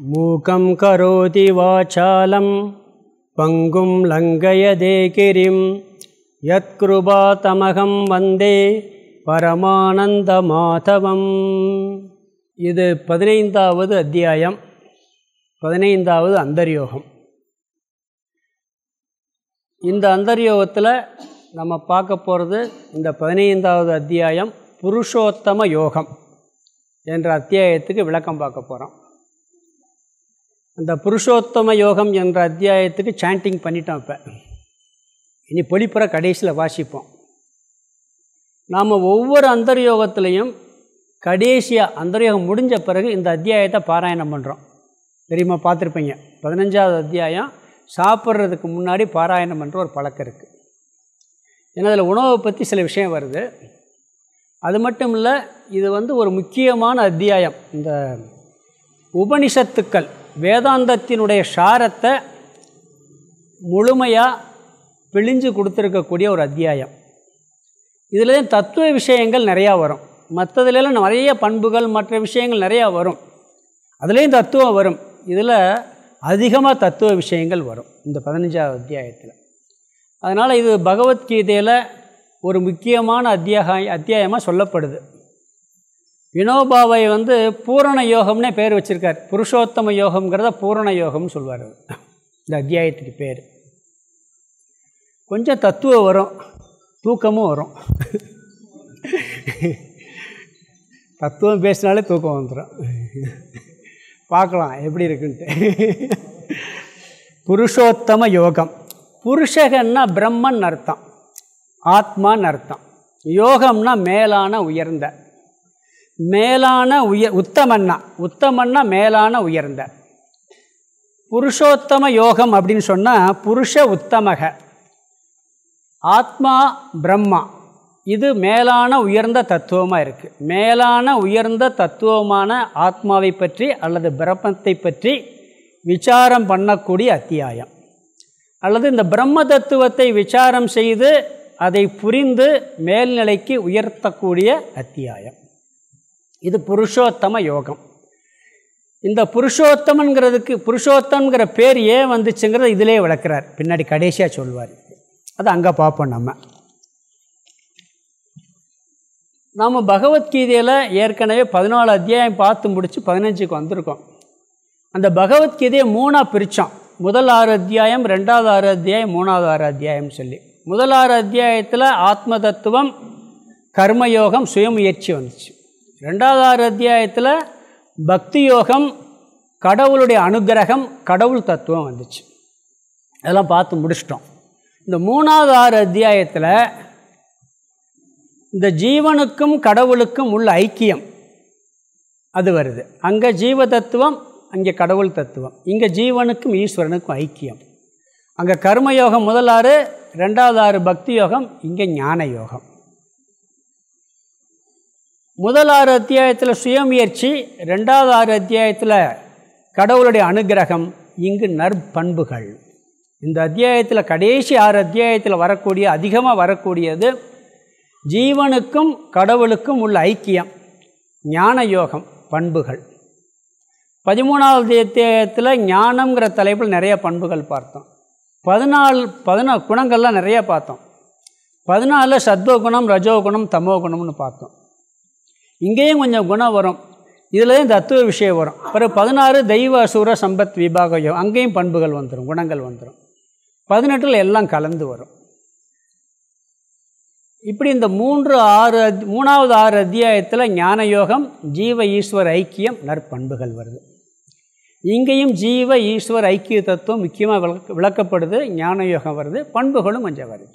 मूकं करोति वाचालं पङ्गुं लङ्घयदे गिरिं यत्कृपातमहं வந்தே பரமானந்த மாதவம் இது பதினைந்தாவது அத்தியாயம் பதினைந்தாவது அந்தர்யோகம் இந்த அந்தர்யோகத்தில் நம்ம பார்க்க போகிறது இந்த பதினைந்தாவது அத்தியாயம் புருஷோத்தம யோகம் என்ற அத்தியாயத்துக்கு விளக்கம் பார்க்க போகிறோம் அந்த புருஷோத்தம யோகம் என்ற அத்தியாயத்துக்கு சாண்டிங் பண்ணிட்டோம் இப்போ. இனி பொழிப்புற கடைசியில் வாசிப்போம். நாம் ஒவ்வொரு அந்தர்யோகத்துலேயும் கடைசியாக அந்தர்யோகம் முடிஞ்ச பிறகு இந்த அத்தியாயத்தை பாராயணம் பண்ணுறோம் தெரியுமா? பார்த்துருப்பீங்க. பதினஞ்சாவது அத்தியாயம் சாப்பிட்றதுக்கு முன்னாடி பாராயணம் பண்ணுற ஒரு பழக்கம் இருக்குது ஏன்னா அதில் உணவை பற்றி சில விஷயம் வருது. அது மட்டும் இல்லை இது வந்து ஒரு முக்கியமான அத்தியாயம். இந்த உபனிஷத்துக்கள் வேதாந்தத்தினுடைய சாரத்தை முழுமையாக பிழிஞ்சு கொடுத்துருக்கக்கூடிய ஒரு அத்தியாயம். இதில் தத்துவ விஷயங்கள் நிறையா வரும். மற்றதுலாம் நிறைய பண்புகள் மற்ற விஷயங்கள் நிறையா வரும். அதுலேயும் தத்துவம் வரும். இதில் அதிகமாக தத்துவ விஷயங்கள் வரும். இந்த பதினஞ்சாவது அத்தியாயத்தில். அதனால் இது பகவத்கீதையில் ஒரு முக்கியமான அத்தியாக அத்தியாயமாக சொல்லப்படுது. வினோபாவை வந்து பூரண யோகம்னே பேர் வச்சுருக்கார். புருஷோத்தம யோகம்ங்கிறத பூரண யோகம்னு சொல்லுவார் இந்த அத்தியாயத்துக்கு பேர். கொஞ்சம் தத்துவம் வரும் தூக்கமும் வரும். தத்துவம் பேசினாலே தூக்கம் வந்துடும் பார்க்கலாம் எப்படி இருக்குன்ட்டு. புருஷோத்தம யோகம். புருஷகன்னா பிரம்மன் அர்த்தம் ஆத்மான்னு அர்த்தம். யோகம்னா மேலான உயர்ந்த. மேலான உயர் உத்தமன்னா உத்தமன்னா மேலான உயர்ந்த. புருஷோத்தம யோகம் அப்படின்னு சொன்னால் புருஷ உத்தமக. ஆத்மா பிரம்மா. இது மேலான உயர்ந்த தத்துவமாக இருக்குது மேலான உயர்ந்த தத்துவமான ஆத்மாவை பற்றி அல்லது பிரம்மத்தை பற்றி விசாரம் பண்ணக்கூடிய அத்தியாயம். அல்லது இந்த பிரம்ம தத்துவத்தை விசாரம் செய்து அதை புரிந்து மேல்நிலைக்கு உயர்த்தக்கூடிய அத்தியாயம். இது புருஷோத்தம யோகம். இந்த புருஷோத்தமங்கிறதுக்கு புருஷோத்தம்ங்கிற பேர் ஏன் வந்துச்சுங்கிறத இதிலே விளக்குறார். பின்னாடி கடைசியாக சொல்வார். அது அங்கே பார்ப்போம் நம்ம. நாம் பகவத்கீதையில் ஏற்கனவே பதினாலு அத்தியாயம் பார்த்து முடித்து பதினஞ்சுக்கு வந்திருக்கோம். அந்த பகவத்கீதையை மூணாக பிரித்தோம் முதல் ஆறு அத்தியாயம் ரெண்டாவது ஆறு அத்தியாயம் மூணாவது ஆறு அத்தியாயம் சொல்லி. முதல் ஆறு அத்தியாயத்தில் ஆத்ம தத்துவம் கர்மயோகம் சுயமுயற்சி வந்துச்சு. ரெண்டாவது ஆறு அத்தியாயத்தில் பக்தி யோகம் கடவுளுடைய அனுகிரகம் கடவுள் தத்துவம் வந்துச்சு. அதெல்லாம் பார்த்து முடிச்சிட்டோம். இந்த மூணாவது ஆறு அத்தியாயத்தில் இந்த ஜீவனுக்கும் கடவுளுக்கும் உள்ள ஐக்கியம். அது வருது. அங்கே ஜீவ தத்துவம் அங்கே கடவுள் தத்துவம். இங்கே ஜீவனுக்கும் ஈஸ்வரனுக்கும் ஐக்கியம். அங்கே கர்மயோகம் முதலாறு ரெண்டாவது ஆறு பக்தி யோகம் இங்கே ஞான யோகம் முதல் ஆறு அத்தியாயத்தில் சுயமுயற்சி ரெண்டாவது ஆறு அத்தியாயத்தில் கடவுளுடைய அனுகிரகம் இங்கு நற்பண்புகள். இந்த அத்தியாயத்தில் கடைசி ஆறு அத்தியாயத்தில் வரக்கூடிய அதிகமாக வரக்கூடியது ஜீவனுக்கும் கடவுளுக்கும் உள்ள ஐக்கியம் ஞான யோகம் பண்புகள். பதிமூணாவது அத்தியாயத்தில் ஞானம்ங்கிற தலைப்பில் நிறைய பண்புகள் பார்த்தோம். பதினாலு பதினா குணங்கள்லாம் நிறைய பார்த்தோம். பதினாலில் சத்வகுணம் ரஜோகுணம் தமோகுணம்னு பார்த்தோம். இங்கேயும் கொஞ்சம் குணம் வரும். இதுலேயும் தத்துவ விஷயம் வரும். பிறகு பதினாறு தெய்வ அசுர சம்பத் விபாக யோகம் அங்கேயும் பண்புகள் வந்துடும் குணங்கள் வந்துடும் பதினெட்டில் எல்லாம் கலந்து வரும். இப்படி இந்த மூன்று ஆறு மூணாவது ஆறு அத்தியாயத்தில் ஞான யோகம் ஜீவ ஈஸ்வர் ஐக்கியம் நற்பண்புகள் வருது. இங்கேயும் ஜீவ ஈஸ்வர் ஐக்கிய தத்துவம் முக்கியமாக விளக்க விளக்கப்படுது ஞான யோகம் வருது பண்புகளும் கொஞ்சம் வருது.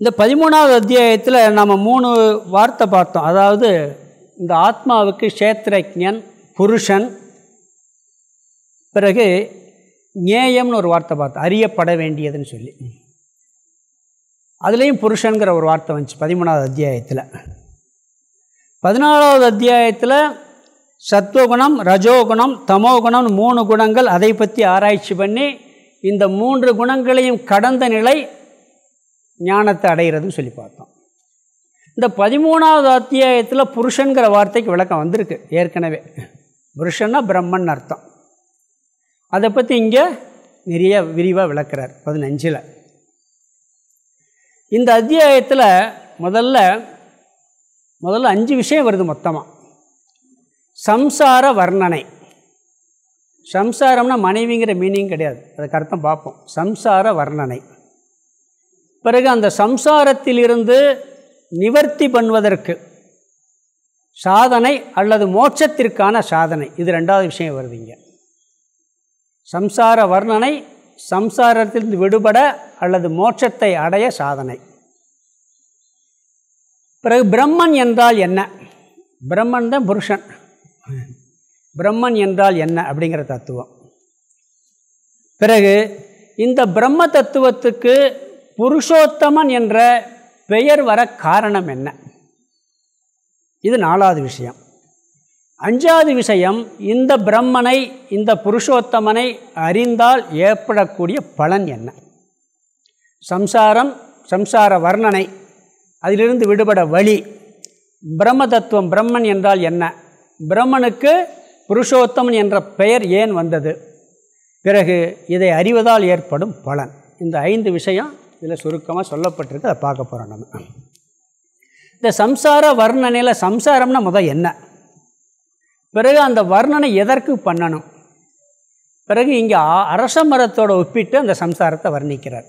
இந்த பதிமூணாவது அத்தியாயத்தில் நம்ம மூணு வார்த்தை பார்த்தோம். அதாவது இந்த ஆத்மாவுக்கு கஷேத்திரஜன் புருஷன் பிறகு ஞேயம்னு ஒரு வார்த்தை பார்த்தோம். அறியப்பட வேண்டியதுன்னு சொல்லி. அதுலேயும் புருஷனுங்கிற ஒரு வார்த்தை வந்துச்சு பதிமூணாவது அத்தியாயத்தில். பதினாலாவது அத்தியாயத்தில் சத்துவகுணம் ரஜோகுணம் தமோகுணம் மூணு குணங்கள் அதை பற்றி ஆராய்ச்சி பண்ணி இந்த மூன்று குணங்களையும் கடந்த நிலை ஞானத்தை அடைகிறதுன்னு சொல்லி பார்த்தோம். இந்த பதிமூணாவது அத்தியாயத்தில் புருஷன்கிற வார்த்தைக்கு விளக்கம் வந்திருக்கு ஏற்கனவே. புருஷன்னா பிரம்மன் அர்த்தம். அதை பற்றி இங்கே நிறைய விரிவாக விளக்குறார் பதினஞ்சில். இந்த அத்தியாயத்தில் முதல்ல முதல்ல அஞ்சு விஷயம் வருது மொத்தமாக சம்சார வர்ணனை. சம்சாரம்னா மனைவிங்கிற மீனிங் கிடையாது. அதுக்கு அர்த்தம் பார்ப்போம். சம்சார வர்ணனை. பிறகு அந்த சம்சாரத்திலிருந்து நிவர்த்தி பண்ணுவதற்கு சாதனை அல்லது மோட்சத்திற்கான சாதனை. இது ரெண்டாவது விஷயம் வருதுங்க சம்சார வர்ணனை சம்சாரத்திலிருந்து விடுபட அல்லது மோட்சத்தை அடைய சாதனை. பிறகு பிரம்மன் என்றால் என்ன? பிரம்மன் தான் புருஷன். பிரம்மன் என்றால் என்ன? அப்படிங்கிற தத்துவம். பிறகு இந்த பிரம்ம தத்துவத்துக்கு புருஷோத்தமன் என்ற பெயர் வர காரணம் என்ன? இது நாலாவது விஷயம். அஞ்சாவது விஷயம் இந்த பிரம்மனை இந்த புருஷோத்தமனை அறிந்தால் ஏற்படக்கூடிய பலன் என்ன? சம்சாரம் சம்சார வர்ணனை அதிலிருந்து விடுபட வழி பிரம்ம தத்துவம் பிரம்மன் என்றால் என்ன? பிரம்மனுக்கு புருஷோத்தமன் என்ற பெயர் ஏன் வந்தது? பிறகு இதை அறிவதால் ஏற்படும் பலன். இந்த ஐந்து விஷயம் இதில் சுருக்கமாக சொல்லப்பட்டிருக்கு அதை பார்க்க போகிறோம் நம்ம. இந்த சம்சார வர்ணனையில் சம்சாரம்னா முதல் என்ன? பிறகு அந்த வர்ணனை எதற்கு பண்ணணும்? பிறகு இங்கே அரச மரத்தோடு ஒப்பிட்டு அந்த சம்சாரத்தை வர்ணிக்கிறார்.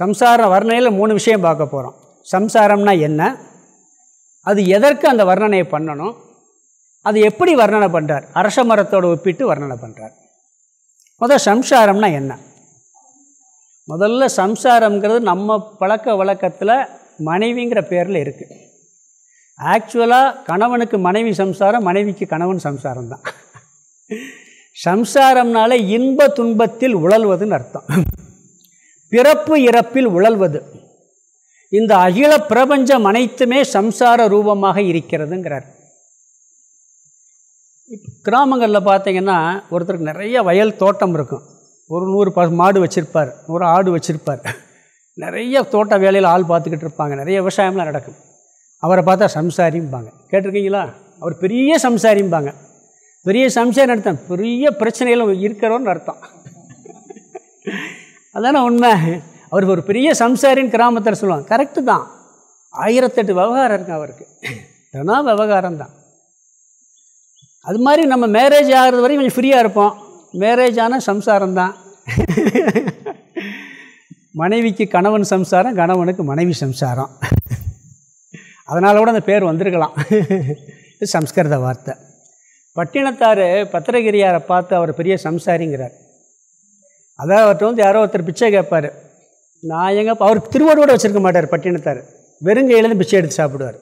சம்சார வர்ணனையில் மூணு விஷயம் பார்க்க போகிறோம் சம்சாரம்னா என்ன? அது எதற்கு அந்த வர்ணனையை பண்ணணும்? அது எப்படி வர்ணனை பண்ணுறார் அரச மரத்தோடு ஒப்பிட்டு வர்ணனை பண்ணுறார் முதல் சம்சாரம்னா என்ன? முதல்ல சம்சாரம்ங்கிறது நம்ம பழக்க வழக்கத்தில் மனைவிங்கிற பேரில் இருக்குது ஆக்சுவலாக கணவனுக்கு மனைவி சம்சாரம் மனைவிக்கு கணவன் சம்சாரம் தான். சம்சாரம்னால இன்ப துன்பத்தில் உழல்வதுன்னு அர்த்தம். பிறப்பு இறப்பில் உழல்வது. இந்த அகில பிரபஞ்சம் அனைத்துமே சம்சார ரூபமாக இருக்கிறதுங்கிறார். கிராமங்களில் பார்த்தீங்கன்னா ஒருத்தருக்கு நிறைய வயல் தோட்டம் இருக்கும். ஒரு நூறு ப மாடு வச்சுருப்பார். நூறு ஆடு வச்சுருப்பார். நிறைய தோட்ட வேலையில் ஆள் பார்த்துக்கிட்டு இருப்பாங்க. நிறைய விவசாயம்லாம் நடக்கும். அவரை பார்த்தா சம்சாரிம்பாங்க. கேட்டிருக்கீங்களா? அவர் பெரிய சம்சாரிம்பாங்க. பெரிய சம்சாரம் அர்த்தம்? பெரிய பிரச்சனைகளும் இருக்கிறோன்னு அர்த்தம். அதான உண்மை? அவர் ஒரு பெரிய சம்சாரின்னு கிராமத்தில் சொல்லுவாங்க. கரெக்டு தான். ஆயிரத்தெட்டு விவகாரம் இருக்கு அவருக்கு. ஏன்னா விவகாரம் தான். அது மாதிரி நம்ம மேரேஜ் ஆகிறது வரையும் கொஞ்சம் ஃப்ரீயாக இருப்போம். மேரேஜ் ஆனால் சம்சாரம் தான். மனைவிக்கு கணவன் சம்சாரம் கணவனுக்கு மனைவி சம்சாரம். அதனால் கூட அந்த பேர் வந்திருக்கலாம். இது சம்ஸ்கிருத வார்த்தை. பட்டினத்தார் பத்திரகிரியாரை பார்த்து அவர் பெரிய சம்சாரிங்கிறார். அதான் அவர்கிட்ட வந்து யாரோ ஒருத்தர் பிச்சை கேட்பார். நான் எங்கே அவர் திருவோடு வச்சுருக்க மாட்டார் பட்டினத்தார். வெறுங்கையிலேருந்து பிச்சை எடுத்து சாப்பிடுவார்.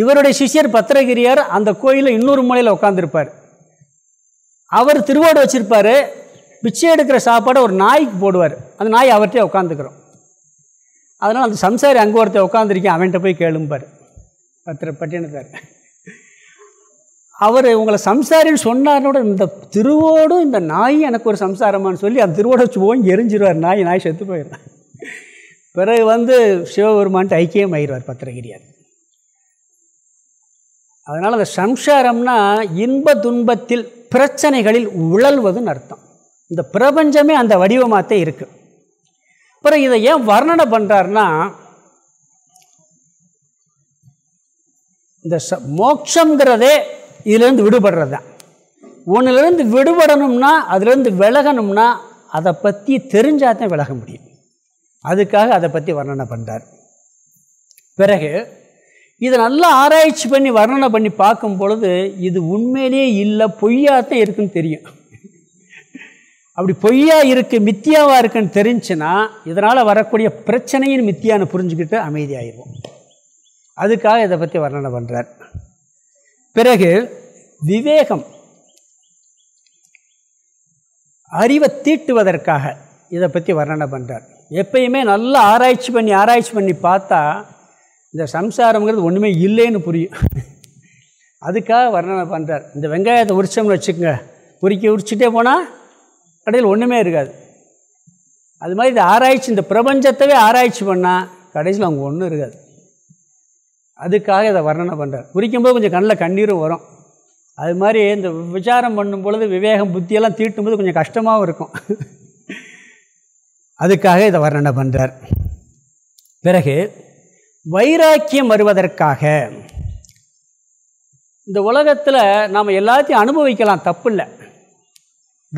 இவருடைய சிஷியர் பத்திரகிரியார் அந்த கோயிலில் இன்னொரு மூலையில் உட்காந்துருப்பார் அவர் திருவோடு வச்சுருப்பார். பிச்சை எடுக்கிற சாப்பாடை ஒரு நாய்க்கு போடுவார். அந்த நாய் அவர்கிட்டே உட்காந்துக்கிறோம் அதனால் அந்த சம்சாரி அங்கே ஒருத்தர் உட்காந்துருக்கேன் அவன்கிட்ட போய் கேளும்பார். பத்திர பட்டினத்தார். அவர் உங்களை சம்சாரின்னு சொன்னாரோட இந்த திருவோடும் இந்த நாய் எனக்கு ஒரு சம்சாரமானு சொல்லி அந்த திருவோட போய் எரிஞ்சிருவார். நாய் நாய் செத்து போயிடுறான் பிறகு வந்து சிவபெருமான்ட்டு ஐக்கியம் ஆயிடுவார் பத்திரகிரியார். அதனால் அந்த சம்சாரம்னா இன்ப துன்பத்தில் பிரச்சனைகளில் உழல்வதுன்னு அர்த்தம். இந்த பிரபஞ்சமே அந்த வடிவமாகத்தே இருக்குது அப்புறம் இதை ஏன் வர்ணனை பண்ணுறாருன்னா இந்த ச மோட்சங்கிறதே இதிலேருந்து விடுபடுறது? தான் ஒன்றுலேருந்து விடுபடணும்னா அதுலேருந்து விலகணும்னா அதை பற்றி தெரிஞ்சால் தான் விலக முடியும். அதுக்காக அதை பற்றி வர்ணனை பண்ணுறார் பிறகு இதை நல்லா ஆராய்ச்சி பண்ணி வர்ணனை பண்ணி பார்க்கும் பொழுது இது உண்மையிலேயே இல்லை பொய்யாத்தான் இருக்குன்னு தெரியும். அப்படி பொய்யா இருக்குது மித்தியாவாக இருக்குன்னு தெரிஞ்சுன்னா இதனால் வரக்கூடிய பிரச்சனையின் மித்தியான்னு புரிஞ்சுக்கிட்டு அமைதியாகிடுவோம் அதுக்காக இதை பற்றி வர்ணனை பண்ணுறார் பிறகு விவேகம். அறிவை தீட்டுவதற்காக இதை பற்றி வர்ணனை பண்ணுறார் எப்பயுமே நல்லா ஆராய்ச்சி பண்ணி ஆராய்ச்சி பண்ணி பார்த்தா இந்த சம்சாரங்கிறது ஒன்றுமே இல்லைன்னு புரியும். அதுக்காக வர்ணனை பண்ணுறார் இந்த வெங்காயத்தை உரிச்சோம்னு வச்சுக்கோங்க. உரிக்க உரிச்சிட்டே போனால் கடையில் ஒன்றுமே இருக்காது. அது மாதிரி இந்த ஆராய்ச்சி இந்த பிரபஞ்சத்தவே ஆராய்ச்சி பண்ணால் கடைசியில் அவங்க ஒன்றும் இருக்காது. அதுக்காக இதை வர்ணனை பண்ணுறார் குறிக்கும்போது கொஞ்சம் கண்ணில் கண்ணீரும் வரும். அது மாதிரி இந்த விசாரம் பண்ணும் பொழுது விவேகம் புத்தியெல்லாம் தீட்டும்போது கொஞ்சம் கஷ்டமாகவும் இருக்கும். அதுக்காக இதை வர்ணனை பண்ணுறார் பிறகு வைராக்கியம் வருவதற்காக இந்த உலகத்தில் நாம் எல்லாத்தையும் அனுபவிக்கலாம் தப்பு இல்லை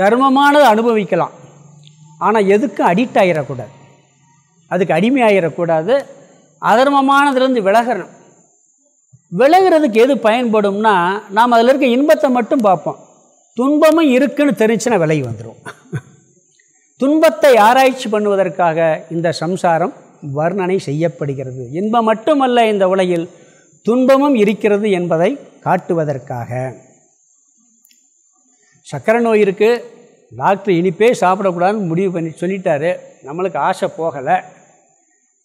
தர்மமானதை அனுபவிக்கலாம். ஆனால் எதுக்கும் அடிக்ட் ஆகிடக்கூடாது அதுக்கு அடிமை ஆகிடக்கூடாது அதர்மமானதுலேருந்து விலகணும். விலகிறதுக்கு எது பயன்படும்னா நாம் அதில் இருக்க இன்பத்தை மட்டும் பார்ப்போம். துன்பமும் இருக்குன்னு தெரிஞ்சுன்னா விலகி வந்துடும் துன்பத்தை ஆராய்ச்சி பண்ணுவதற்காக இந்த சம்சாரம் வர்ணனை செய்யப்படுகிறது. இன்பம் மட்டுமல்ல இந்த உலகில் துன்பமும் இருக்கிறது என்பதை காட்டுவதற்காக. சக்கரை நோய் இருக்குது டாக்டர் இனிப்பே சாப்பிடக்கூடாதுன்னு முடிவு பண்ணி சொல்லிட்டாரு. நம்மளுக்கு ஆசை போகலை.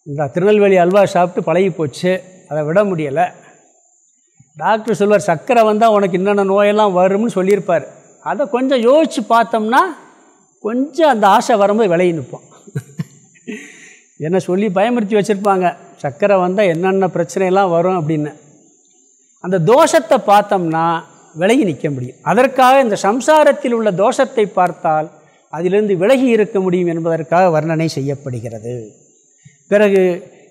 இந்த திருநெல்வேலி அல்வா சாப்பிட்டு பழகி போச்சு. அதை விட முடியலை. டாக்டர் சொல்வார் சர்க்கரை வந்தால் உனக்கு என்னென்ன நோயெல்லாம் வரும்னு சொல்லியிருப்பார். அதை கொஞ்சம் யோசித்து பார்த்தோம்னா கொஞ்சம் அந்த ஆசை வரும்போது விலகி நிற்போம். என்ன சொல்லி பயமுறுத்தி வச்சுருப்பாங்க. சர்க்கரை வந்தால் என்னென்ன பிரச்சனையெல்லாம் வரும் அப்படின்னு. அந்த தோஷத்தை பார்த்தோம்னா விலகி நிற்க முடியும். அதற்காக இந்த சம்சாரத்தில் உள்ள தோஷத்தை பார்த்தால் அதிலிருந்து விலகி இருக்க முடியும் என்பதற்காக வர்ணனை செய்யப்படுகிறது. பிறகு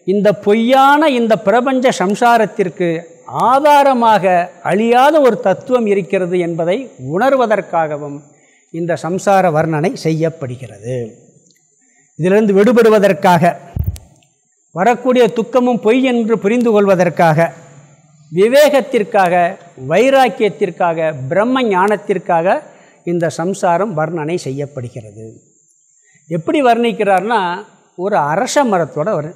இந்த பொய்யான இந்த பிரபஞ்ச சம்சாரத்திற்கு ஆதாரமாக அழியாத ஒரு தத்துவம் இருக்கிறது என்பதை உணர்வதற்காகவும் இந்த சம்சார வர்ணனை செய்யப்படுகிறது. இதிலிருந்து விடுபடுவதற்காக வரக்கூடிய துக்கமும் பொய் என்று புரிந்து கொள்வதற்காக விவேகத்திற்காக வைராக்கியத்திற்காக பிரம்ம ஞானத்திற்காக இந்த சம்சாரம் வர்ணனை செய்யப்படுகிறது. எப்படி வர்ணிக்கிறார்னா ஒரு அரச மரத்தோடு வர்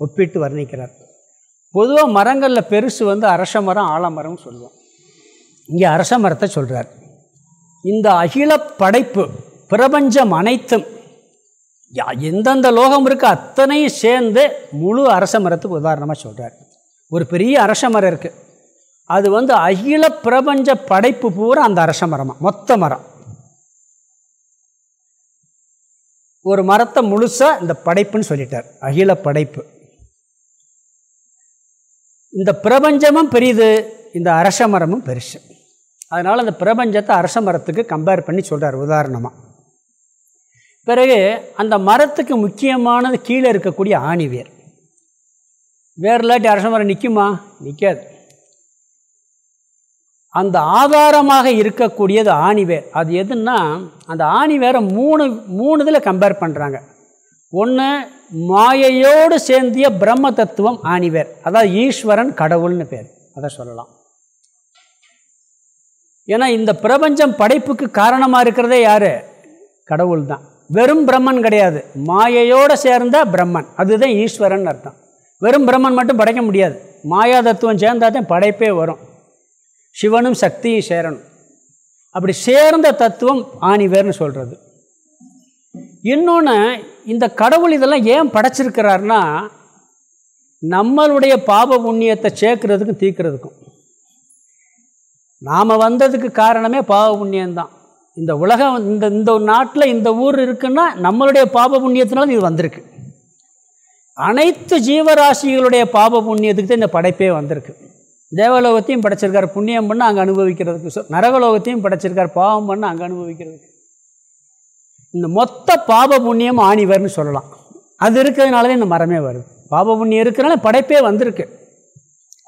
ஒப்பிட்டு வர்ணிக்கிறார். பொதுவாக மரங்களில் பெருசு வந்து அரச மரம் ஆலமரம்னு சொல்லுவோம். இங்கே அரச மரத்தை சொல்கிறார் இந்த அகில படைப்பு பிரபஞ்சம் அனைத்தும் எந்தெந்த லோகம் இருக்கோ அத்தனையும் சேர்ந்து முழு அரச மரத்துக்கு உதாரணமாக சொல்கிறார் ஒரு பெரிய அரச மரம் இருக்குது அது வந்து அகில பிரபஞ்ச படைப்பு பூரா அந்த அரச மரமாக மொத்த மரம். ஒரு மரத்தை முழுசாக இந்த படைப்புன்னு சொல்லிட்டார் அகில படைப்பு. இந்த பிரபஞ்சமும் பெரியது இந்த அரச மரமும் பெருசு. அதனால் அந்த பிரபஞ்சத்தை அரச மரத்துக்கு கம்பேர் பண்ணி சொல்கிறார் உதாரணமாக பிறகு அந்த மரத்துக்கு முக்கியமானது கீழே இருக்கக்கூடிய ஆணிவேர். வேறு இல்லாட்டி அரச மரம் நிற்குமா நிற்காது அந்த ஆதாரமாக இருக்கக்கூடியது ஆணிவேர். அது எதுன்னா அந்த ஆணிவேரை மூணு மூணு இதில் கம்பேர் பண்ணுறாங்க ஒன்று மாயையோடு சேர்ந்திய பிரம்ம தத்துவம் ஆணிவேர். அதாவது ஈஸ்வரன் கடவுள்னு பேர். அதை சொல்லலாம். ஏன்னா இந்த பிரபஞ்சம் படைப்புக்கு காரணமாக இருக்கிறதே யார்? கடவுள் தான் வெறும் பிரம்மன் கிடையாது. மாயையோடு சேர்ந்த பிரம்மன். அதுதான் ஈஸ்வரன் அர்த்தம். வெறும் பிரம்மன் மட்டும் படைக்க முடியாது. மாயா தத்துவம் சேர்ந்தாதான் படைப்பே வரும். சிவனும் சக்தியும் சேரணும். அப்படி சேர்ந்த தத்துவம் ஆணிவேர்னு சொல்கிறது இன்னொன்று இந்த கடவுள் இதெல்லாம் ஏன் படைச்சிருக்கிறார்னா நம்மளுடைய பாப புண்ணியத்தை சேர்க்கறதுக்கும் தீர்க்கிறதுக்கும். நாம் வந்ததுக்கு காரணமே பாவ புண்ணியம்தான். இந்த உலகம் இந்த இந்த நாட்டில் இந்த ஊர் இருக்குன்னா நம்மளுடைய பாப புண்ணியத்தினால இது வந்திருக்கு. அனைத்து ஜீவராசிகளுடைய பாப புண்ணியத்துக்கு தான் இந்த படைப்பே வந்திருக்கு. தேவலோகத்தையும் படைச்சிருக்கார். புண்ணியம் பண்ண அங்கே அனுபவிக்கிறதுக்கு நரகலோகத்தையும் படைச்சிருக்கார். பாவம் பண்ண அங்கே அனுபவிக்கிறதுக்கு. இந்த மொத்த பாப புண்ணியம் ஆணிவர்னு சொல்லலாம். அது இருக்கிறதுனால தான் இந்த மரமே வருது. பாப புண்ணியம் இருக்கிறனால படைப்பே வந்திருக்கு.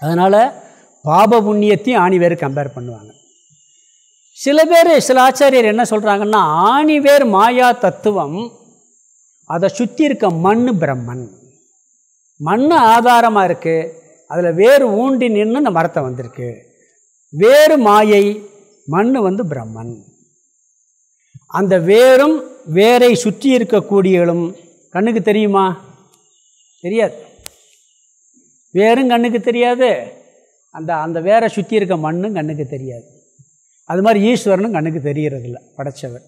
அதனால் பாப புண்ணியத்தையும் ஆணிவேர் கம்பேர் பண்ணுவாங்க. சில பேர் சில ஆச்சாரியர் என்ன சொல்கிறாங்கன்னா ஆணிவேர் மாயா தத்துவம் அதை சுற்றி இருக்க மண் பிரம்மன். மண் ஆதாரமாக இருக்குது அதில் வேறு ஊண்டி நின்று இந்த மரத்தை வந்திருக்கு. வேறு மாயை மண் வந்து பிரம்மன். அந்த வேரும் வேரை சுற்றி இருக்கக்கூடியவளும் கண்ணுக்கு தெரியுமா? தெரியாது. வேரும் கண்ணுக்கு தெரியாது. அந்த அந்த வேரை சுற்றி இருக்க மண்ணும் கண்ணுக்கு தெரியாது. அது மாதிரி ஈஸ்வரனும் கண்ணுக்கு தெரிகிறதில்ல படைச்சவர்.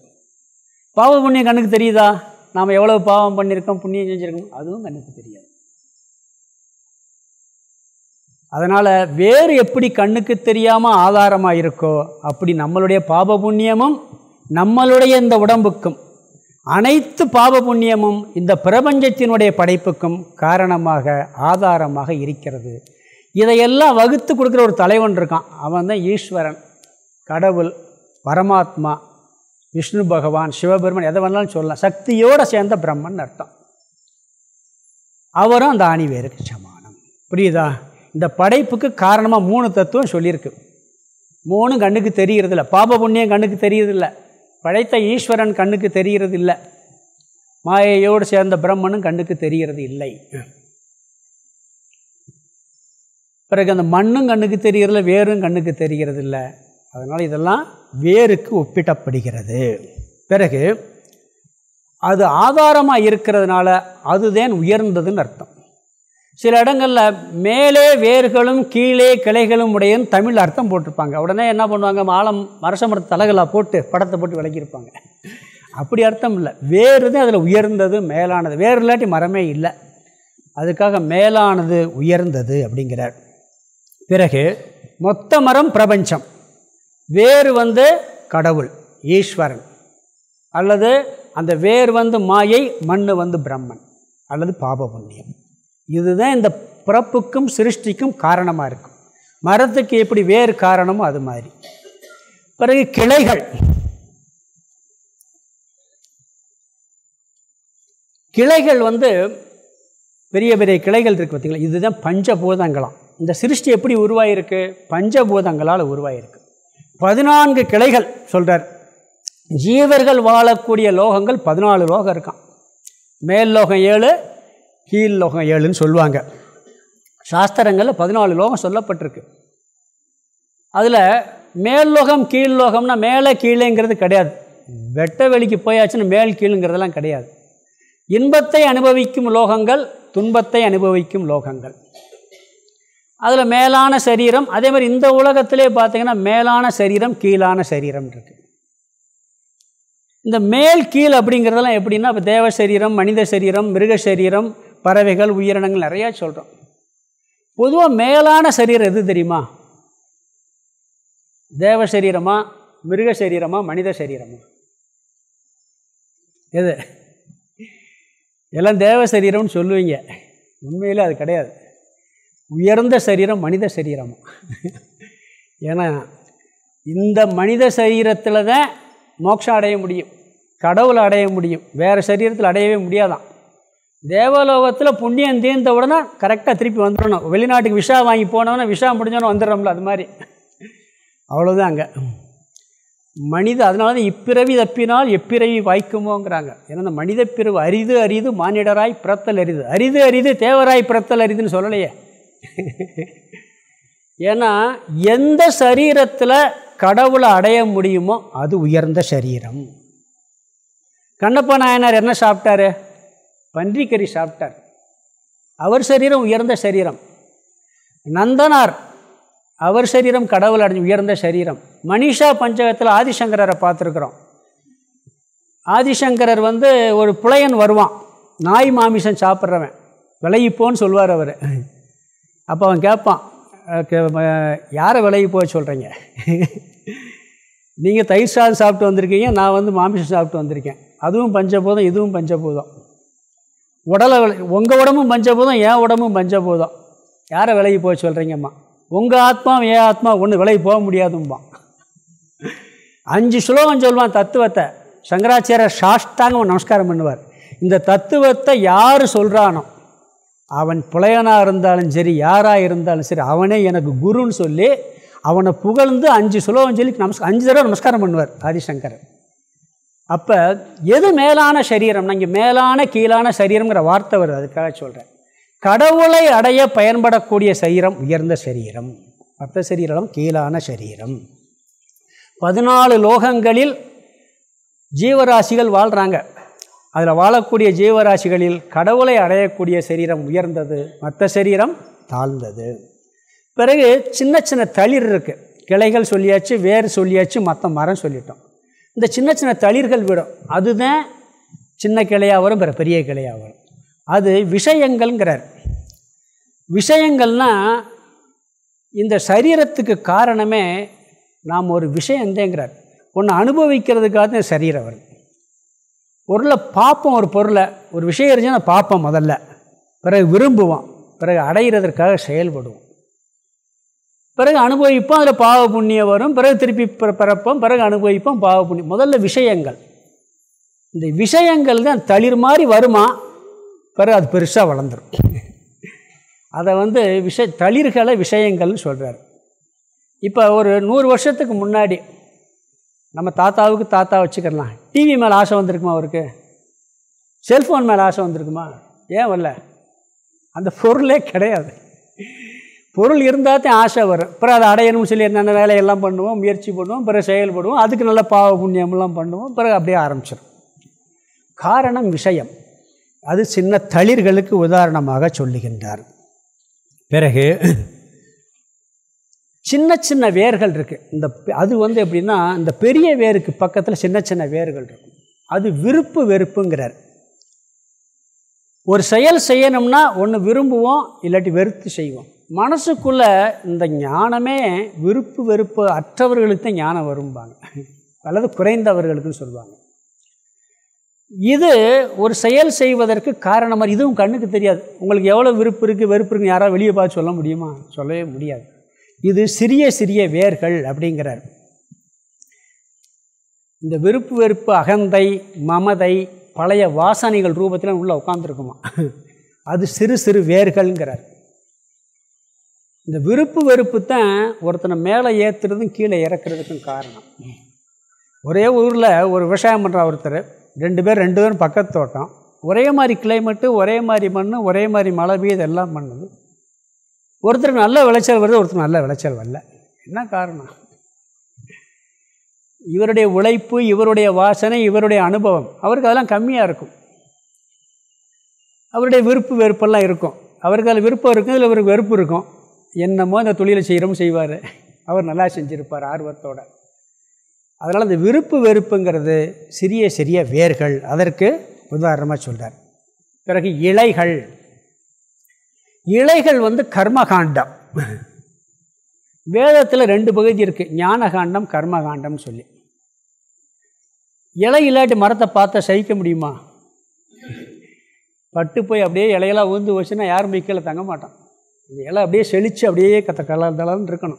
பாவ புண்ணியம் கண்ணுக்கு தெரியுதா? நாம் எவ்வளோ பாவம் பண்ணியிருக்கோம் புண்ணியம் செஞ்சுருக்கோம் அதுவும் கண்ணுக்கு தெரியாது. அதனால் வேறு எப்படி கண்ணுக்கு தெரியாமல் ஆதாரமாக இருக்கோ அப்படி நம்மளுடைய பாப புண்ணியமும் நம்மளுடைய இந்த உடம்புக்கும் அனைத்து பாப புண்ணியமும் இந்த பிரபஞ்சத்தினுடைய படைப்புக்கும் காரணமாக ஆதாரமாக இருக்கிறது. இதையெல்லாம் வகுத்து கொடுக்குற ஒரு தலைவன் இருக்கான். அவன் தான் ஈஸ்வரன் கடவுள் பரமாத்மா விஷ்ணு பகவான் சிவபெருமன் எதை வேணாலும் சொல்லலாம். சக்தியோடு சேர்ந்த பிரம்மன் அர்த்தம். அவரும் அந்த ஆணிவேருக்கு சமானம். புரியுதா? இந்த படைப்புக்கு காரணமாக மூணு தத்துவம் சொல்லியிருக்கு. மூணு கண்ணுக்கு தெரிகிறதில்ல பாப புண்ணியம் கண்ணுக்கு தெரியறதில்ல. படைத்த ஈஸ்வரன் கண்ணுக்கு தெரிகிறது இல்லை மாயையோடு சேர்ந்த பிரம்மனும் கண்ணுக்கு தெரிகிறது இல்லை. பிறகு அந்த மண்ணும் கண்ணுக்கு தெரிகிறதில்ல வேரும் கண்ணுக்கு தெரிகிறது இல்லை அதனால் இதெல்லாம் வேருக்கு ஒப்பிடப்படுகிறது. பிறகு அது ஆதாரமாக இருக்கிறதுனால அதுதான் உயர்ந்ததுன்னு அர்த்தம். சில இடங்களில் மேலே வேர்களும் கீழே கிளைகளும் உடையன்னு தமிழ் அர்த்தம் போட்டிருப்பாங்க. உடனே என்ன பண்ணுவாங்க? மாலம் மரச தலைகளாக போட்டு படத்தை போட்டு விளக்கியிருப்பாங்க. அப்படி அர்த்தம் இல்லை. வேறு தான் அதில் உயர்ந்தது மேலானது. வேறு இல்லாட்டி மரமே இல்லை. அதுக்காக மேலானது உயர்ந்தது அப்படிங்கிறார். பிறகு மொத்த மரம் பிரபஞ்சம். வேறு வந்து கடவுள் ஈஸ்வரன். அல்லது அந்த வேர் வந்து மாயை மண் வந்து பிரம்மன். அல்லது பாப புண்ணியம். இதுதான் இந்த பிறப்புக்கும் சிருஷ்டிக்கும் காரணமாக இருக்கும். மரத்துக்கு எப்படி வேறு காரணமோ அது மாதிரி. பிறகு கிளைகள். கிளைகள் வந்து பெரிய பெரிய கிளைகள் இருக்குது பார்த்திங்களா? இதுதான் பஞ்சபூதங்களாம். இந்த சிருஷ்டி எப்படி உருவாயிருக்கு? பஞ்சபூதங்களால் உருவாயிருக்கு. பதினான்கு கிளைகள் சொல்கிறார் ஜீவர்கள் வாழக்கூடிய லோகங்கள் பதினாலு லோகம் இருக்கான் மேல் லோகம் ஏழு கீழ் லோகம் ஏழுன்னு சொல்லுவாங்க. சாஸ்திரங்களில் பதினாலு லோகம் சொல்லப்பட்டிருக்கு. அதில் மேல் லோகம் கீழ் லோகம்னா மேலே கீழேங்கிறது கிடையாது. வெட்ட வெளிக்கு போயாச்சுன்னு மேல் கீழுங்கிறதெல்லாம் கிடையாது. இன்பத்தை அனுபவிக்கும் லோகங்கள் துன்பத்தை அனுபவிக்கும் லோகங்கள். அதில் மேலான சரீரம் அதே மாதிரி இந்த உலகத்திலே பார்த்திங்கன்னா மேலான சரீரம் கீழான சரீரம் இருக்குது இந்த மேல் கீழ் அப்படிங்கிறதெல்லாம் எப்படின்னா இப்போ தேவ சரீரம் மனித சரீரம் மிருக சரீரம் பறவைகள் உயிரினங்கள் நிறையா சொல்கிறோம் பொதுவாக மேலான சரீரம் எது தெரியுமா? தேவ சரீரமா மிருக சரீரமா மனித சரீரமா? எது? எல்லாம் தேவ சரீரம்னு சொல்லுவீங்க. உண்மையில் அது கிடையாது. உயர்ந்த சரீரம் மனித சரீரம்? ஏன்னா இந்த மனித சரீரத்தில் தான் மோட்சம் அடைய முடியும். கடவுளை அடைய முடியும். வேறு சரீரத்தில் அடையவே முடியாதான். தேவலோகத்தில் புண்ணியம் தீர்ந்த உடனே கரெக்டாக திருப்பி வந்துடணும். வெளிநாட்டுக்கு விஷா வாங்கி போனவொன்னே விஷா முடிஞ்சோன்னு வந்துடுறோம்ல அது மாதிரி. அவ்வளோதான் அங்கே. மனித அதனால தான் இப்பிறவி தப்பினால் எப்பிறவி வாய்க்குமோங்கிறாங்க. ஏன்னா அந்த மனித பிறவு அரிது அரிது மானிடராய் பிறத்தல் அரிது. அரிது அரிது தேவராய் பிறத்தல் அரிதுன்னு சொல்லலையே. ஏன்னா எந்த சரீரத்தில் கடவுளை அடைய முடியுமோ அது உயர்ந்த சரீரம். கண்ணப்ப நாயனார் என்ன சாப்பிட்டாரு? பன்றிக்கறி சாப்பிட்டார். அவர் சரீரம் உயர்ந்த சரீரம். நந்தனார் அவர் சரீரம் கடவுள் அடைஞ்சு உயர்ந்த சரீரம். மனிஷா பஞ்சகத்தில் ஆதிசங்கரரை பார்த்துருக்குறோம். ஆதிசங்கரர் வந்து ஒரு புலையன் வருவான். நாய் மாமிசம் சாப்பிட்றவன். விலகிப்போன்னு சொல்லுவார் அவர். அப்போ அவன் கேட்பான் யாரை விலகி போக சொல்கிறீங்க நீங்கள் தயிர் சாதம் சாப்பிட்டு வந்திருக்கீங்க நான் வந்து மாமிசம் சாப்பிட்டு வந்திருக்கேன். அதுவும் பஞ்சபூதம் இதுவும் பஞ்சபூதம். உடலை உங்கள் உடம்பும் பஞ்சபூதம் என் உடம்பும் பஞ்சபூதம் யாரை விலகி போக சொல்கிறீங்கம்மா உங்கள் ஆத்மா என் ஆத்மா ஒன்று விலகி போக முடியாதும்பான் அஞ்சு ஸ்லோகம் சொல்லுவான் தத்துவத்தை. சங்கராச்சாரிய சாஷ்டாங்க நமஸ்காரம் பண்ணுவார். இந்த தத்துவத்தை யார் சொல்கிறானோ அவன் புலையனாக இருந்தாலும் சரி யாராக இருந்தாலும் சரி அவனே எனக்கு குருன்னு சொல்லி அவனை புகழ்ந்து அஞ்சு சுலோகம் சொல்லி நமஸ்க அஞ்சு தடவை நமஸ்காரம் பண்ணுவார் ஆதிசங்கரன் அப்போ எது மேலான சரீரம் இங்கே மேலான கீழான சரீரம்ங்கிற வார்த்தை வருது அதுக்காக சொல்கிறேன் கடவுளை அடைய பயன்படக்கூடிய சரீரம் உயர்ந்த சரீரம். மற்ற சரீரம் கீழான சரீரம். பதினாலு லோகங்களில் ஜீவராசிகள் வாழ்கிறாங்க அதில் வாழக்கூடிய ஜீவராசிகளில் கடவுளை அடையக்கூடிய சரீரம் உயர்ந்தது மற்ற சரீரம் தாழ்ந்தது. பிறகு சின்ன சின்ன தளிர் இருக்குது கிளைகள் சொல்லியாச்சு வேர் சொல்லியாச்சு மற்ற மரம் சொல்லிட்டோம். இந்த சின்ன சின்ன தளிர்கள் விடும். அதுதான் சின்ன கிளையாக வரும் பிற பெரிய கிளையாக வரும். அது விஷயங்கள்ங்கிறார். விஷயங்கள்னால் இந்த சரீரத்துக்கு காரணமே நாம் ஒரு விஷயந்தேங்கிறார் ஒன்று அனுபவிக்கிறதுக்காக தான் சரீரம் வரும். பொருளை பார்ப்போம் ஒரு பொருளை. ஒரு விஷயம் இருந்துச்சுன்னா பார்ப்போம் முதல்ல. பிறகு விரும்புவோம். பிறகு அடைகிறதற்காக செயல்படுவோம். பிறகு அனுபவிப்போம் அதில் பாவ புண்ணியம் வரும். பிறகு திருப்பி பிறப்போம் பிறகு அனுபவிப்போம் பாவ புண்ணியம். முதல்ல விஷயங்கள். இந்த விஷயங்கள் தான் தளிர் மாதிரி வருமா? பிறகு அது பெருசாக வளர்ந்துடும் அதை வந்து விஷ தளிர்களை விஷயங்கள்னு சொல்கிறார் இப்போ ஒரு நூறு வருஷத்துக்கு முன்னாடி நம்ம தாத்தாவுக்கு தாத்தா வச்சுக்கலாம் டிவி மேலே ஆசை வந்திருக்குமா அவருக்கு? செல்ஃபோன் மேலே ஆசை வந்திருக்குமா? ஏன் வரல? அந்த பொருளே கிடையாது. பொருள் இருந்தால் தான் ஆசை வரும். அப்புறம் அதை அடையணும்னு சொல்லி என்னென்ன வேலையெல்லாம் பண்ணுவோம் முயற்சி பண்ணுவோம் பிறகு செயல்படுவோம். அதுக்கு நல்ல பாவ புண்ணியமெல்லாம் பண்ணுவோம் பிறகு அப்படியே ஆரம்பிச்சிடும் காரணம் விஷயம். அது சின்ன தளிர்களுக்கு உதாரணமாக சொல்லுகின்றார். பிறகு சின்ன சின்ன வேர்கள் இருக்குது இந்த அது வந்து எப்படின்னா இந்த பெரிய வேருக்கு பக்கத்தில் சின்ன சின்ன வேர்கள் இருக்கும். அது விருப்பு வெறுப்புங்கிறார். ஒரு செயல் செய்யணும்னா ஒன்று விரும்புவோம் இல்லாட்டி வெறுத்து செய்வோம். மனசுக்குள்ளே இந்த ஞானமே விருப்பு வெறுப்பு அற்றவர்களுக்கு தான் ஞானம் வரும்பாங்க. அல்லது குறைந்தவர்களுக்குன்னு சொல்லுவாங்க. இது ஒரு செயல் செய்வதற்கு காரணமாக இதுவும் கண்ணுக்கு தெரியாது. உங்களுக்கு எவ்வளோ விருப்பு இருக்குது வெறுப்பு இருக்குன்னு யாராவது வெளியே பார்த்து சொல்ல முடியுமா? சொல்லவே முடியாது. இது சிறிய சிறிய வேர்கள் அப்படிங்கிறார். இந்த விருப்பு வெறுப்பு அகந்தை மமதை பழைய வாசனைகள் ரூபத்தில் உள்ளே உட்காந்துருக்குமா அது சிறு சிறு வேர்கள்ங்கிறார். இந்த விருப்பு வெறுப்பு தான் ஒருத்தனை மேலே ஏற்றுறதும் கீழே இறக்குறதுக்கும் காரணம். ஒரே ஊரில் ஒரு விவசாயம் பண்ணுற ஒருத்தர் ரெண்டு பேர் ரெண்டு பேரும் பக்கத்து தோட்டம். ஒரே மாதிரி கிளைமேட்டு ஒரே மாதிரி மண் ஒரே மாதிரி மழை பெய்யுது எல்லாம் பண்ணுது. ஒருத்தருக்கு நல்ல விளைச்சல் வருது ஒருத்தர் நல்ல விளைச்சல் வரல. என்ன காரணம்? இவருடைய உழைப்பு இவருடைய வாசனை இவருடைய அனுபவம் அவருக்கு அதெல்லாம் கம்மியாக இருக்கும். அவருடைய விருப்பு வெறுப்பெல்லாம் இருக்கும். அவருக்கு அதில் விருப்பம் இருக்கும் இதில் இவருக்கு வெறுப்பு இருக்கும். என்னமோ அந்த தொழிலை செய்கிறோம் செய்வார். அவர் நல்லா செஞ்சுருப்பார் ஆர்வத்தோடு. அதனால் அந்த விருப்பு வெறுப்புங்கிறது சிறிய சிறிய வேர்கள். அதற்கு உதாரணமாக சொல்கிறார் பிறகு இலைகள். இலைகள் வந்து கர்மகாண்டம். வேதத்தில் ரெண்டு பகுதி இருக்குது ஞானகாண்டம் கர்மகாண்டம்னு சொல்லி. இலை இல்லாட்டி மரத்தை பார்த்தா சகிக்க முடியுமா? பட்டு போய் அப்படியே இலையெல்லாம் ஊந்து வச்சுன்னா யாரும் போய் கீழே தங்க மாட்டான். இந்த அப்படியே செழித்து அப்படியே கத்த கலர் இருக்கணும்.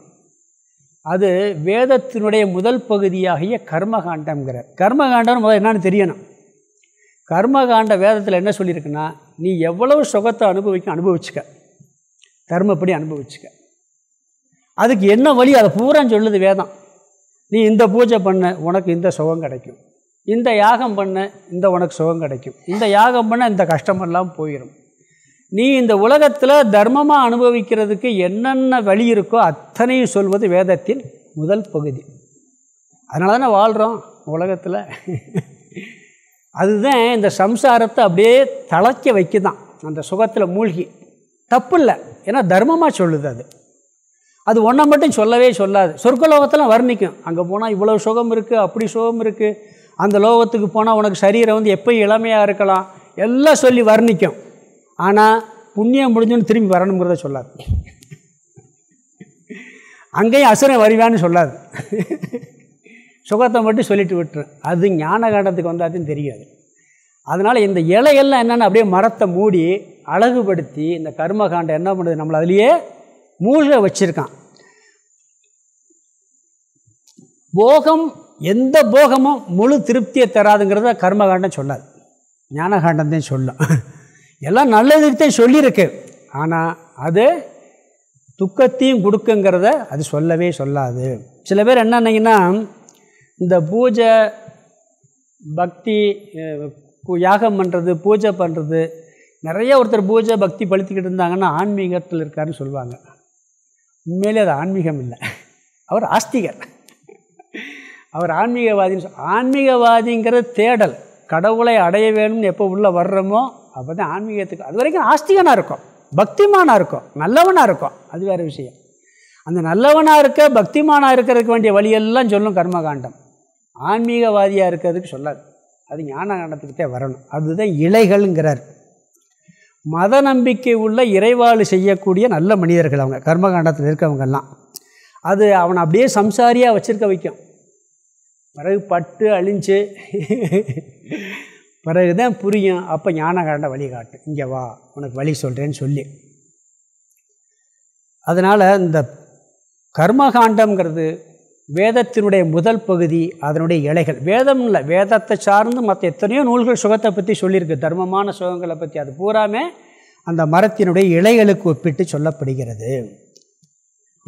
அது வேதத்தினுடைய முதல் பகுதியாகிய கர்மகாண்டம்ங்கிறார். கர்மகாண்டம் முதல் என்னன்னு தெரியணும். கர்மகாண்ட வேதத்தில் என்ன சொல்லியிருக்குன்னா நீ எவ்வளவு சுகத்தை அனுபவிக்க அனுபவிச்சுக்க. தர்மப்படி அனுபவிச்சுக்க. அதுக்கு என்ன வழி? அதை பூரா சொல்லுது வேதம். நீ இந்த பூஜை பண்ண உனக்கு இந்த சுகம் கிடைக்கும். இந்த யாகம் பண்ண இந்த உனக்கு சுகம் கிடைக்கும். இந்த யாகம் பண்ண இந்த கஷ்டமெல்லாம் போயிடும் நீ இந்த உலகத்தில் தர்மமாக அனுபவிக்கிறதுக்கு என்னென்ன வழி இருக்கோ அத்தனையும் சொல்வது வேதத்தின் முதல் பகுதி. அதனால தானே வாழ்கிறோம் உலகத்தில். அதுதான் இந்த சம்சாரத்தை அப்படியே தளக்க வைக்குதான். அந்த சுகத்தில் மூழ்கி. தப்பு இல்லை ஏன்னா தர்மமாக சொல்லுது அது. அது ஒன்றை மட்டும் சொல்லவே சொல்லாது. சொர்க்கலோகத்தில் வர்ணிக்கும். அங்கே போனால் இவ்வளோ சுகம் இருக்குது அப்படி சுகம் இருக்குது அந்த லோகத்துக்கு போனால் உனக்கு சரீரம் வந்து எப்போ இளமையாக இருக்கலாம். எல்லாம் சொல்லி வர்ணிக்கும். ஆனால் புண்ணியம் முடிஞ்சுன்னு திரும்பி வரணுங்கிறத சொல்லாது. அங்கேயும் அசுரம் வருவான்னு சொல்லாது. சுகத்தை மட்டும் சொல்லிட்டு விட்டுரு. அது ஞான காண்டத்துக்கு வந்தாதுன்னு தெரியாது. அதனால் இந்த இலையெல்லாம் என்னென்னு அப்படியே மரத்தை மூடி அழகுபடுத்தி இந்த கர்மகாண்டம் என்ன பண்ணுது? நம்மளை அதுலேயே மூழ்க வச்சுருக்கான். போகம் எந்த போகமும் முழு திருப்தியை தராதுங்கிறத கர்மகாண்டம் சொல்லாது. ஞானகாண்டம் தான் சொல்லும் எல்லாம் நல்லதுக்கு சொல்லியிருக்கு. ஆனால் அது துக்கத்தையும் கொடுக்குங்கிறத அது சொல்லவே சொல்லாது. சில பேர் என்னன்னீங்கன்னா இந்த பூஜை பக்தி யாகம் பண்ணுறது பூஜை பண்ணுறது நிறைய ஒருத்தர் பூஜை பக்தி பழுத்திக்கிட்டு இருந்தாங்கன்னா ஆன்மீகத்தில் இருக்காருன்னு சொல்லுவாங்க. உண்மையிலே அது ஆன்மீகம் இல்லை. அவர் ஆஸ்திகர். அவர் ஆன்மீகவாதின்னு ஆன்மீகவாதிங்கிற தேடல். கடவுளை அடைய வேணும்னு எப்போ உள்ளே வர்றோமோ அப்போ தான் ஆன்மீகத்துக்கு அது வரைக்கும் ஆஸ்திகனாக இருக்கும். பக்திமானாக இருக்கும். நல்லவனாக இருக்கும். அது வேறு விஷயம். அந்த நல்லவனாக இருக்க பக்திமானாக இருக்கிறதுக்கு வேண்டிய வழியெல்லாம் சொல்லும் கர்மகாண்டம். ஆன்மீகவாதியாக இருக்கிறதுக்கு சொல்லாது. அது ஞான காண்டத்துக்கிட்டே வரணும். அதுதான் இலைகள்ங்கிறார். மத நம்பிக்கை உள்ள இறைவாள் செய்யக்கூடிய நல்ல மனிதர்கள் அவங்க. கர்மகாண்டத்தில் இருக்கவங்கெல்லாம். அது அவனை அப்படியே சம்சாரியாக வச்சுருக்க வைக்கும். பிறகு பட்டு அழிஞ்சு பிறகு தான் புரியும். அப்போ ஞானகாண்ட வழி இங்கே வா உனக்கு வழி சொல்கிறேன்னு சொல்லி. அதனால் இந்த கர்மகாண்டம்ங்கிறது வேதத்தினுடைய முதல் பகுதி அதனுடைய இலைகள். வேதம் இல்லை வேதத்தை சார்ந்து மற்ற எத்தனையோ நூல்கள் சுகத்தை பற்றி சொல்லியிருக்கு. தர்மமான சுகங்களை பற்றி அது பூராமே அந்த மரத்தினுடைய இலைகளுக்கு ஒப்பிட்டு சொல்லப்படுகிறது.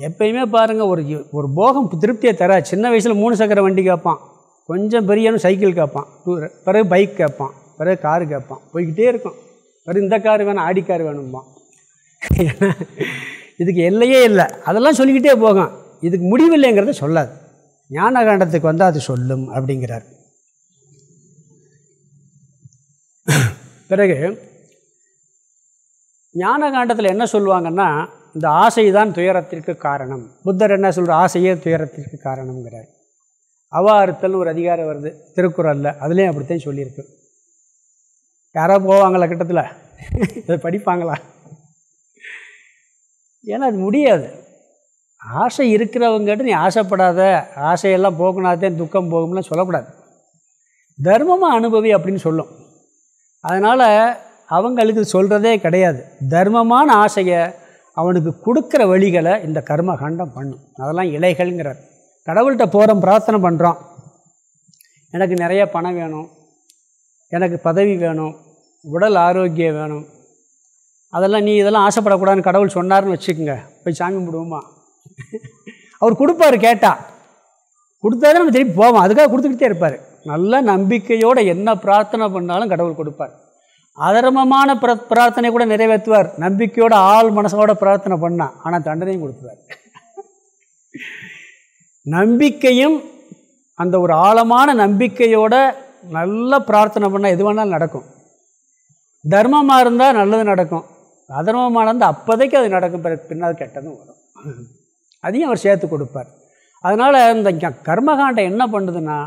எப்பயுமே பாருங்கள் ஒரு ஒரு போகம் திருப்தியை தர சின்ன வயசில் மூணு சக்கர வண்டி கேட்பான். கொஞ்சம் பெரியவனும் சைக்கிள் கேட்பான். டூ பிறகு பைக் கேட்பான். பிறகு காரு கேட்பான். போய்கிட்டே இருக்கும். பிறகு இந்த கார் வேணும் ஆடி கார் வேணும்பான். இதுக்கு எல்லையே இல்லை. அதெல்லாம் சொல்லிக்கிட்டே போகும் இதுக்கு முடிவில்லைங்கிறத சொல்லாது. ஞானகாண்டத்துக்கு வந்தால் அது சொல்லும் அப்படிங்கிறார். பிறகு ஞானகாண்டத்தில் என்ன சொல்லுவாங்கன்னா இந்த ஆசை தான் துயரத்திற்கு காரணம். புத்தர் என்ன சொல்கிற ஆசையே துயரத்திற்கு காரணம்ங்கிறார். அவாறுத்தல் ஒரு அதிகாரம் வருது. திருக்குறளில். அதுலேயும் அப்படித்தான் சொல்லியிருக்கு. யாரோ போவாங்களா கிட்டத்தில்? இதை படிப்பாங்களா? ஏன்னா அது முடியாது. ஆசை இருக்கிறவங்ககிட்ட நீ ஆசைப்படாத. ஆசையெல்லாம் போக்குனாதே துக்கம் போகும்லாம் சொல்லக்கூடாது. தர்மமாக அனுபவி அப்படின்னு சொல்லும். அதனால் அவங்களுக்கு சொல்கிறதே கிடையாது. தர்மமான ஆசையை அவனுக்கு கொடுக்குற வழிகளை இந்த கர்மகாண்டம் பண்ணும். அதெல்லாம் இலைகள்ங்கிறார். கடவுள்கிட்ட போகிறோம் பிரார்த்தனை பண்ணுறோம் எனக்கு நிறைய பணம் வேணும். எனக்கு பதவி வேணும். உடல் ஆரோக்கியம் வேணும். அதெல்லாம் நீ இதெல்லாம் ஆசைப்படக்கூடாதுன்னு கடவுள் சொன்னார்னு வச்சுக்கோங்க. போய் சாமி கும்பிடுவோமா? அவர் கொடுப்பார் கேட்டால் கொடுத்தாதான் நம்ம திருப்பி போவோம். அதுக்காக கொடுத்துக்கிட்டே இருப்பார். நல்ல நம்பிக்கையோடு என்ன பிரார்த்தனை பண்ணாலும் கடவுள் கொடுப்பார். அதர்மமான பிர பிரார்த்தனை கூட நிறைவேற்றுவார். நம்பிக்கையோட ஆள் மனசோட பிரார்த்தனை பண்ணால் ஆனால் தண்டனையும் கொடுத்துருவார். நம்பிக்கையும் அந்த ஒரு ஆழமான நம்பிக்கையோட நல்ல பிரார்த்தனை பண்ணால் எது வேணாலும் நடக்கும். தர்மமாக இருந்தால் நல்லது நடக்கும். அதர்மமாக இருந்தால் அப்போதைக்கு அது நடக்கும். பிறகு பின்னால் கெட்டதும் வரும். அதையும் அவர் சேர்த்து கொடுப்பார். அதனால் இந்த கர்மகாண்டம் என்ன பண்ணுதுன்னா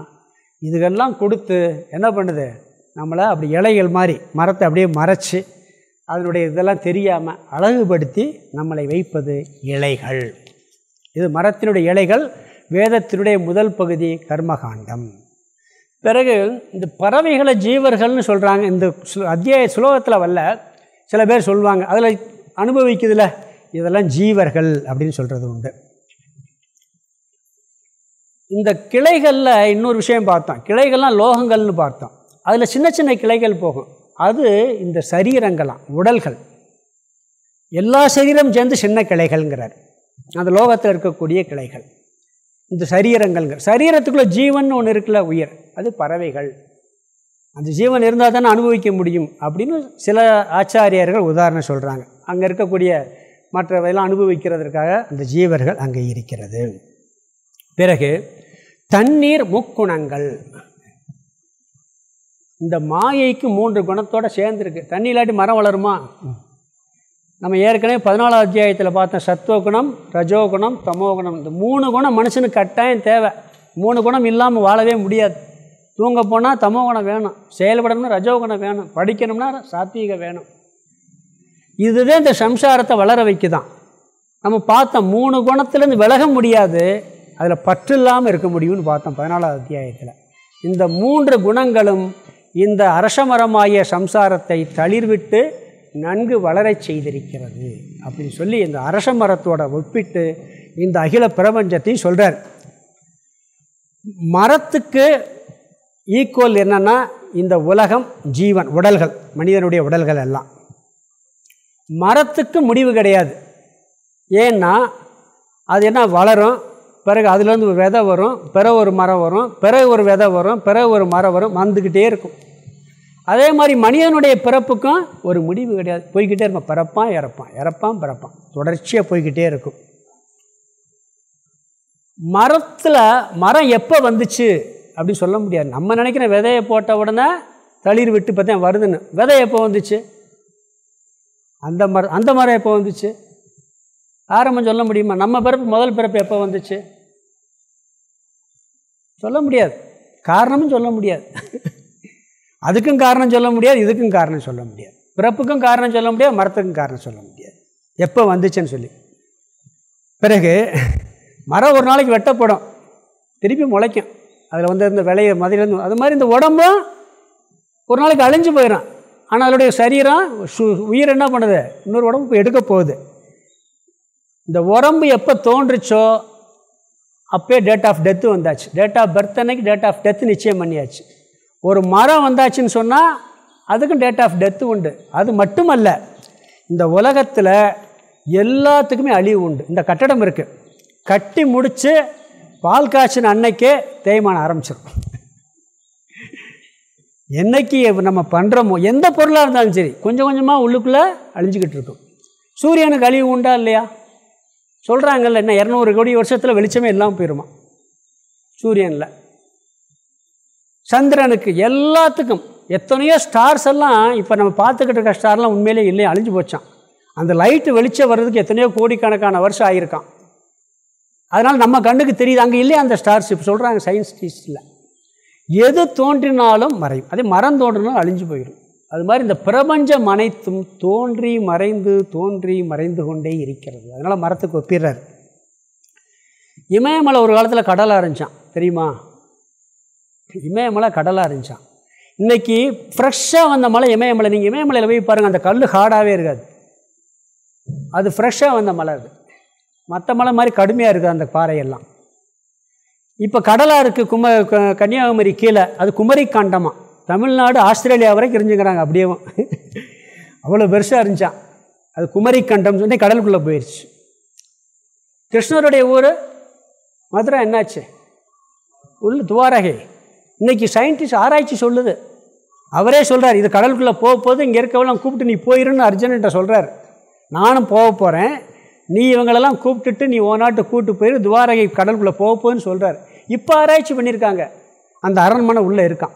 இதுகெல்லாம் கொடுத்து என்ன பண்ணுது? நம்மளை அப்படி இலைகள் மாதிரி மரத்தை அப்படியே மறைச்சி அதனுடைய இதெல்லாம் தெரியாமல் அழகுபடுத்தி நம்மளை வைப்பது இலைகள். இது மரத்தினுடைய இலைகள் வேதத்தினுடைய முதல் பகுதி கர்மகாண்டம். பிறகு இந்த பறவைகளை ஜீவர்கள்னு சொல்கிறாங்க இந்த அத்தியாய சுலோகத்தில் வல்ல சில பேர் சொல்லுவாங்க அதில் அனுபவிக்குதுல இதெல்லாம் ஜீவர்கள் அப்படின்னு சொல்கிறது உண்டு. இந்த கிளைகளில் இன்னொரு விஷயம் பார்த்தோம். கிளைகள்லாம் லோகங்கள்னு பார்த்தோம். அதில் சின்ன சின்ன கிளைகள் போகும். அது இந்த சரீரங்களாம் உடல்கள். எல்லா சரீரம் சேர்ந்து சின்ன கிளைகள்ங்கிறார். அந்த லோகத்தில் இருக்கக்கூடிய கிளைகள். இந்த சரீரங்கள்ங்கிற சரீரத்துக்குள்ளே ஜீவன் ஒன்று இருக்குல்ல உயிர். அது பறவைகள். அந்த ஜீவன் இருந்தால் தானே அனுபவிக்க முடியும் அப்படின்னு சில ஆச்சாரியர்கள் உதாரணம் சொல்கிறாங்க அங்கே இருக்கக்கூடிய மற்றவையெல்லாம் அனுபவிக்கிறதுக்காக அந்த ஜீவர்கள் அங்கே இருக்கிறது. பிறகு தண்ணீர் முக்குணங்கள். இந்த மாயைக்கு மூன்று குணத்தோடு சேர்ந்துருக்கு. தண்ணி இல்லாட்டி மரம் வளருமா? நம்ம ஏற்கனவே பதினாலாம் அத்தியாயத்தில் பார்த்தோம் சத்துவகுணம் ரஜோகுணம் தமோகுணம் இந்த மூணு குணம் மனுஷனுக்கு கட்டாயம் தேவை. மூணு குணம் இல்லாமல் வாழவே முடியாது. தூங்க போனால் தமோகுணம் வேணும் செயல்படணும்னா ரஜோகுணம் வேணும் படிக்கணும்னா சாத்வீகம் வேணும். இதுதான் இந்த சம்சாரத்தை வளர வைக்குதான். நம்ம பார்த்தோம் மூணு குணத்துலேருந்து விலக முடியாது அதில் பற்று இல்லாமல் இருக்க முடியும்னு பார்த்தோம் பதினாலாவது அத்தியாயத்தில். இந்த மூன்று குணங்களும் இந்த அரசமரமாகிய சம்சாரத்தை தளிர்விட்டு நன்கு வளரச் செய்திருக்கிறது அப்படின்னு சொல்லி இந்த அரச மரத்தோட ஒப்பிட்டு இந்த அகில பிரபஞ்சத்தையும் சொல்கிறார் மரத்துக்கு ஈக்குவல் என்னென்னா இந்த உலகம் ஜீவன் உடல்கள் மனிதனுடைய உடல்கள் எல்லாம். மரத்துக்கு முடிவு கிடையாது. ஏன்னா அது என்ன வளரும் பிறகு அதுலேருந்து ஒரு விதை வரும் பிறகு ஒரு மரம் வரும் பிறகு ஒரு விதை வரும் பிறகு ஒரு மரம் வரும் வந்துக்கிட்டே இருக்கும். அதே மாதிரி மனிதனுடைய பிறப்புக்கும் ஒரு முடிவு கிடையாது. போய்கிட்டே இருப்பான் பிறப்பான் இறப்பான். இறப்பான் பிறப்பான். தொடர்ச்சியாக போய்கிட்டே இருக்கும். மரத்தில் மரம் எப்போ வந்துச்சு அப்படின்னு சொல்ல முடியாது. நம்ம நினைக்கிற விதையை போட்ட உடனே தளிர் விட்டு பார்த்தா வருதுன்னு. விதை எப்போ வந்துச்சு? அந்த மரம் அந்த மரம் எப்போ வந்துச்சு? ஆரம்பம் சொல்ல முடியுமா? நம்ம பிறப்பு முதல் பிறப்பு எப்போ வந்துச்சு? சொல்ல முடியாது. காரணமும் சொல்ல முடியாது. அதுக்கும் காரணம் சொல்ல முடியாது இதுக்கும் காரணம் சொல்ல முடியாது. பிறப்புக்கும் காரணம் சொல்ல முடியாது மரத்துக்கும் காரணம் சொல்ல முடியாது. எப்போ வந்துச்சுன்னு சொல்லி. பிறகு மரம் ஒரு நாளைக்கு வெட்டப்படும். திருப்பி முளைக்கும். அதில் வந்து இந்த விளைய மதிலேருந்து அது மாதிரி இந்த உடம்பும் ஒரு நாளைக்கு அழிஞ்சு போயிடும். ஆனால் அதனுடைய சரீரம் சு உயிர் என்ன பண்ணுது? இன்னொரு உடம்பு எடுக்க போகுது. இந்த உடம்பு எப்போ தோன்றுச்சோ அப்போயே டேட் ஆஃப் டெத்து வந்தாச்சு. டேட் ஆஃப் பர்த் அன்னைக்கு டேட் ஆஃப் டெத்து நிச்சயம் பண்ணியாச்சு. ஒரு மரம் வந்தாச்சுன்னு சொன்னால் அதுக்கும் டேட் ஆஃப் டெத்து உண்டு. அது மட்டுமல்ல இந்த உலகத்தில் எல்லாத்துக்குமே அழிவு உண்டு. இந்த கட்டடம் இருக்குது கட்டி முடித்து பால் காய்ச்சின அன்னைக்கே தேய்மானம் ஆரம்பிச்சிடும் என்னைக்கு நம்ம பண்ணுறோமோ எந்த பொருளாக இருந்தாலும் சரி கொஞ்சம் கொஞ்சமாக உள்ளுக்குள்ளே அழிஞ்சிக்கிட்டு இருக்கும். சூரியனுக்கு அழிவு உண்டா இல்லையா? சொல்கிறாங்கல்ல என்ன இரநூறு கோடி வருஷத்தில் வெளிச்சமே இல்லாமல் போயிடுமா சூரியனில். சந்திரனுக்கு எல்லாத்துக்கும் எத்தனையோ ஸ்டார்ஸ் எல்லாம் இப்போ நம்ம பார்த்துக்கிட்டு இருக்க ஸ்டார்லாம் உண்மையிலே இல்லையே அழிஞ்சு போச்சான் அந்த லைட்டு வெளிச்சம் வர்றதுக்கு எத்தனையோ கோடிக்கணக்கான வருஷம் ஆகியிருக்கான் அதனால் நம்ம கண்ணுக்கு தெரியுது அங்கே இல்லையா அந்த ஸ்டார்ஸ் இப்போ சொல்கிறாங்க சயின்ஸ்டிஸ்டில் எது தோன்றினாலும் மறையும். அதே மரம் தோன்றினாலும் அழிஞ்சு போயிடும் அது மாதிரி இந்த பிரபஞ்சம் அனைத்தும் தோன்றி மறைந்து தோன்றி மறைந்து கொண்டே இருக்கிறது. அதனால் மரத்துக்கு ஒப்பிடுறாரு. இமயமலை ஒரு காலத்தில் கடலாக இருந்துச்சான் தெரியுமா? இமயமலை கடலாக இருந்துச்சான் இன்றைக்கி ஃப்ரெஷ்ஷாக வந்த மலை இமயமலை. நீங்கள் இமயமலையில் போய் பாருங்கள் அந்த கல் ஹார்டாகவே இருக்காது. அது ஃப்ரெஷ்ஷாக வந்த மலை அது. மற்ற மலை மாதிரி கடுமையாக இருக்குது அந்த பாறையெல்லாம். இப்போ கடலாக இருக்குது கும கன்னியாகுமரி கீழே. அது குமரி காண்டமாக தமிழ்நாடு ஆஸ்திரேலியா வரைக்கும் இருந்துக்கிறாங்க அப்படியே. அவ்வளோ பெருசாக இருந்துச்சான் அது குமரி கண்டம் சொல்லி கடலுக்குள்ளே போயிடுச்சு கிருஷ்ணருடைய ஊர் மதுரை என்னாச்சு? உள்ள துவாரகை. இன்றைக்கி சயின்டிஸ்ட் ஆராய்ச்சி சொல்லுது. அவரே சொல்கிறார் இது கடலுக்குள்ளே போக போது இங்கே இருக்கவெல்லாம் கூப்பிட்டு நீ போயிருன்னு அர்ஜுனன்ட்ட சொல்கிறார் நானும் போக போகிறேன் நீ இவங்களெல்லாம் கூப்பிட்டுட்டு நீ ஓ நாட்டு கூப்பிட்டு போயிரு துவாரகை கடலுக்குள்ளே போக போகுதுன்னு சொல்கிறார் இப்போ ஆராய்ச்சி பண்ணியிருக்காங்க. அந்த அரண்மனை உள்ளே இருக்கான்.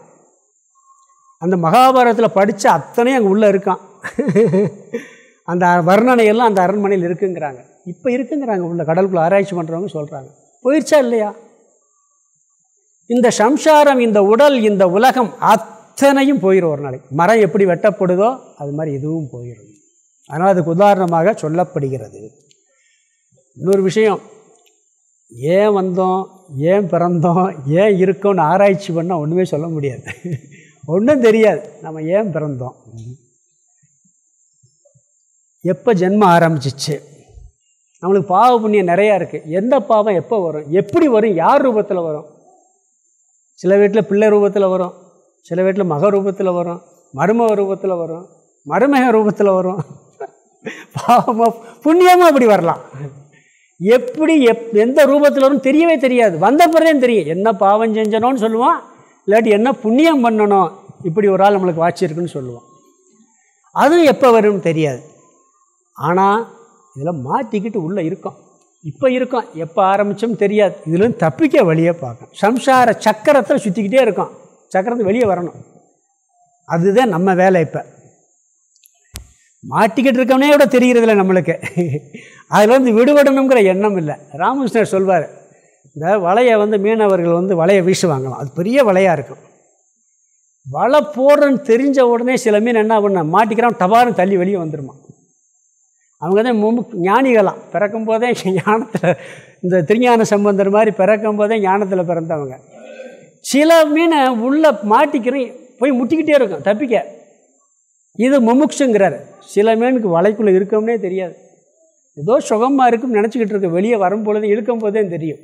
அந்த மகாபாரதத்தில் படித்த அத்தனையும் அங்கே உள்ளே இருக்கான். அந்த வர்ணனையெல்லாம் அந்த அரண்மனையில் இருக்குங்கிறாங்க. இப்போ இருக்குங்கிறாங்க உள்ள கடலுக்குள்ளே ஆராய்ச்சி பண்ணுறவங்க சொல்கிறாங்க போயிடுச்சா இல்லையா? இந்த சம்சாரம் இந்த உடல் இந்த உலகம் அத்தனையும் போயிடும் ஒரு நாளைக்கு. மரம் எப்படி வெட்டப்படுதோ அது மாதிரி இதுவும் போயிடும் அதனால் அதுக்கு உதாரணமாக சொல்லப்படுகிறது. இன்னொரு விஷயம் ஏன் வந்தோம் ஏன் பிறந்தோம் ஏன் இருக்கோம்னு ஆராய்ச்சி பண்ணால் ஒன்றுமே சொல்ல முடியாது. ஒன்றும் தெரியாது நம்ம ஏன் பிறந்தோம்? எப்போ ஜென்மம் ஆரம்பிச்சிச்சு? நம்மளுக்கு பாவ புண்ணியம் நிறையா இருக்குது எந்த பாவம் எப்போ வரும்? எப்படி வரும்? யார் ரூபத்தில் வரும்? சில வீட்டில் பிள்ளை ரூபத்தில் வரும் சில வீட்டில் மக ரூபத்தில் வரும் மருமக ரூபத்தில் வரும் மருமக ரூபத்தில் வரும். பாவமாக புண்ணியமாக அப்படி வரலாம். எப்படி எப் எந்த ரூபத்தில் வரும் தெரியவே தெரியாது. வந்த பிறகு தெரியும். என்ன பாவம் செஞ்சனோன்னு சொல்லுவான் இல்லாட்டி என்ன புண்ணியம் பண்ணணும். இப்படி ஒரு ஆள் நம்மளுக்கு வாட்சி இருக்குன்னு சொல்லுவான் அதுவும் எப்போ வரும்னு தெரியாது. ஆனால் இதில் மாட்டிக்கிட்டு உள்ளே இருக்கோம். இப்போ இருக்கோம் எப்போ ஆரம்பித்தோம் தெரியாது. இதுலேருந்து தப்பிக்க வழியே பார்க்கணும். சம்சார சக்கரத்தில் சுற்றிக்கிட்டே இருக்கோம் சக்கரத்தை வெளியே வரணும். அதுதான் நம்ம வேலை இப்போ. மாட்டிக்கிட்டு இருக்கவனே கூட தெரிகிறதில்ல நம்மளுக்கு. அதில் வந்து விடுபடணுங்கிற எண்ணம் இல்லை. ராமகிருஷ்ணர் சொல்வார் இந்த வலையை வந்து மீனவர்கள் வந்து வலையை வீசுவாங்களாம். அது பெரிய வலையாக இருக்கும். வலை போடுறன்னு தெரிஞ்ச உடனே சில மீன் என்ன பண்ண மாட்டிக்கிறான் டபாரும் தள்ளி வெளியே வந்துடுமா அவங்க தான் மும் ஞானிகளாம். பிறக்கும் போதே ஞானத்தில் இந்த திருஞான சம்பந்தர் மாதிரி பிறக்கும் போதே ஞானத்தில் பிறந்தவங்க. சில மீனை உள்ளே மாட்டிக்கிறோம் போய் முட்டிக்கிட்டே இருக்கும் தப்பிக்க. இது முமுக்ஷுங்கிறார் சில மீனுக்கு வலைக்குள்ளே இருக்கோம்னே தெரியாது. ஏதோ சுகமாக இருக்குன்னு நினச்சிக்கிட்டு இருக்க. வெளியே வரும்பொழுது இழுக்கும் போதே தெரியும்.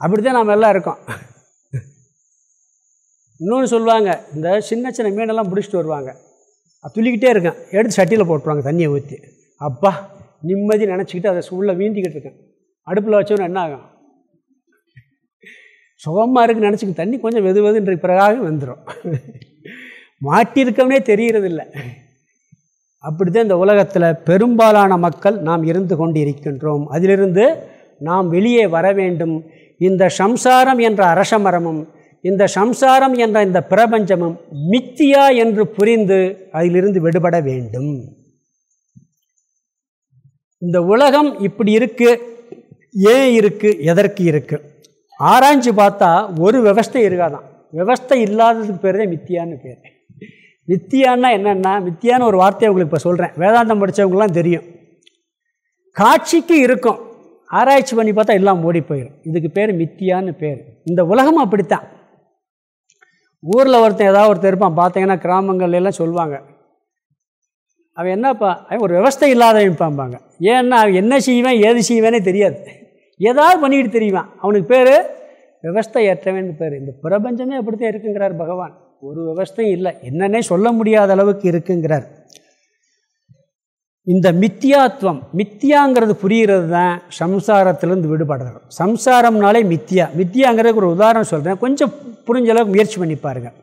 அப்படி தான் நாம் எல்லாம் இருக்கோம். இன்னொன்று சொல்லுவாங்க இந்த சின்ன சின்ன மீனெல்லாம் பிடிச்சிட்டு வருவாங்க. துள்ளிக்கிட்டே இருக்கேன். எடுத்து சட்டியில் போட்டுருவாங்க தண்ணியை ஊற்றி அப்பா நிம்மதி நினச்சிக்கிட்டு அதை உள்ளே வீந்திக்கிட்டு இருக்கேன். அடுப்பில் வச்சோன்னு என்ன ஆகும்? சுகமாக இருக்குன்னு நினச்சிக்க தண்ணி கொஞ்சம் வெது வெதுன்ற பிறகாக வந்துடும் மாட்டியிருக்கவனே தெரிகிறதில்ல அப்படி தான் இந்த உலகத்தில் பெரும்பாலான மக்கள் நாம் இருந்து கொண்டு இருக்கின்றோம் அதிலிருந்து நாம் வெளியே வர வேண்டும். இந்த சம்சாரம் என்ற அரசமரமும் இந்த சம்சாரம் என்ற இந்த பிரபஞ்சமும் மித்தியா என்று புரிந்து அதிலிருந்து விடுபட வேண்டும். இந்த உலகம் இப்படி இருக்குது ஏன் இருக்குது எதற்கு இருக்குது ஆராய்ஞ்சு பார்த்தா ஒரு விவஸ்தை இருக்காதான். விவஸ்தை இல்லாததுக்கு பேர் தான் மித்தியான்னு பேர். மித்தியான்னா என்னென்னா மித்தியான்னு ஒரு வார்த்தையை உங்களுக்கு இப்போ சொல்கிறேன் வேதாந்தம் படித்தவங்களாம் தெரியும். காட்சிக்கு இருக்கும். ஆராய்ச்சி பண்ணி பார்த்தா எல்லாம் ஓடி போயிடும் இதுக்கு பேர் மித்தியான்னு பேர். இந்த உலகம் அப்படித்தான். ஊரில் ஒருத்தன் ஏதாவது ஒருத்தர் இருப்பான். பார்த்தீங்கன்னா கிராமங்கள்லாம் சொல்லுவாங்க அவன் என்னப்பா? அவன் ஒரு விவஸ்தை இல்லாதவன்பாம்பாங்க ஏன்னா என்ன செய்வேன் ஏது செய்வேனே தெரியாது. ஏதாவது பண்ணிக்கிட்டு தெரியுவான் அவனுக்கு பேர் விவஸ்தை ஏற்றவன் பேர். இந்த பிரபஞ்சமே அப்படித்தான் இருக்குங்கிறார் பகவான். ஒரு விவஸ்தையும் இல்லை. என்னன்னே சொல்ல முடியாத அளவுக்கு இருக்குங்கிறார். இந்த மித்தியாத்வம் மித்தியாங்கிறது புரிகிறது தான் சம்சாரத்திலேருந்து விடுபடுறது. சம்சாரம்னாலே மித்தியா. மித்தியாங்கிறதுக்கு ஒரு உதாரணம் சொல்கிறேன் கொஞ்சம் புரிஞ்ச அளவுக்கு முயற்சி பண்ணி பாருங்கள்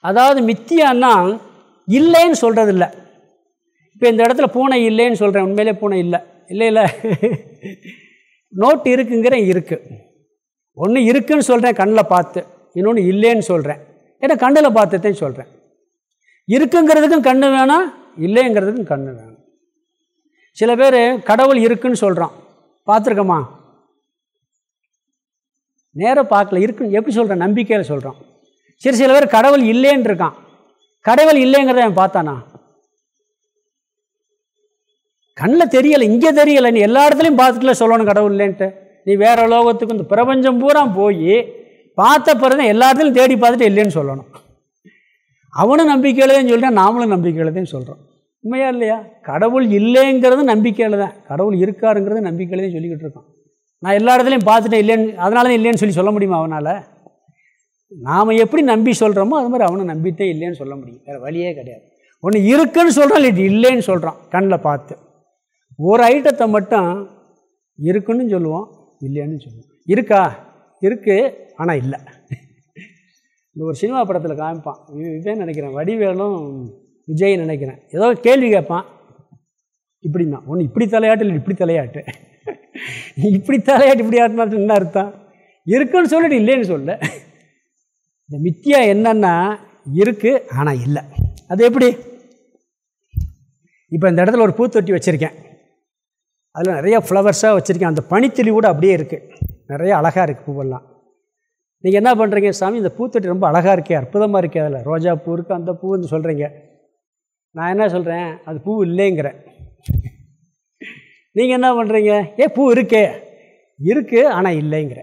அதாவது மித்தியான்னா இல்லைன்னு சொல்கிறது இல்லை இப்போ இந்த இடத்துல பூனை இல்லைன்னு சொல்கிறேன் உண்மையிலே பூனை இல்லை. இல்லை இல்லை. நோட்டு இருக்குங்கிறேன் இருக்குது ஒன்று இருக்குன்னு சொல்கிறேன் கண்ணில் பார்த்து. இன்னொன்று இல்லைன்னு சொல்கிறேன் ஏன்னா கண்ணில் பார்த்துட்டேன்னு சொல்கிறேன் இருக்குங்கிறதுக்கும் கண்ணு வேணாம் இல்லைங்கிறதுக்கும் கண்ணு வேணும் சில பேர் கடவுள் இருக்குன்னு சொல்கிறான் பார்த்துருக்கோமா? நேராக பார்க்கல இருக்குன்னு எப்படி சொல்கிறேன் நம்பிக்கையில் சொல்கிறான் சரி சில பேர் கடவுள் இல்லைன்னு இருக்கான். கடவுள் இல்லைங்கிறத அவன் பார்த்தானா? கண்ணில் தெரியலை இங்கே தெரியலை நீ எல்லா இடத்துலையும் பார்த்துட்டுல சொல்லணும் கடவுள் இல்லைன்ட்டு நீ வேறு லோகத்துக்கு இந்த பிரபஞ்சம் பூரா போய் பார்த்த பிறகு எல்லா இடத்துலையும் தேடி பார்த்துட்டு இல்லைன்னு சொல்லணும். அவனும் நம்பிக்கை எழுதுன்னு நாமளும் நம்பிக்கை எழுதுன்னு சொல்கிறோம் உண்மையா இல்லையா? கடவுள் இல்லைங்கிறது நம்பிக்கையில் தான் கடவுள் இருக்காருங்கிறது நம்பிக்கையில் தான் சொல்லிக்கிட்டு இருக்கோம். நான் எல்லா இடத்துலையும் பார்த்துட்டேன் இல்லைன்னு அதனால தான் இல்லைன்னு சொல்லி சொல்ல முடியுமா அவனால்? நாம் எப்படி நம்பி சொல்கிறோமோ அது மாதிரி அவனை நம்பித்தே இல்லைன்னு சொல்ல முடியும். வேறு வழியே கிடையாது. ஒன்று இருக்குன்னு சொல்கிறான் இல்லை இல்லைன்னு சொல்கிறான் கண்ணில் பார்த்து. ஒரு ஐட்டத்தை மட்டும் இருக்குன்னு சொல்லுவோம் இல்லைன்னு சொல்லுவோம். இருக்கா? இருக்குது ஆனால் இல்லை. இந்த ஒரு சினிமா படத்தில் காமிப்பான். விஜய் நினைக்கிறேன்? வடிவேலும் விஜய் நினைக்கிறேன். ஏதோ கேள்வி கேட்பான். இப்படிமா ஒன்று இப்படி தலையாட்டு இல்லை இப்படி தலையாட்டு. இப்படி தலையாட்டு இப்படி ஆட்டினாட்டு என்ன அர்த்தம்? இருக்குன்னு சொல்லிட்டு இல்லைன்னு சொல்ல இந்த மித்தியா என்னன்னா இருக்குது ஆனால் இல்லை. அது எப்படி? இப்போ இந்த இடத்துல ஒரு பூத்தொட்டி வச்சுருக்கேன். அதில் நிறைய ஃப்ளவர்ஸாக வச்சுருக்கேன். அந்த பனித்துளி கூட அப்படியே இருக்குது நிறைய அழகாக இருக்குது பூவெல்லாம். நீங்கள் என்ன பண்ணுறீங்க சாமி இந்த பூத்தொட்டி ரொம்ப அழகாக இருக்கே. அற்புதமாக இருக்கே அதில். ரோஜா பூ இருக்குது அந்த பூன்னு சொல்கிறீங்க நான் என்ன சொல்கிறேன் அது பூ இல்லைங்கிறேன். நீங்கள் என்ன பண்ணுறீங்க ஏ பூ இருக்கே. இருக்குது ஆனால் இல்லைங்கிற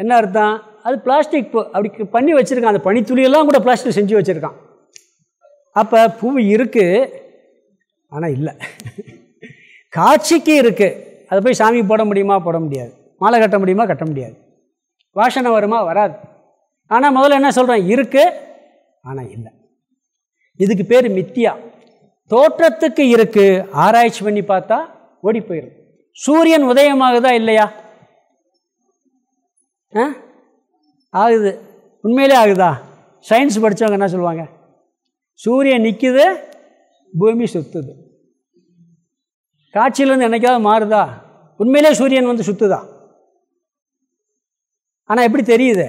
என்ன அர்த்தம்? அது பிளாஸ்டிக் பூ. அப்படி பண்ணி வச்சுருக்கான். அந்த பனித்துளியெல்லாம் கூட பிளாஸ்டிக் செஞ்சு வச்சுருக்கான். அப்போ பூ இருக்குது ஆனால் இல்லை. காட்சிக்கு இருக்குது அதை போய் சாமி போட முடியுமா? போட முடியாது. மாலை கட்ட முடியுமா? கட்ட முடியாது. வாசனை வருமா? வராது. ஆனால் முதல்ல என்ன சொல்கிறேன் இருக்குது ஆனால் இல்லை. இதுக்கு பேர் மித்தியா. தோற்றத்துக்கு இருக்குது ஆராய்ச்சி பண்ணி பார்த்தா ஓடி போயிடும் சூரியன் உதயமாகுதா? இல்லையா? ஆ? ஆகுது. உண்மையிலே ஆகுதா? சயின்ஸ் படித்தவங்க என்ன சொல்லுவாங்க? சூரியன் நிற்குது பூமி சுற்றுது காட்சியிலேருந்து என்னைக்காவது மாறுதா? உண்மையிலே சூரியன் வந்து சுற்றுதா ஆனால் எப்படி தெரியுது?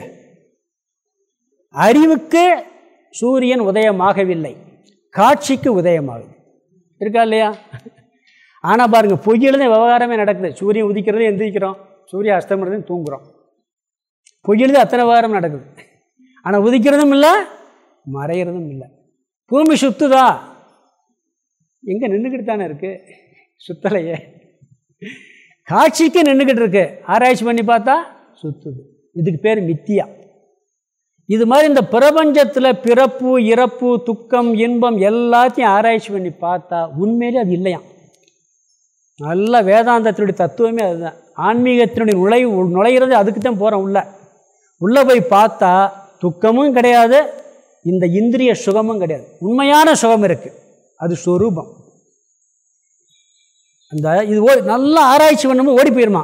அறிவுக்கு சூரியன் உதயமாகவில்லை. காட்சிக்கு உதயமாகுது. இருக்கா இல்லையா? ஆனால் பாருங்கள் பொய்யிலேருந்து விவகாரமே நடக்குது. சூரியன் உதிக்கிறதே எந்திரிக்கிறோம். சூரிய அஸ்தமிறதையும் தூங்குகிறோம் பொய்யில்தான் அத்தனை விவகாரம் நடக்குது. ஆனால் உதிக்கிறதும் இல்லை மறைகிறதும் இல்லை. பூமி சுத்துதா? எங்கே நின்றுக்கிட்டு தானே இருக்குது சுத்தலையே. காட்சிக்கு நின்றுக்கிட்டு இருக்கு ஆராய்ச்சி பண்ணி பார்த்தா சுத்துது. இதுக்கு பேர் மித்தியா. இது மாதிரி இந்த பிரபஞ்சத்தில் பிறப்பு இறப்பு துக்கம் இன்பம் எல்லாத்தையும் ஆராய்ச்சி பண்ணி பார்த்தா உண்மையிலே அது இல்லையாம். நல்ல வேதாந்தத்தினுடைய தத்துவமே அதுதான். ஆன்மீகத்தினுடைய நுழை நுழையிறது அதுக்கு தான் போகிறோம் உள்ள. உள்ளே போய் பார்த்தா துக்கமும் கிடையாது இந்த இந்திரிய சுகமும் கிடையாது. உண்மையான சுகம் இருக்குது அது ஸ்வரூபம் அந்த இது ஓ நல்லா ஆராய்ச்சி பண்ணும்போது ஓடி போயிருமா?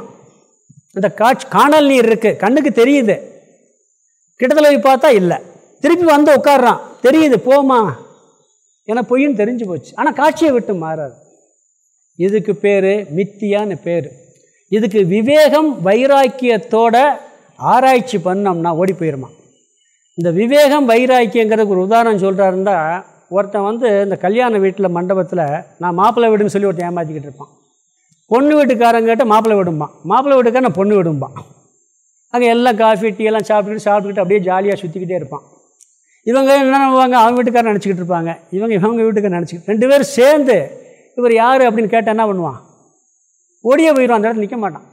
அந்த காட்சி காணல் நீர் இருக்குது கண்ணுக்கு தெரியுது. கிட்டத்தில் போய் பார்த்தா இல்லை. திருப்பி வந்து உட்காடுறான் தெரியுது போமா ஏன்னா பொய்ன்னு தெரிஞ்சு போச்சு. ஆனால் காட்சியை விட்டு மாறாது. இதுக்கு பேர் மித்தியான்னு பேர். இதுக்கு விவேகம் வைராக்கியத்தோட ஆராய்ச்சி பண்ணோம்னா ஓடி போயிருமா? இந்த விவேகம் வைராக்கியங்கிறதுக்கு ஒரு உதாரணம் சொல்கிறாருந்தா ஒருத்தன் வந்து இந்த கல்யாண வீட்டில் மண்டபத்தில் நான் மாப்பிள்ளை வீடுன்னு சொல்லி ஒருத்தன் ஏமாற்றிக்கிட்டு இருப்பான். பொண்ணு வீட்டுக்காரங்கிட்ட மாப்பிள்ளை விடும்பான் மாப்பிள்ளை வீட்டுக்காரன் பொண்ணு விடும்பான் அங்கே எல்லாம் காஃபி டீ எல்லாம் சாப்பிட்டுக்கிட்டு சாப்பிட்டுக்கிட்டு அப்படியே ஜாலியாக சுற்றிக்கிட்டே இருப்பான். இவங்க என்ன நம்புவாங்க? அவங்க வீட்டுக்காரர் நினச்சிக்கிட்டு இருப்பாங்க. இவங்க இவங்க வீட்டுக்கார நினச்சிக்கிட்டு ரெண்டு பேரும் சேர்ந்து இவர் யார் அப்படின்னு கேட்டால் என்ன பண்ணுவான்? ஓடியே போயிடுவான் அந்த இடத்துல நிற்க மாட்டான்.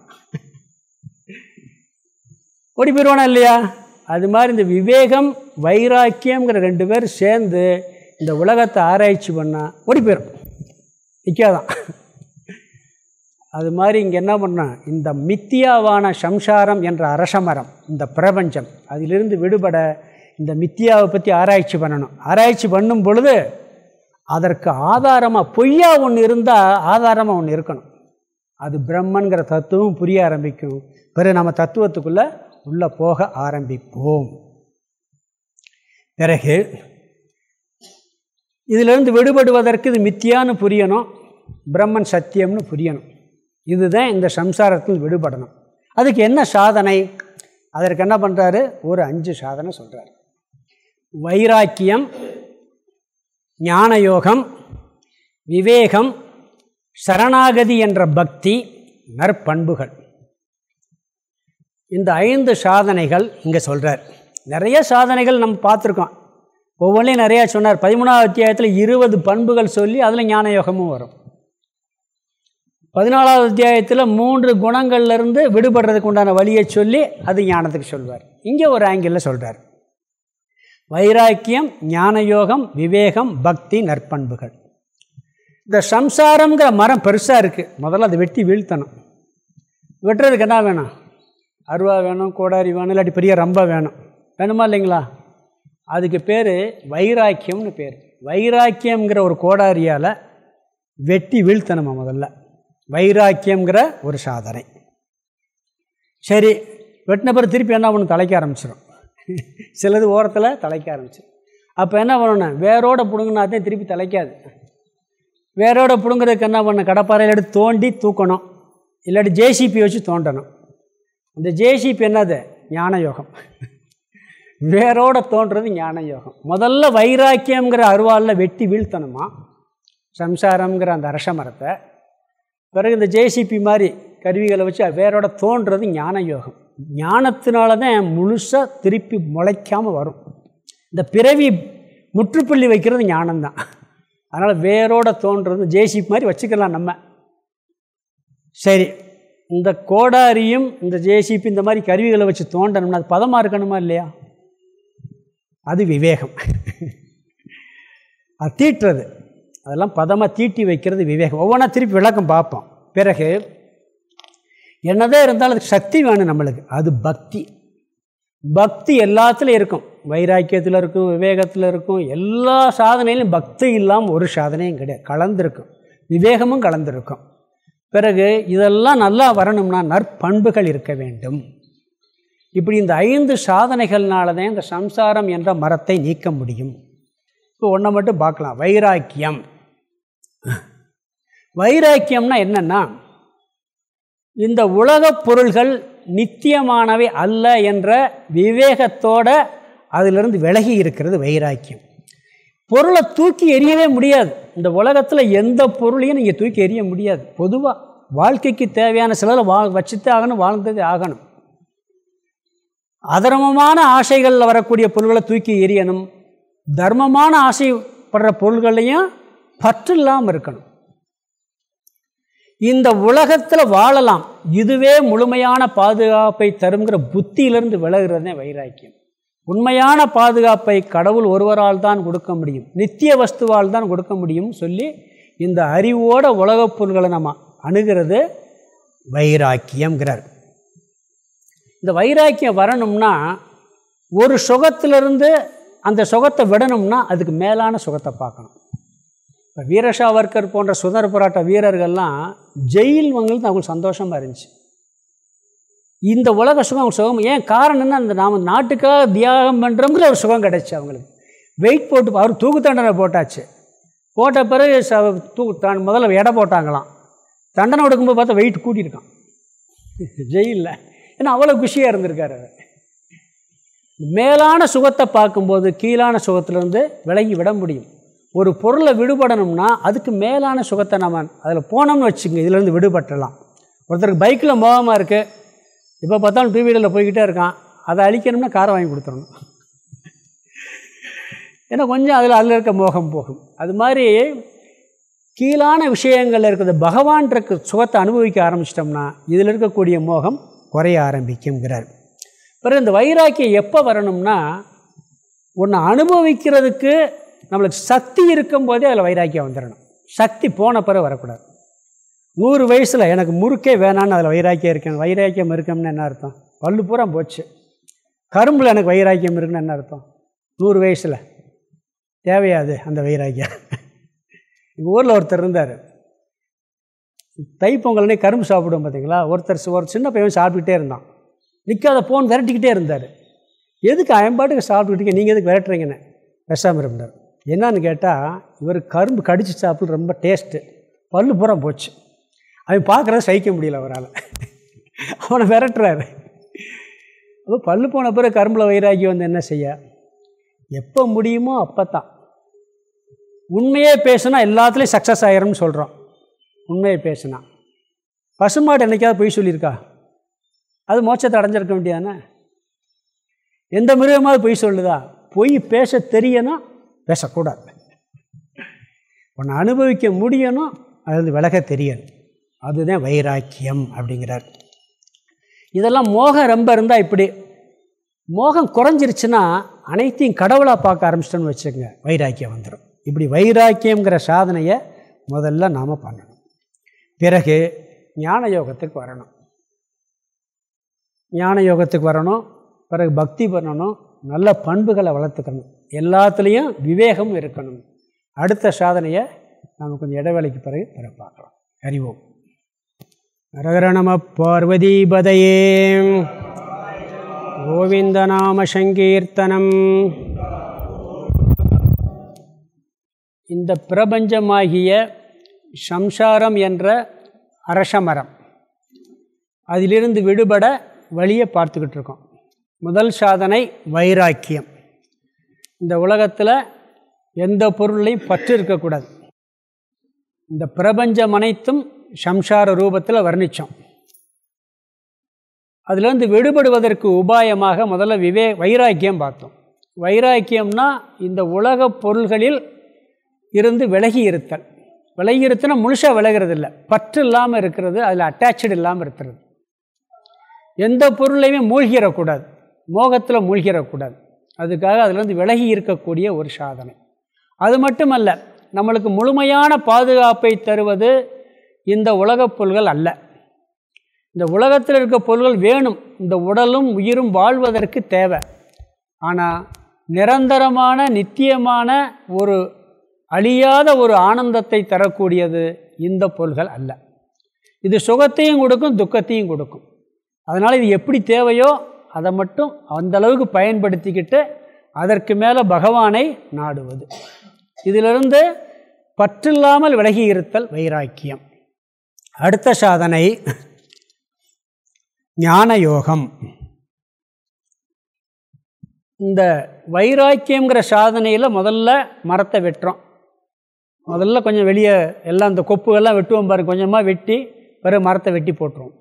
ஓடி போயிடுவானா இல்லையா? அது மாதிரி இந்த விவேகம் வைராக்கியங்கிற ரெண்டு பேர் சேர்ந்து இந்த உலகத்தை ஆராய்ச்சி பண்ணால் ஓடி போயிடும் நிற்காதான் அது மாதிரி இங்கே என்ன பண்ணோம் இந்த மித்தியாவான சம்சாரம் என்ற அரசமரம் இந்த பிரபஞ்சம் அதிலிருந்து விடுபட இந்த மித்தியாவை பற்றி ஆராய்ச்சி பண்ணணும். ஆராய்ச்சி பண்ணும் பொழுது அதற்கு ஆதாரமாக பொய்யா ஒன்று இருந்தால் ஆதாரமாக ஒன்று இருக்கணும். அது பிரம்மன்கிற தத்துவம் புரிய ஆரம்பிக்கும். பிறகு நம்ம தத்துவத்துக்குள்ளே உள்ளே போக ஆரம்பிப்போம். பிறகு இதிலிருந்து விடுபடுவதற்கு இது மித்தியான்னு புரியணும் பிரம்மன் சத்தியம்னு புரியணும். இதுதான் இந்த சம்சாரத்தில் விடுபடணும். அதுக்கு என்ன சாதனை? அதற்கு என்ன பண்ணுறாரு ஒரு அஞ்சு சாதனை சொல்கிறார் வைராக்கியம் ஞானயோகம் விவேகம் சரணாகதி என்ற பக்தி நற்பண்புகள். இந்த ஐந்து சாதனைகள் இங்கே சொல்கிறார் நிறைய சாதனைகள் நம்ம பார்த்துருக்கோம். ஒவ்வொன்றையும் நிறையா சொன்னார். பதிமூணாவது அத்தியாயத்தில் இருபது பண்புகள் சொல்லி அதில் ஞான யோகமும் வரும். பதினாலாவது அத்தியாயத்தில் மூன்று குணங்கள்லேருந்து விடுபடுறதுக்கு உண்டான வழியை சொல்லி அது ஞானத்துக்கு சொல்வார். இங்கே ஒரு ஆங்கிளில் சொல்கிறார் வைராக்கியம் ஞானயோகம் விவேகம் பக்தி நற்பண்புகள். இந்த சம்சாரங்கிற மரம் பெருசாக இருக்குது முதல்ல அதை வெட்டி வீழ்த்தணும். வெட்டுறதுக்கு என்ன வேணும்? அருவா வேணும் கோடாரி வேணும் இல்லாட்டி பெரிய ரொம்ப வேணும். வேணுமா இல்லைங்களா? அதுக்கு பேர் வைராக்கியம்னு பேர். வைராக்கியம்ங்கிற ஒரு கோடாரியால் வெட்டி வீழ்த்தணுமா முதல்ல? வைராக்கியங்கிற ஒரு சாதனை. சரி வெட்டின பிறகு திருப்பி என்ன பண்ணணும் தலைக்க ஆரம்பிச்சிடும் சிலது ஓரத்தில் தலைக்க ஆரம்பிச்சிடும் அப்போ என்ன பண்ணணும்? வேரோட பிடுங்கினாத்தே திருப்பி தலைக்காது. வேரோட பிடுங்குறதுக்கு என்ன பண்ணணும்? கடப்பாறையில் எடுத்து தோண்டி தூக்கணும். இல்லாட்டி ஜேசிபி வச்சு தோண்டணும். அந்த ஜேசிபி என்னது? ஞான யோகம் வேரோட தோன்றது ஞான யோகம் முதல்ல வைராக்கியங்கிற அருவாளில் வெட்டி வீழ்த்தணுமா? சம்சாரங்கிற அந்த அரச மரத்தை பிறகு இந்த ஜேசிபி மாதிரி கருவிகளை வச்சு வேரோட தோன்றது ஞான யோகம். ஞானத்தினால தான் முழுசாக திருப்பி முளைக்காமல் வரும். இந்த பிறவி முற்றுப்புள்ளி வைக்கிறது ஞானம்தான். அதனால் வேரோட தோன்றது ஜேசிபி மாதிரி வச்சுக்கலாம் நம்ம. சரி இந்த கோடாரியும் இந்த ஜேசிபி இந்த மாதிரி கருவிகளை வச்சு தோண்டணும்னா அது பதமாக இருக்கணுமா இல்லையா? அது விவேகம். அது தீட்டுறது. அதெல்லாம் பதமாக தீட்டி வைக்கிறது விவேகம். ஒவ்வொன்றா திருப்பி விளக்கம் பார்ப்போம். பிறகு என்னதான் இருந்தாலும் அதுக்கு சக்தி வேணும் நம்மளுக்கு. அது பக்தி. பக்தி எல்லாத்துலேயும் இருக்கும். வைராக்கியத்தில் இருக்கும் விவேகத்தில் இருக்கும். எல்லா சாதனையிலும் பக்தி இல்லாமல் ஒரு சாதனையும் கிடையாது. கலந்துருக்கும். விவேகமும் கலந்துருக்கும். பிறகு இதெல்லாம் நல்லா வரணும்னா நற்பண்புகள் இருக்க வேண்டும். இப்படி இந்த ஐந்து சாதனைகள்னால தான் இந்த சம்சாரம் என்ற மரத்தை நீக்க முடியும். இப்போ ஒன்றை மட்டும் பார்க்கலாம். வைராக்கியம். வைராக்கியம்னா என்னென்னா இந்த உலகப் பொருள்கள் நித்தியமானவை அல்ல என்ற விவேகத்தோட அதிலிருந்து விலகி இருக்கிறது வைராக்கியம். பொருளை தூக்கி எறியவே முடியாது. இந்த உலகத்தில் எந்த பொருளையும் நீங்கள் தூக்கி எறிய முடியாது. பொதுவாக வாழ்க்கைக்கு தேவையான சிலரை வா வச்சுத்தே ஆகணும் வாழ்ந்ததே ஆகணும். அதர்மமான ஆசைகளில் வரக்கூடிய பொருள்களை தூக்கி எறியணும். தர்மமான ஆசைப்படுற பொருள்களையும் பற்று இல்லாமல் இருக்கணும். இந்த உலகத்தில் வாழலாம். இதுவே முழுமையான பாதுகாப்பை தருங்கிற புத்தியிலிருந்து விலகிறதே வைராக்கியம். உண்மையான பாதுகாப்பை கடவுள் ஒருவரால் தான் கொடுக்க முடியும். நித்திய வஸ்துவால் தான் கொடுக்க முடியும் சொல்லி இந்த அறிவோட உலகப் பொருள்களை நம்ம அணுகிறது வைராக்கியங்கிறார் இந்த வைராக்கியம் வரணும்னா ஒரு சுகத்திலிருந்து அந்த சுகத்தை விடணும்னா அதுக்கு மேலான சுகத்தை பார்க்கணும். இப்போ வீரஷாவர்கர் போன்ற சுதந்திர போராட்ட வீரர்கள்லாம் ஜெயில் வங்களுக்கு அவங்களுக்கு சந்தோஷமாக இருந்துச்சு. இந்த உலக சுகம் அவங்க சுகம். ஏன் காரணம்னா அந்த நாம் நாட்டுக்காக தியாகம் பண்ணுறோங்கிற ஒரு சுகம் கிடச்சி அவங்களுக்கு. வெயிட் போட்டு அவர் தூக்கு தண்டனை போட்டாச்சு. போட்ட பிறகு ச தூ முதல்ல எடை போட்டாங்களாம். தண்டனை கொடுக்கும்போது பார்த்தா வெயிட் கூட்டியிருக்கான். ஜெயிலில். ஏன்னா அவ்வளோ குஷியாக இருந்திருக்கார் அவர். மேலான சுகத்தை பார்க்கும்போது கீழான சுகத்திலேருந்து விலகி விட முடியும். ஒரு பொருளை விடுபடணும்னா அதுக்கு மேலான சுகத்தை நம்ம அதில் போனோம்னு வச்சுங்க இதிலேருந்து விடுபட்டலாம் ஒருத்தருக்கு பைக்கில் மோகமாக இருக்குது இப்போ பார்த்தாலும் டூ வீலரில் போய்கிட்டே இருக்கான். அதை அழிக்கணும்னா காரை வாங்கி கொடுத்துடணும். ஏன்னா கொஞ்சம் அதில் அதில் இருக்க மோகம் போகும். அது மாதிரி கீழான விஷயங்களில் இருக்கிறது பகவான் இருக்க சுகத்தை அனுபவிக்க ஆரம்பிச்சிட்டோம்னா இதில் இருக்கக்கூடிய மோகம் குறைய ஆரம்பிக்குங்கிறார் பிறகு இந்த வைராக்கியம் எப்போ வரணும்னா ஒன்று அனுபவிக்கிறதுக்கு நம்மளுக்கு சக்தி இருக்கும்போதே அதில் வைராக்கியம் வந்துடணும் சக்தி போன பிறகு வரக்கூடாது. நூறு வயசில் எனக்கு முறுக்கே வேணான்னு அதில் வைராக்கியம் இருக்கேன். வைராக்கியம் இருக்கணும்னு என்ன அர்த்தம்? பல்லு பூரா போச்சு. கரும்பில் எனக்கு வைராக்கியம் இருக்குன்னு என்ன அர்த்தம்? நூறு வயசில். தேவையாது அந்த வைராக்கியம். எங்கள் ஊரில் ஒருத்தர் இருந்தார். தைப்பொங்கல்னே கரும்பு சாப்பிடுவோம் பார்த்தீங்களா ஒருத்தர் ஒரு சின்ன பையன் சாப்பிட்டுக்கிட்டே இருந்தான். நிற்காத போன் விரட்டிக்கிட்டே இருந்தார். எதுக்கு அயன்பாட்டுக்கு சாப்பிட்டுக்கிட்டீங்க நீங்கள் எதுக்கு விரட்டுறீங்கன்னு? பேசாமல் இருந்தார். என்னன்னு கேட்டால் இவர் கரும்பு கடிச்சு சாப்பிட ரொம்ப டேஸ்ட்டு பல்லு பூரா போச்சு. அவன் பார்க்குறத சகிக்க முடியல அவரால். அவனை விரட்டுறாரு. அப்போ பல்லு போன பிறகு கரும்பில் வயிறாகி வந்து என்ன செய்ய? எப்போ முடியுமோ அப்போ தான் உண்மையே பேசுனா எல்லாத்துலேயும் சக்ஸஸ் ஆகிறோம்னு சொல்கிறோம் உண்மையை பேசுனா. பசுமாடு என்னைக்காவது பொய் சொல்லியிருக்கா? அது மோட்சத்தை அடைஞ்சிருக்க வேண்டியதானே? எந்த மிருகமாவது பொய் சொல்லுதா? பொய் பேச தெரியணும் பேசக்கூடாது. உன்னை அனுபவிக்க முடியணும் அது வந்து விலக தெரியணும் அதுதான் வைராக்கியம் அப்படிங்கிறார். இதெல்லாம் மோகம் ரொம்ப இருந்தால் இப்படி. மோகம் குறைஞ்சிருச்சுன்னா அனைத்தையும் கடவுளாக பார்க்க ஆரம்பிச்சிட்டோன்னு வச்சுக்கோங்க வைராக்கியம் வந்துடும் இப்படி வைராக்கியங்கிற சாதனையை முதல்ல நாம் பண்ணணும். பிறகு ஞான யோகத்துக்கு வரணும். ஞான யோகத்துக்கு வரணும். பிறகு பக்தி பண்ணணும். நல்ல பண்புகளை வளர்த்துக்கணும். எல்லாத்துலேயும் விவேகம் இருக்கணும். அடுத்த சாதனையை நம்ம கொஞ்சம் இடைவேளைக்கு பிறகு பிற பார்க்கலாம். அறிவோம் ஹரஹர நம பார்வதிபதையே. கோவிந்த நாம சங்கீர்த்தனம். இந்த பிரபஞ்சமாகிய சம்சாரம் என்ற அரசமரம். அதிலிருந்து விடுபட வழியை பார்த்துக்கிட்டு இருக்கோம். முதல் சாதனை வைராக்கியம். இந்த உலகத்தில் எந்த பொருளையும் பற்று இருக்கக்கூடாது இந்த பிரபஞ்சம் அனைத்தும் சம்சார ரூபத்தில் வர்ணித்தோம் அதுலேருந்து விடுபடுவதற்கு உபாயமாக முதல்ல விவே வைராக்கியம் பார்த்தோம். வைராக்கியம்னா இந்த உலக பொருள்களில் இருந்து விலகி இருத்தல். விலகி இருத்தனா முழுசாக விலகிறது இல்லை பற்று இல்லாமல் இருக்கிறது அதில் அட்டாச்சு இல்லாமல் இருக்கிறது. எந்த பொருளையுமே மூழ்கிடக்கூடாது மோகத்தில் மூழ்கிடக்கூடாது அதுக்காக அதிலிருந்து விலகி இருக்கக்கூடிய ஒரு சாதனை. அது மட்டுமல்ல நம்மளுக்கு முழுமையான பாதுகாப்பை தருவது இந்த உலகப் பொருள்கள் அல்ல. இந்த உலகத்தில் இருக்க பொருள்கள் வேணும். இந்த உடலும் உயிரும் வாழ்வதற்கு தேவை. ஆனால் நிரந்தரமான நித்தியமான ஒரு அழியாத ஒரு ஆனந்தத்தை தரக்கூடியது இந்த பொருள்கள் அல்ல. இது சுகத்தையும் கொடுக்கும் துக்கத்தையும் கொடுக்கும். அதனால் இது எப்படி தேவையோ அதை மட்டும் அந்த அளவுக்கு பயன்படுத்திக்கிட்டு அதற்கு மேலே பகவானை நாடுவது. இதிலிருந்து பற்றில்லாமல் விலகி இருத்தல் வைராக்கியம். அடுத்த சாதனை ஞான யோகம் இந்த வைராக்கியங்கிற சாதனையில் முதல்ல மரத்தை வெட்டுறோம். முதல்ல கொஞ்சம் வெளியே எல்லாம் அந்த கொப்புகள்லாம் வெட்டுவோம் பாருங்க கொஞ்சமாக வெட்டி பிறகு மரத்தை வெட்டி போட்டுருவோம்.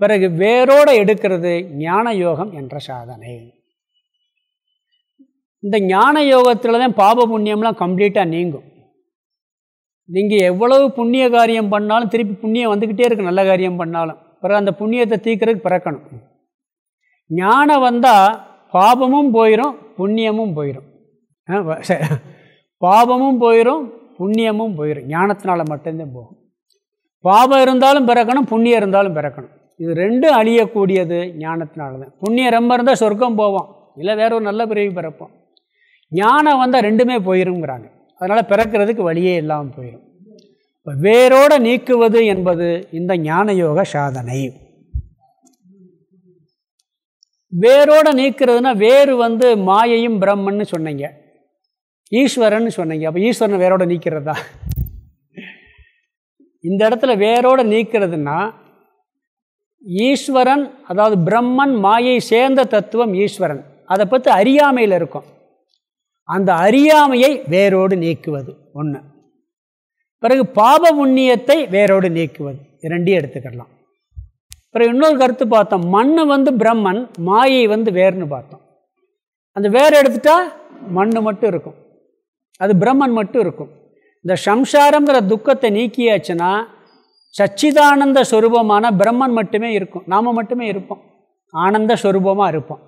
பிறகு வேரோடு எடுக்கிறது ஞான யோகம் என்ற சாதனை. இந்த ஞான யோகத்தில் தான் பாப புண்ணியம்லாம் கம்ப்ளீட்டாக நீங்கும். நீங்கள் எவ்வளவு புண்ணிய காரியம் பண்ணாலும் திருப்பி புண்ணியம் வந்துக்கிட்டே இருக்கு நல்ல காரியம் பண்ணாலும். பிறகு அந்த புண்ணியத்தை தீக்கிறதுக்கு பிறக்கணும். ஞானம் வந்தால் பாபமும் போயிடும் புண்ணியமும் போயிடும் பாபமும் போயிடும் புண்ணியமும் போயிடும் ஞானத்தினால் மட்டும்தான் போகும். பாபம் இருந்தாலும் பிறக்கணும் புண்ணியம் இருந்தாலும் பிறக்கணும். இது ரெண்டும் அழியக்கூடியது ஞானத்தினால தான் புண்ணியம் ரொம்ப இருந்தால் சொர்க்கம் போவோம். இல்லை வேற ஒரு நல்ல பிறவி பிறப்போம். ஞானம் வந்தால் ரெண்டுமே போயிருங்கிறாங்க அதனால் பிறக்கிறதுக்கு வழியே இல்லாமல் போயிடும் இப்போ வேரோடு நீக்குவது என்பது இந்த ஞான யோக சாதனை. வேரோடு நீக்கிறதுனா வேறு வந்து மாயையும் பிரம்மன்னு சொன்னீங்க. ஈஸ்வரன் சொன்னீங்க. அப்போ ஈஸ்வரனை வேரோடு நீக்கிறதா? இந்த இடத்துல வேரோடு நீக்கிறதுனா ஈஸ்வரன் அதாவது பிரம்மன் மாயை சேர்ந்த தத்துவம் ஈஸ்வரன். அதை பற்றி அறியாமையில் இருக்கும். அந்த அறியாமையை வேரோடு நீக்குவது ஒன்று பிறகு பாப புண்ணியத்தை வேரோடு நீக்குவது. ரெண்டையும் எடுத்துக்கலாம். பிறகு இன்னொரு கருத்து பார்த்தோம். மண் வந்து பிரம்மன் மாயை வந்து வேர்னு பார்த்தோம். அந்த வேர் எடுத்துட்டா மண் மட்டும் இருக்கும். அது பிரம்மன் மட்டும் இருக்கும். இந்த சம்சாரங்கிற துக்கத்தை நீக்கியாச்சுன்னா சச்சிதானந்த ஸ்வரூபமான பிரம்மன் மட்டுமே இருக்கும். நாம் மட்டுமே இருப்போம். ஆனந்த ஸ்வரூபமாக இருப்போம்.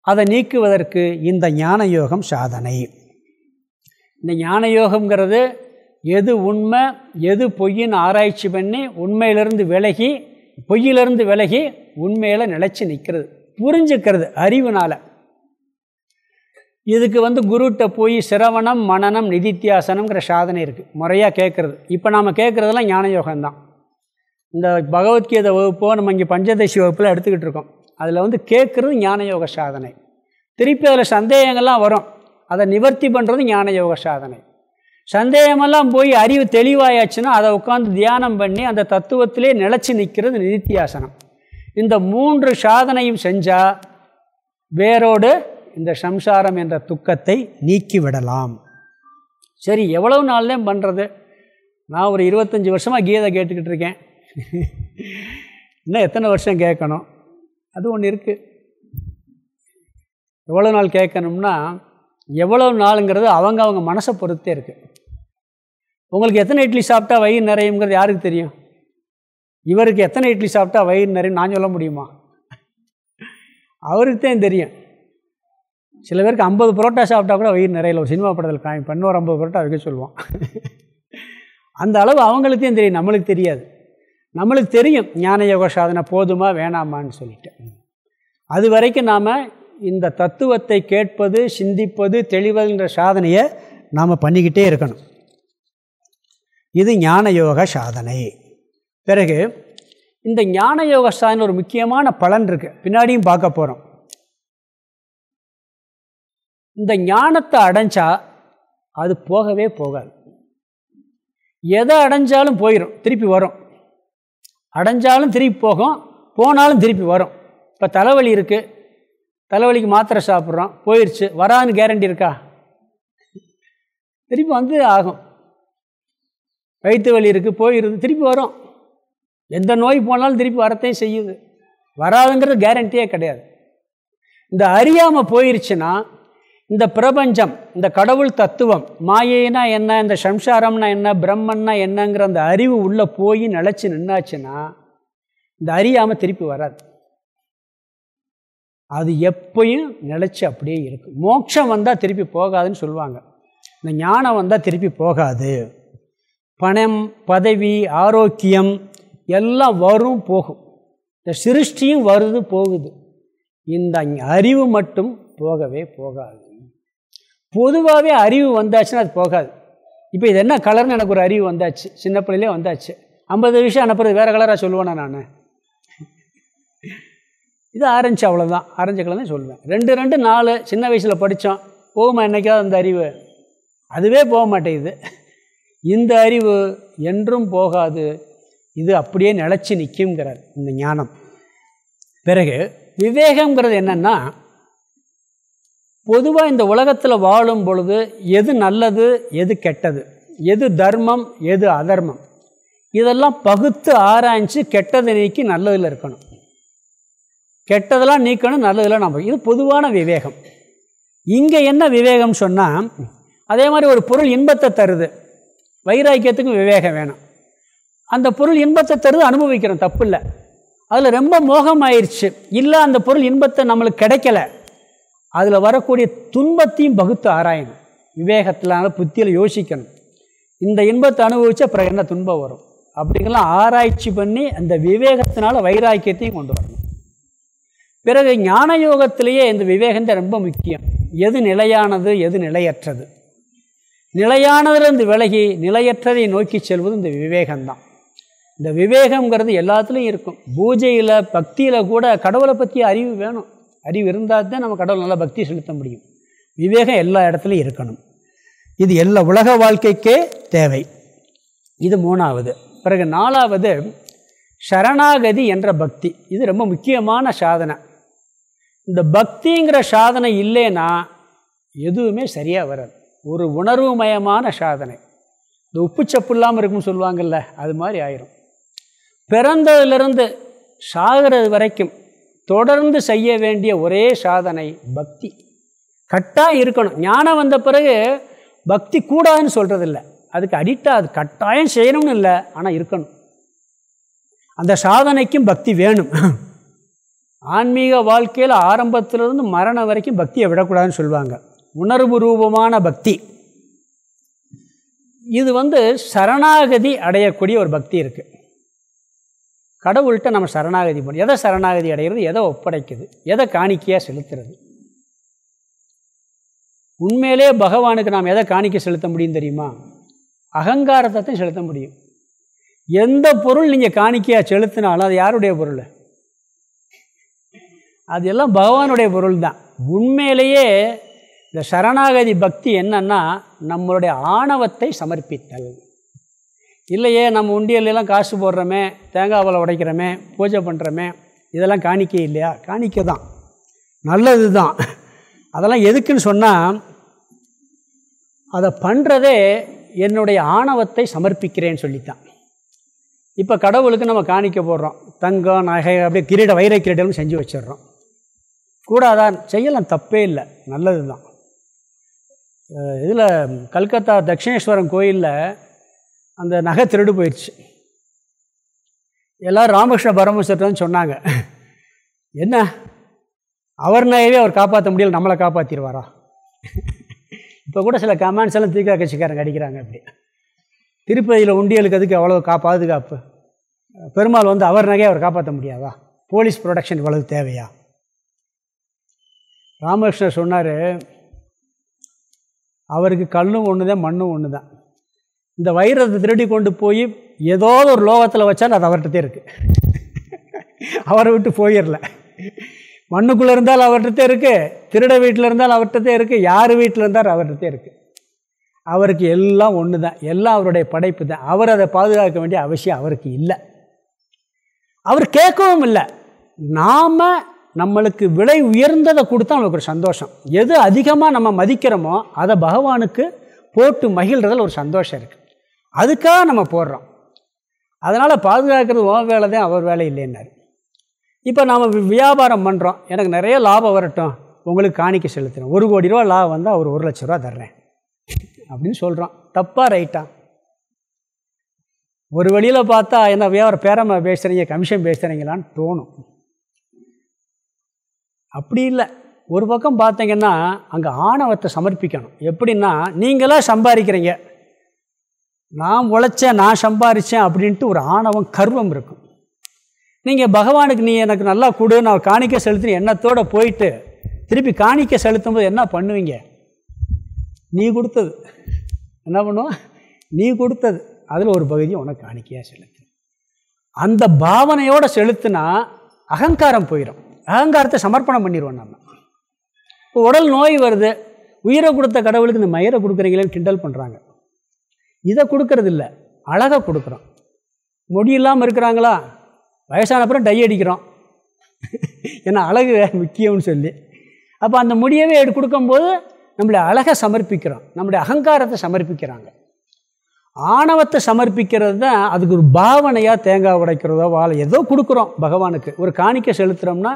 அதை நீக்குவதற்கு இந்த ஞான யோகம் சாதனை. இந்த ஞான யோகங்கிறது எது உண்மை எது பொய்ன்னு ஆராய்ச்சி பண்ணி உண்மையிலிருந்து விலகி பொய்யிலிருந்து விலகி உண்மையில் நிலச்சி நிற்கிறது புரிஞ்சுக்கிறது அறிவுனால். இதுக்கு வந்து குருட்ட போய் சிரவணம் மனநம் நிதித்தியாசனம்ங்கிற சாதனை இருக்குது முறையாக கேட்குறது இப்போ நாம் கேட்குறதெல்லாம் ஞான யோகம்தான் இந்த பகவத்கீதை வகுப்போ நம்ம இங்கே பஞ்சதசி வகுப்பில் எடுத்துக்கிட்டு இருக்கோம். அதில் வந்து கேட்குறது ஞான யோக சாதனை. திருப்பி அதில் சந்தேகங்கள்லாம் வரும். அதை நிவர்த்தி பண்ணுறது ஞான யோக சாதனை. சந்தேகமெல்லாம் போய் அறிவு தெளிவாயாச்சுன்னா அதை உட்காந்து தியானம் பண்ணி அந்த தத்துவத்திலே நிலச்சி நிற்கிறது நிதித்தியாசனம். இந்த மூன்று சாதனையும் செஞ்சால் வேரோடு இந்த சம்சாரம் என்ற துக்கத்தை நீக்கிவிடலாம். சரி எவ்வளவு நாள்லேயும் பண்ணுறது நான் ஒரு இருபத்தஞ்சி வருஷமாக கீதை கேட்டுக்கிட்டு இருக்கேன். இன்னும் எத்தனை வருஷம் கேட்கணும்? அது ஒன்று இருக்குது எவ்வளோ நாள் கேட்கணும்னா எவ்வளவு நாளுங்கிறது அவங்க அவங்க மனசை பொறுத்தே இருக்குது உங்களுக்கு எத்தனை இட்லி சாப்பிட்டா வயிறு நிறையுங்கிறது யாருக்கு தெரியும்? இவருக்கு எத்தனை இட்லி சாப்பிட்டா வயிறு நிறையும்? நான் சொல்ல முடியுமா? அவருக்கு தான் தெரியும். சில பேருக்கு ஐம்பது புரோட்டா சாப்பிட்டா கூட வயிறு நிறையில. ஒரு சினிமா படத்தில் காமி இன்னொரு ஐம்பது புரோட்டா வைக்க சொல்லுவோம் அந்த அளவு அவங்களுக்கும் தெரியும். நம்மளுக்கு தெரியாது. நம்மளுக்கு தெரியும். ஞான யோக சாதனை போதுமா வேணாமான்னு சொல்லிட்டு. அது வரைக்கும் நாம் இந்த தத்துவத்தை கேட்பது சிந்திப்பது தெளிவதுன்ற சாதனையை நாம் பண்ணிக்கிட்டே இருக்கணும். இது ஞான யோக சாதனை. பிறகு இந்த ஞான யோக சாதனை ஒரு முக்கியமான பலன் இருக்குது பின்னாடியும் பார்க்க போகிறோம் இந்த ஞானத்தை அடைஞ்சா அது போகவே போகாது. எதை அடைஞ்சாலும் போயிடும் திருப்பி வரும். அடைஞ்சாலும் திருப்பி போகும் போனாலும் திருப்பி வரும். இப்போ தலைவலி இருக்குது தலைவலிக்கு மாத்திரை சாப்பிட்றோம் போயிடுச்சு வரான்னு கேரண்டி இருக்கா? திருப்பி வந்து ஆகும். வயிற்று வலி இருக்குது போயிடுது திருப்பி வரும். எந்த நோய் போனாலும் திருப்பி வரத்தையும் செய்யுது. வராதுங்கிறது கேரண்டியே கிடையாது. இந்த அறியாமல் போயிருச்சுன்னா இந்த பிரபஞ்சம் இந்த கடவுள் தத்துவம் மாயைனா என்ன இந்த சம்சாரம்னா என்ன பிரம்மன்னா என்னங்கிற அந்த அறிவு உள்ளே போய் நிலச்சி நின்னாச்சுன்னா இந்த அறியாமல் திருப்பி வராது. அது எப்பயும் நிலச்சி அப்படியே இருக்கும் மோட்சம் வந்தால் திருப்பி போகாதுன்னு சொல்லுவாங்க. இந்த ஞானம் வந்தால் திருப்பி போகாது. பணம் பதவி ஆரோக்கியம் எல்லாம் வரும் போகும். இந்த சிருஷ்டியும் வருது போகுது. இந்த அறிவு மட்டும் போகவே போகாது. பொதுவாகவே அறிவு வந்தாச்சுன்னா அது போகாது. இப்போ இது என்ன கலர்னு எனக்கு ஒரு அறிவு வந்தாச்சு. சின்ன பிள்ளையிலே வந்தாச்சு. ஐம்பது விஷயம் அனுப்புறது வேறு கலராக சொல்லுவேண்ணா நான்? இது ஆரஞ்சு அவ்வளோதான் ஆரஞ்சு கலர் தான் சொல்லுவேன். ரெண்டு ரெண்டு நாலு சின்ன வயசில் படித்தோம் போகுமா என்றைக்காவது அந்த அறிவு? அதுவே போக மாட்டேங்குது. இந்த அறிவு என்றும் போகாது. இது அப்படியே நிலச்சி நிற்குங்கிறார் இந்த ஞானம். பிறகு விவேகங்கிறது என்னென்னா பொதுவாக இந்த உலகத்தில் வாழும் பொழுது எது நல்லது எது கெட்டது? எது தர்மம் எது அதர்மம்? இதெல்லாம் பகுத்து ஆராய்ச்சி கெட்டதை நீக்கி நல்லதில் இருக்கணும். கெட்டதெல்லாம் நீக்கணும் நல்லதெல்லாம் நம்ம. இது பொதுவான விவேகம். இங்கே என்ன விவேகம் சொன்னால் அதே மாதிரி ஒரு பொருள் இன்பத்தை தருது. வைராக்கியத்துக்கும் விவேகம் வேணும். அந்த பொருள் இன்பத்தை தருது அனுபவிக்கிறோம் தப்பு இல்லை அதில் ரொம்ப மோகம் ஆயிடுச்சு இல்லை அந்த பொருள் இன்பத்தை நம்மளுக்கு கிடைக்கல. அதில் வரக்கூடிய துன்பத்தையும் பகுத்து ஆராயணும். விவேகத்தில் புத்தியில் யோசிக்கணும். இந்த இன்பத்தை அனுபவிச்சா அப்புறம் என்ன துன்பம் வரும்? அப்படிங்கெல்லாம் ஆராய்ச்சி பண்ணி அந்த விவேகத்தினால வைராக்கியத்தையும் கொண்டு வரணும். பிறகு ஞான யோகத்திலேயே இந்த விவேகம் ரொம்ப முக்கியம். எது நிலையானது எது நிலையற்றது? நிலையானதுலேருந்து விலகி நிலையற்றதை நோக்கி செல்வது இந்த விவேகம்தான் இந்த விவேகங்கிறது எல்லாத்துலேயும் இருக்கும். பூஜையில் பக்தியில் கூட கடவுளை பற்றிய அறிவு வேணும். அறிவு இருந்தால் தான் நம்ம கடவுள் நல்லா பக்தி செலுத்த முடியும். விவேகம் எல்லா இடத்துலையும் இருக்கணும். இது எல்லா உலக வாழ்க்கைக்கே தேவை. இது மூணாவது. பிறகு நாலாவது சரணாகதி என்ற பக்தி. இது ரொம்ப முக்கியமான சாதனை. இந்த பக்திங்கிற சாதனை இல்லைன்னா எதுவுமே சரியாக வராது. ஒரு உணர்வுமயமான சாதனை. இந்த உப்பு சப்பு இல்லாமல் இருக்கும்னு சொல்லுவாங்கள்ல அது மாதிரி ஆயிரும். பிறந்ததுலேருந்து சாகிறது வரைக்கும் தொடர்ந்து செய்ய வேண்டிய ஒரே சாதனை பக்தி. கட்டாயம் இருக்கணும். ஞானம் வந்த பிறகு பக்தி கூடாதுன்னு சொல்கிறதில்ல அதுக்கு அடிக்டாக அது கட்டாயம் செய்யணும்னு இல்லை ஆனால் இருக்கணும். அந்த சாதனைக்கும் பக்தி வேணும். ஆன்மீக வாழ்க்கையில் ஆரம்பத்திலிருந்து மரணம் வரைக்கும் பக்தியை விடக்கூடாதுன்னு சொல்லுவாங்க. உணர்வு ரூபமான பக்தி. இது வந்து சரணாகதி அடையக்கூடிய ஒரு பக்தி இருக்குது கடவுள்கிட்ட நம்ம சரணாகதி பண்ணி எதை சரணாகதி அடைகிறது எதை ஒப்படைக்குது எதை காணிக்கையாக செலுத்துறது? உண்மையிலே பகவானுக்கு நாம் எதை காணிக்க செலுத்த முடியும் தெரியுமா? அகங்காரத்தை செலுத்த முடியும். எந்த பொருள் நீங்கள் காணிக்கையாக செலுத்தினாலும் அது யாருடைய பொருள்? அது எல்லாம் பகவானுடைய பொருள் தான். உண்மையிலேயே இந்த சரணாகதி பக்தி என்னன்னா நம்மளுடைய ஆணவத்தை சமர்ப்பித்தல். இல்லையே நம்ம உண்டியல்லாம் காசு போடுறோமே தேங்காய் பழம் உடைக்கிறோமே பூஜை பண்ணுறோமே இதெல்லாம் காணிக்கை இல்லையா? காணிக்கை தான். நல்லது தான். அதெல்லாம் எதுக்குன்னு சொன்னால் அதை பண்ணுறதே என்னுடைய ஆணவத்தை சமர்ப்பிக்கிறேன்னு சொல்லித்தான். இப்போ கடவுளுக்கு நம்ம காணிக்க போடுறோம். தங்கம் நகை அப்படியே கிரீட வைர கிரீடம் செஞ்சு வச்சிடுறோம். கூடாதான் செய்யலாம் தப்பே இல்லை. நல்லது தான். இதில் கல்கத்தா தட்சிணேஸ்வரம் கோயிலில் அந்த நகை திருடு போயிடுச்சு எல்லோரும் ராமகிருஷ்ண பரமேஸ்வரன் சொன்னாங்க. என்ன? அவர் நகையவே அவர் காப்பாற்ற முடியல நம்மளை காப்பாற்றிடுவாரா இப்போ கூட சில கமெண்ட்ஸ் எல்லாம் தீக்கா கட்சிக்காரங்க அடிக்கிறாங்க அப்படி. திருப்பதியில் உண்டியலுக்கு அதுக்கு அவ்வளோ கா பாதுகாப்பு. பெருமாள் வந்து அவர் நகையை அவர் காப்பாற்ற முடியாதா? போலீஸ் ப்ரொடக்ஷன் இவ்வளவு தேவையா? ராமகிருஷ்ணர் சொன்னார் அவருக்கு கல்லும் ஒன்று தான் மண்ணும் ஒன்று தான் இந்த வைரத்தை திருடி கொண்டு போய் ஏதோ ஒரு லோகத்தில் வச்சால் அது அவர்கிட்டே இருக்குது அவரை விட்டு போயிடல மண்ணுக்குள்ளே இருந்தால் அவர்கிட்ட இருக்குது திருட வீட்டில் இருந்தால் அவர்கிட்ட இருக்குது யார் வீட்டில் இருந்தால் அவர்கிட்ட இருக்குது அவருக்கு எல்லாம் ஒன்று தான் எல்லாம் அவருடைய படைப்பு தான். அவர் அதை பாதுகாக்க வேண்டிய அவசியம் அவருக்கு இல்லை. அவர் கேட்கவும் இல்லை. நாம் நம்மளுக்கு விலை உயர்ந்ததை கொடுத்தா நம்மளுக்கு ஒரு சந்தோஷம். எது அதிகமாக நம்ம மதிக்கிறோமோ அதை பகவானுக்கு போட்டு மகிழ்றதில் ஒரு சந்தோஷம் இருக்குது அதுக்காக நம்ம போடுறோம். அதனால் பாதுகாக்கிறது ஓ வேலை தான் அவர் வேலை இல்லைன்னாரு. இப்போ நாம் வியாபாரம் பண்ணுறோம் எனக்கு நிறைய லாபம் வரட்டும். உங்களுக்கு காணிக்க செலுத்துகிறேன் ஒரு கோடி ரூபா லாபம் வந்தால் அவர் ஒரு லட்ச ரூபா தர்றேன். அப்படின்னு சொல்கிறோம் தப்பாக ரைட்டா? ஒரு வழியில் பார்த்தா என்ன வியாபாரம் பேரம பேசுகிறீங்க கமிஷன் பேசுகிறீங்களான்னு தோணும். அப்படி இல்லை. ஒரு பக்கம் பார்த்தீங்கன்னா அங்கே ஆணவத்தை சமர்ப்பிக்கணும். எப்படின்னா நீங்களாக சம்பாதிக்கிறீங்க. நான் உழைச்சேன் நான் சம்பாரித்தேன் அப்படின்ட்டு ஒரு ஆணவம் கர்வம் இருக்கும். நீங்கள் பகவானுக்கு நீ எனக்கு நல்லா கொடு நான் காணிக்க செலுத்தின எண்ணத்தோடு போயிட்டு திருப்பி காணிக்க செலுத்தும் போது என்ன பண்ணுவீங்க? நீ கொடுத்தது. என்ன பண்ணுவோம் நீ கொடுத்தது. அதில் ஒரு பகுதியை உனக்கு காணிக்கையாக செலுத்து. அந்த பாவனையோடு செலுத்தினா அகங்காரம் போயிடும் அகங்காரத்தை சமர்ப்பணம் பண்ணிடுவோம் நம்ம. இப்போ உடல் நோய் வருது. உயிரை கொடுத்த கடவுளுக்கு இந்த மயிரை கொடுக்குறீங்களேன்னு கிண்டல் பண்ணுறாங்க இதை கொடுக்கறதில்ல. அழகை அழகாக கொடுக்குறோம் முடி இல்லாமல் இருக்கிறாங்களா? வயசான அப்புறம் டை அடிக்கிறோம். ஏன்னா அழகு முக்கியம்னு சொல்லி. அப்போ அந்த முடியவே எடு கொடுக்கும்போது நம்மளுடைய அழகை சமர்ப்பிக்கிறோம் நம்முடைய அகங்காரத்தை சமர்ப்பிக்கிறாங்க. ஆணவத்தை சமர்ப்பிக்கிறது தான் அதுக்கு ஒரு பாவனையாக தேங்காய் உடைக்கிறதோ வாழை ஏதோ கொடுக்குறோம் பகவானுக்கு. ஒரு காணிக்கை செலுத்துகிறோம்னா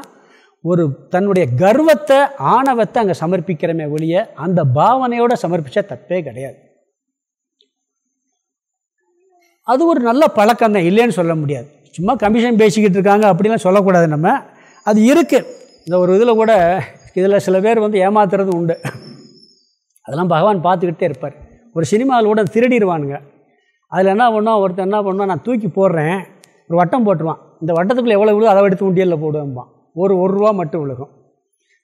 ஒரு தன்னுடைய கர்வத்தை ஆணவத்தை அங்கே சமர்ப்பிக்கிறமே ஒழிய அந்த பாவனையோடு சமர்ப்பித்தா தப்பே கிடையாது. அது ஒரு நல்ல பழக்கம் தான் இல்லைன்னு சொல்ல முடியாது. சும்மா கமிஷன் பேசிக்கிட்டு இருக்காங்க அப்படிலாம் சொல்லக்கூடாது நம்ம. அது இருக்குது இந்த ஒரு இதில் கூட இதில் சில பேர் வந்து ஏமாத்துறது உண்டு. அதெல்லாம் பகவான் பார்த்துக்கிட்டே இருப்பார். ஒரு சினிமாவில் கூட திருடிடுவானுங்க அதில் என்ன பண்ணோம் ஒருத்தர் என்ன பண்ணோம் நான் தூக்கி போடுறேன் ஒரு வட்டம் போட்டுருவான். இந்த வட்டத்துக்குள்ளே எவ்வளோ விழுது அதை எடுத்து உண்டியலில் போடுவேன்பான். ஒரு ஒரு ரூபா மட்டும் விழுகும்.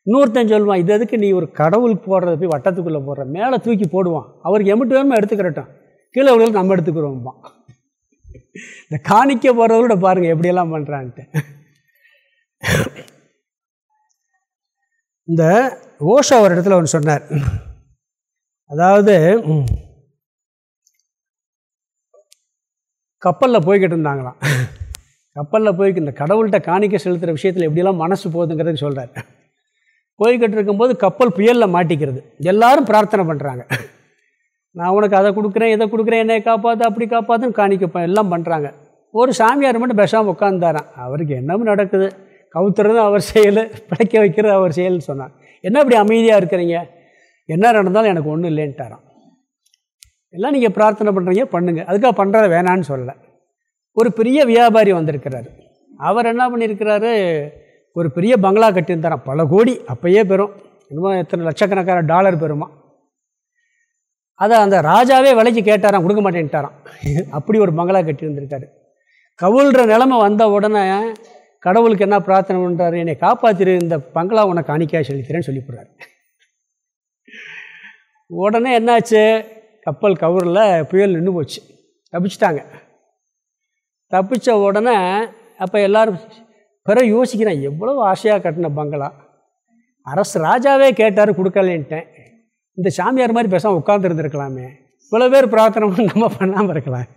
இன்னொருத்தன் சொல்லுவான் இது எதுக்கு நீ ஒரு கடவுள் போடுறத போய் வட்டத்துக்குள்ளே போடுற? மேலே தூக்கி போடுவான். அவருக்கு எம்பிட்டு வேணுமோ எடுத்துக்கிறட்டும். கீழே விழுது நம்ம எடுத்துக்கிறோம்பான். இந்த காணிக்க போகிறவரோட பாருங்கள் எப்படியெல்லாம் பண்ணுறான்ட்டு இந்த ஓஷா ஒரு இடத்துல ஒன்று சொன்னார். அதாவது கப்பலில் போய்கிட்டு இருந்தாங்களாம். கப்பலில் போய் இந்த கடவுள்கிட்ட காணிக்க செலுத்துகிற விஷயத்தில் எப்படியெல்லாம் மனசு போகுதுங்கிறது சொல்கிறார் போய்கிட்டு இருக்கும்போது கப்பல் புயலில் மாட்டிக்கிறது. எல்லாரும் பிரார்த்தனை பண்ணுறாங்க நான் உனக்கு அதை கொடுக்குறேன் இதை கொடுக்குறேன் என்னை காப்பாற்று அப்படி காப்பாற்றுன்னு காணிக்கப்பேன். எல்லாம் பண்ணுறாங்க ஒரு சாமியார் மட்டும் பேசாமல் உட்காந்துதாரான் அவருக்கு என்னமும் நடக்குது. கவுத்துறதும் அவர் செயல் பிழைக்க வைக்கிறது அவர் செயல்னு சொன்னார். என்ன இப்படி அமைதியாக இருக்கிறீங்க? என்ன நடந்தாலும் எனக்கு ஒன்றும் இல்லைன்ட்டாரான் எல்லாம் நீங்கள் பிரார்த்தனை பண்ணுறீங்க பண்ணுங்கள் அதுக்காக பண்ணுறத வேணான்னு சொல்லலை. ஒரு பெரிய வியாபாரி வந்திருக்கிறாரு. அவர் என்ன பண்ணியிருக்கிறாரு? ஒரு பெரிய பங்களா கட்டியிருந்தாரான் பல கோடி அப்போயே பெறும். இன்னும் எத்தனை லட்சக்கணக்கான டாலர் பெறுமா? அதை அந்த ராஜாவே விலைக்கு கேட்டாராம் கொடுக்க மாட்டேன்ட்டாராம். அப்படி ஒரு பங்களா கட்டி வந்திருக்காரு. கவுள்ற நிலமை வந்த உடனே கடவுளுக்கு என்ன பிரார்த்தனை பண்ணுறாரு என்னை காப்பாற்றிரு இந்த பங்களா உனக்கு காணிக்கையாக செலுத்துறேன்னு சொல்லிவிடுறாரு உடனே என்னாச்சு? கப்பல் கவுரில் புயல் நின்று போச்சு. தப்பிச்சிட்டாங்க. தப்பித்த உடனே அப்போ எல்லோரும் பிறகு யோசிக்கிறேன் எவ்வளோ ஆசையாக கட்டின பங்களா. அரசு ராஜாவே கேட்டார் கொடுக்கலேன்ட்டேன். இந்த சாமியார் மாதிரி பேசாமல் உட்காந்துருந்துருக்கலாமே இவ்வளோ பேர் பிரார்த்தனை நம்ம பண்ணாமல் இருக்கலாம்.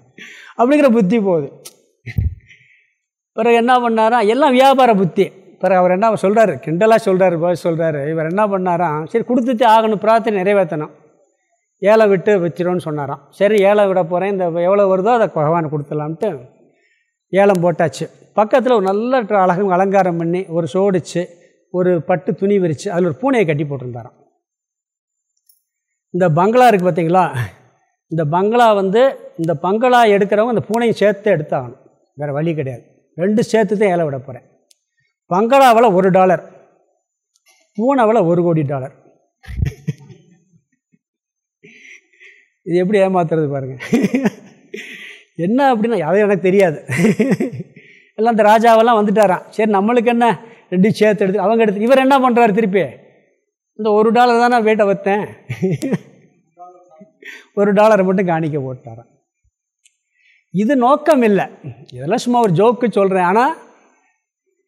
அப்படிங்கிற புத்தி போகுது. பிறகு என்ன பண்ணாரா? எல்லாம் வியாபார புத்தி. பிறகு அவர் என்ன சொல்கிறார் கிண்டலாக சொல்கிறார் போய் சொல்கிறாரு இவர் என்ன பண்ணாராம் சரி கொடுத்துட்டு ஆகணும் பிரார்த்தனை நிறைவேற்றணும். ஏழை விட்டு வச்சிடோன்னு சொன்னாராம். சரி ஏழை விட போகிறேன் இந்த எவ்வளோ வருதோ அதை பகவான் கொடுத்துலான்ட்டு ஏலம் போட்டாச்சு. பக்கத்தில் ஒரு நல்ல அழகம் அலங்காரம் பண்ணி ஒரு சோடிச்சு ஒரு பட்டு துணி விரித்து அதில் ஒரு பூனையை கட்டி போட்டிருந்தாராம். இந்த பங்களா இருக்குது பார்த்தீங்களா இந்த பங்களா வந்து இந்த பங்களா எடுக்கிறவங்க இந்த பூனையும் சேர்த்து எடுத்தாகணும். வேறு வழி கிடையாது. ரெண்டு சேர்த்து தான் ஏழை விட போகிறேன் பங்களாவில் ஒரு டாலர். பூனாவில் ஒரு கோடி டாலர். இது எப்படி ஏமாத்துறது பாருங்கள் என்ன அப்படின்னா அது எனக்கு தெரியாது. எல்லாம் இந்த ராஜாவெல்லாம் வந்துட்டாரான் சரி நம்மளுக்கு என்ன? ரெண்டு சேர்த்து எடுத்து அவங்க எடுத்து இவர் என்ன பண்ணுறாரு திருப்பி? இந்த ஒரு டாலர் தான் நான் வேட்டை வைத்தேன். ஒரு டாலரை மட்டும் காணிக்க போட்டாரான் இது நோக்கம் இல்லை இதெல்லாம் சும்மா ஒரு ஜோக்கு சொல்கிறேன் ஆனால்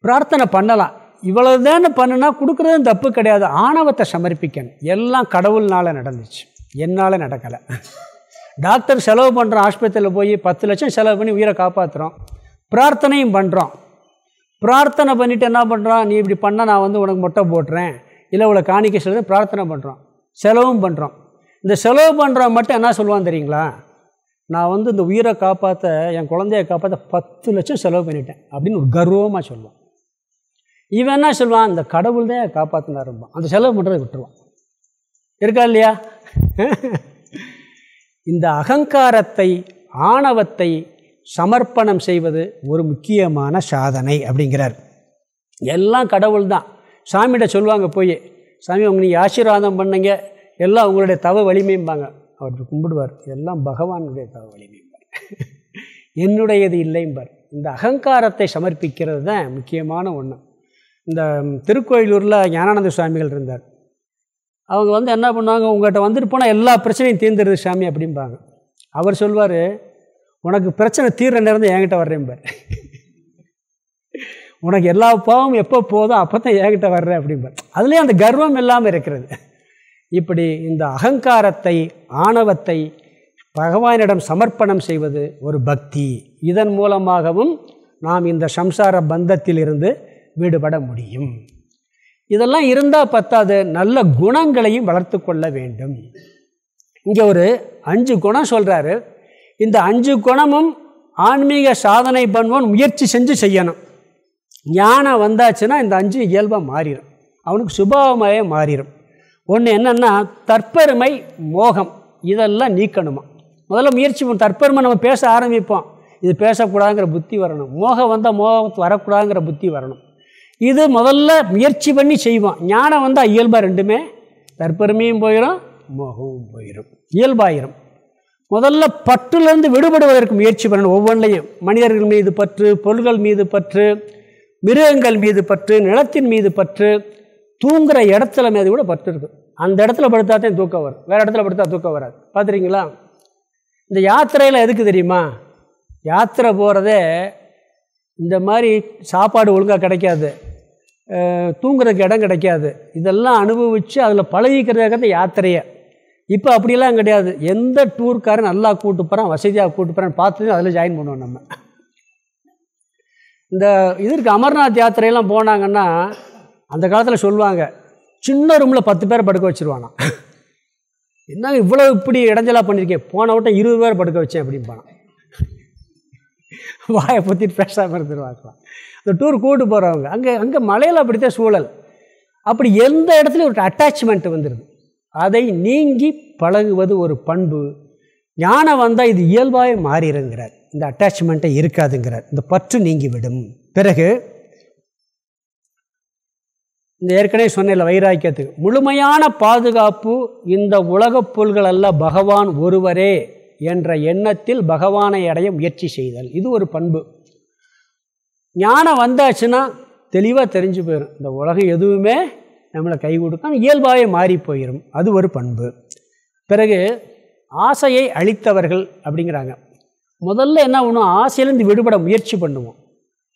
பிரார்த்தனை பண்ணலாம். இவ்வளவு தானே பண்ணுனா கொடுக்குறதும் தப்பு கிடையாது. ஆணவத்தை சமர்ப்பிக்கணும். எல்லாம் கடவுள்னால் நடந்துச்சு. என்னால் நடக்கலை. டாக்டர் செலவு பண்ணுறோம் ஆஸ்பத்திரியில் போய் பத்து லட்சம் செலவு பண்ணி உயிரை காப்பாற்றுறோம் பிரார்த்தனையும் பண்ணுறோம் பிரார்த்தனை பண்ணிவிட்டு என்ன பண்ணுறோம் நீ இப்படி பண்ணால் நான் வந்து உனக்கு மொட்டை போட்டுறேன். இல்லை இவ்வளோ காணிக்கை செலுத்த பிரார்த்தனை பண்ணுறோம் செலவும் பண்ணுறோம் இந்த செலவு பண்ணுறோம் மட்டும் என்ன சொல்லுவான் தெரியுங்களா? நான் வந்து இந்த உயிரை காப்பாற்ற என் குழந்தைய காப்பாற்ற பத்து லட்சம் செலவு பண்ணிட்டேன் அப்படின்னு ஒரு கர்வமாக சொல்லுவான். இவன் என்ன சொல்லுவான்? இந்த கடவுள் தான் காப்பாற்றினார் அந்த செலவு பண்ணுறதை விட்டுருவான். இருக்கா இல்லையா? இந்த அகங்காரத்தை ஆணவத்தை சமர்ப்பணம் செய்வது ஒரு முக்கியமான சாதனை அப்படிங்கிறார். எல்லாம் கடவுள் தான். சாமிகிட்ட சொல்லுவாங்க போய் சாமி அவங்க நீங்கள் ஆசீர்வாதம் பண்ணுங்க. எல்லாம் உங்களுடைய தவ வலிமையும்பாங்க அவர் கும்பிடுவார். எல்லாம் பகவானுடைய தவ வலிமைம்பார். என்னுடையது இல்லைம்பார். இந்த அகங்காரத்தை சமர்ப்பிக்கிறது தான் முக்கியமான ஒன்று இந்த திருக்கோயிலூரில் ஞானானந்த சுவாமிகள் இருந்தார். அவங்க வந்து என்ன பண்ணுவாங்க உங்கள்கிட்ட வந்துட்டு போனால் எல்லா பிரச்சனையும் தீர்ந்துருது சாமி அப்படிம்பாங்க. அவர் சொல்வார் உனக்கு பிரச்சனை தீர்ற நேரம் தான் என்கிட்ட வர்றேன்பார் உனக்கு எல்லா பாவம் எப்போ போதும் அப்போ தான் ஏகிட்ட வர்றேன் அப்படிம்பார் அதுலேயும் அந்த கர்வம் இல்லாமல் இருக்கிறது. இப்படி இந்த அகங்காரத்தை ஆணவத்தை பகவானிடம் சமர்ப்பணம் செய்வது ஒரு பக்தி. இதன் மூலமாகவும் நாம் இந்த சம்சார பந்தத்திலிருந்து விடுபட முடியும். இதெல்லாம் இருந்தால் பத்தாது. நல்ல குணங்களையும் வளர்த்து கொள்ள வேண்டும். இங்கே ஒரு அஞ்சு குணம் சொல்கிறாரு இந்த அஞ்சு குணமும் ஆன்மீக சாதனை பண்ணுவோம் முயற்சி செஞ்சு செய்யணும். ஞானம் வந்தாச்சுன்னா இந்த அஞ்சு இயல்பாக மாறிடும் அவனுக்கு சுபாவமாகவே மாறிடும் ஒன்று என்னென்னா தற்பெருமை மோகம் இதெல்லாம் நீக்கணுமா? முதல்ல முயற்சி பண்ணும் தற்பெருமை நம்ம பேச ஆரம்பிப்போம். இது பேசக்கூடாதுங்கிற புத்தி வரணும். மோகம் வந்தால் மோகம் வரக்கூடாதுங்கிற புத்தி வரணும். இது முதல்ல முயற்சி பண்ணி செய்வோம். ஞானம் வந்தால் இயல்பாக ரெண்டுமே தற்பெருமையும் போயிடும் மோகமும் போயிடும் இயல்பாயிரும். முதல்ல பற்றுலேருந்து விடுபடுவதற்கு முயற்சி பண்ணணும். ஒவ்வொன்றையும். மனிதர்கள் மீது பற்று பொருள்கள் மீது பற்று மிருகங்கள் மீது பற்று நிலத்தின் மீது பற்று தூங்குகிற இடத்துல மீது கூட பற்று இருக்கும் அந்த இடத்துல படுத்தா தான் தூக்கம் வரும். வேறு இடத்துல படுத்தா தூக்கம் வராது. பார்த்துறீங்களா இந்த யாத்திரையில் எதுக்கு தெரியுமா? யாத்திரை போகிறதே இந்த மாதிரி சாப்பாடு ஒழுங்காக கிடைக்காது. தூங்குறதுக்கு இடம் கிடைக்காது. இதெல்லாம் அனுபவித்து அதில் பழகிக்கிறதுக்காக யாத்திரையை. இப்போ அப்படிலாம் கிடையாது. எந்த டூர்க்காரன் நல்லா கூட்டு போகிறான் வசதியாக கூட்டு போகிறான்னு பார்த்து அதில் ஜாயின் பண்ணுவோம் நம்ம. இந்த இதற்கு அமர்நாத் யாத்திரையெல்லாம் போனாங்கன்னா அந்த காலத்தில் சொல்லுவாங்க சின்ன ரூமில் பத்து பேர் படுக்க வச்சுருவானா என்ன இவ்வளோ இப்படி இடைஞ்சலாக பண்ணியிருக்கேன் போன விட்டம் இருபது பேர் படுக்க வச்சேன் அப்படிம்பானா வாயை பற்றிட்டு பேசாமல் இருந்துருவாங்களாம். இந்த டூர் கூட்டு போகிறவங்க அங்கே அங்கே மலையில் அப்படித்தான் சூழல். அப்படி எந்த இடத்துலையும் ஒரு அட்டாச்மெண்ட் வந்துடுது அதை நீங்கி பழகுவது ஒரு பண்பு. ஞானம் வந்தால் இது இயல்பாகவே மாறிடுங்கிறார் இந்த அட்டாச்மெண்ட்டை இருக்காதுங்கிறார். இந்த பற்று நீங்கிவிடும். பிறகு இந்த ஏற்கனவே சொன்ன வைராக்கியத்துக்கு முழுமையான பாதுகாப்பு இந்த உலகப் பொருள்கள் அல்ல பகவான் ஒருவரே என்ற எண்ணத்தில் பகவானை அடைய முயற்சி செய்தல். இது ஒரு பண்பு. ஞானம் வந்தாச்சுன்னா தெளிவாக தெரிஞ்சு போயிடும் இந்த உலகம் எதுவுமே நம்மளை கை கொடுக்கும் இயல்பாகவே மாறி போயிடும் அது ஒரு பண்பு. பிறகு ஆசையை அழித்தவர்கள் அப்படிங்கிறாங்க. முதல்ல என்ன பண்ணும் ஆசையிலேருந்து விடுபட முயற்சி பண்ணுவோம்.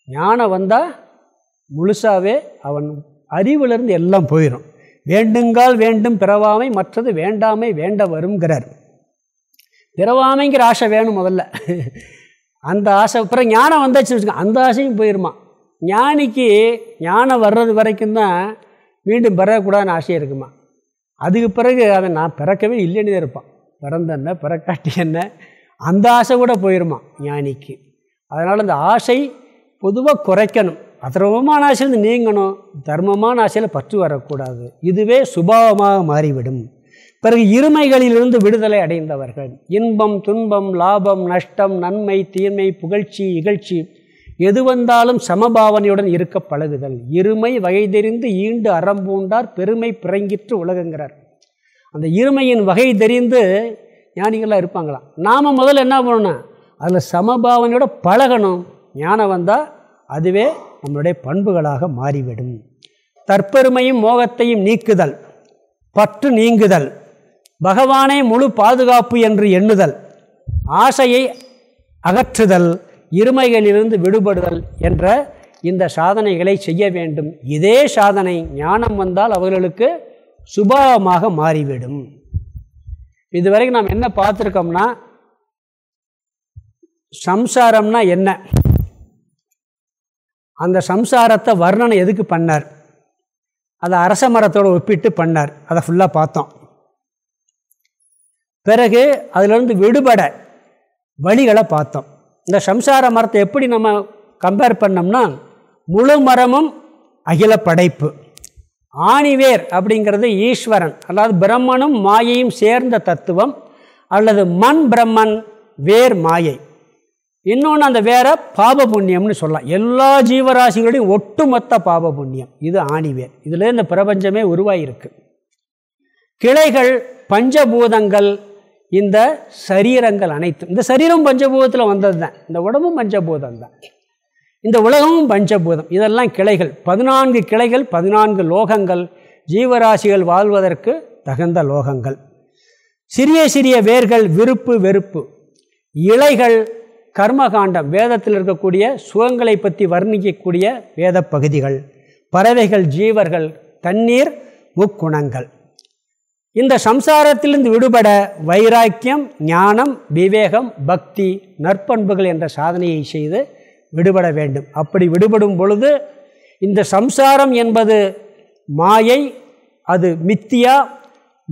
ஞானம் வந்தால் முழுசாகவே அவன் அறிவிலிருந்து எல்லாம் போயிடும் வேண்டுங்கால் வேண்டும் பிறவாமை மற்றது வேண்டாமை வேண்ட வருங்கிறார் பிறவாமைங்கிற ஆசை வேணும் முதல்ல. அந்த ஆசை அப்புறம் ஞானம் வந்தாச்சு வச்சுக்கோங்க அந்த ஆசையும் போயிடுமா ஞானிக்கு ஞானம் வர்றது வரைக்கும் தான் மீண்டும் பிறக்கக்கூடாதுன்னு ஆசை இருக்குமா? அதுக்கு பிறகு அவன் நான் பிறக்கவே இல்லைன்னு இருப்பான். பிறந்த என்ன பிறக்காட்டி என்ன? அந்த ஆசை கூட போயிடுமா ஞானிக்கு. அதனால் அந்த ஆசை பொதுவாக குறைக்கணும். அதர்மமான ஆசையிலேருந்து நீங்கணும். தர்மமான ஆசையில் பற்று வரக்கூடாது. இதுவே சுபாவமாக மாறிவிடும். பிறகு இருமைகளிலிருந்து விடுதலை அடைந்தவர்கள். இன்பம் துன்பம் லாபம் நஷ்டம் நன்மை தீமை புகழ்ச்சி இகழ்ச்சி எது வந்தாலும் சமபாவனையுடன் இருக்க பழகுதல். இருமை வகை தெரிந்து ஈண்டு அறம்பூண்டார் பெருமை பிறங்கிற்று உலகங்கிறார். அந்த இருமையின் வகை தெரிந்து ஞானிகளாக இருப்பாங்களாம். நாம் முதல்ல என்ன பண்ணணும்? அதில் சமபாவனையோட பழகணும். ஞானம் வந்தால் அதுவே நம்மளுடைய பண்புகளாக மாறிவிடும். தற்பெருமையும் மோகத்தையும் நீக்குதல் பற்று நீங்குதல் பகவானே முழு பாதுகாப்பு என்று எண்ணுதல் ஆசையை அகற்றுதல் இருமைகளிலிருந்து விடுபடுதல் என்ற இந்த சாதனைகளை செய்ய வேண்டும். இதே சாதனை ஞானம் வந்தால் அவர்களுக்கு சுபாவமாக மாறிவிடும். இதுவரைக்கும் நாம் என்ன பார்த்துருக்கோம்னா சம்சாரம்னா என்ன? அந்த சம்சாரத்தை வர்ணனை எதுக்கு பண்ணார்? அதை அரச மரத்தோடு ஒப்பிட்டு பண்ணார். அதை ஃபுல்லாக பார்த்தோம். பிறகு அதிலிருந்து விடுபட வழிகளை பார்த்தோம். இந்த சம்சார மரத்தை எப்படி நம்ம கம்பேர் பண்ணோம்னா முழு மரமும் அகில படைப்பு. ஆணிவேர் அப்படிங்கிறது ஈஸ்வரன் அதாவது பிரம்மனும் மாயையும் சேர்ந்த தத்துவம் அல்லது மண் பிரம்மன் வேர் மாயை. இன்னொன்று அந்த வேற பாப புண்ணியம்னு சொல்லலாம். எல்லா ஜீவராசிகளையும் ஒட்டுமொத்த பாப புண்ணியம் இது ஆணிவேர். இதில் இந்த பிரபஞ்சமே உருவாயிருக்கு. கிளைகள் பஞ்சபூதங்கள் இந்த சரீரங்கள் அனைத்தும். இந்த சரீரம் பஞ்சபூதத்தில் வந்தது தான் இந்த உடம்பும் பஞ்சபூதம் தான் இந்த உலகமும் பஞ்சபூதம். இதெல்லாம் கிளைகள். பதினான்கு கிளைகள் பதினான்கு லோகங்கள். ஜீவராசிகள் வாழ்வதற்கு தகுந்த லோகங்கள். சிறிய சிறிய வேர்கள் விருப்பு வெறுப்பு. இலைகள் கர்மகாண்டம். வேதத்தில் இருக்கக்கூடிய சுகங்களை பற்றி வர்ணிக்கக்கூடிய வேத பகுதிகள். பறவைகள் ஜீவர்கள் தண்ணீர் முக்குணங்கள். இந்த சம்சாரத்திலிருந்து விடுபட வைராக்கியம் ஞானம் விவேகம் பக்தி நற்பண்புகள் என்ற சாதனையை செய்து விடுபட வேண்டும். அப்படி விடுபடும் பொழுது இந்த சம்சாரம் என்பது மாயை அது மித்தியா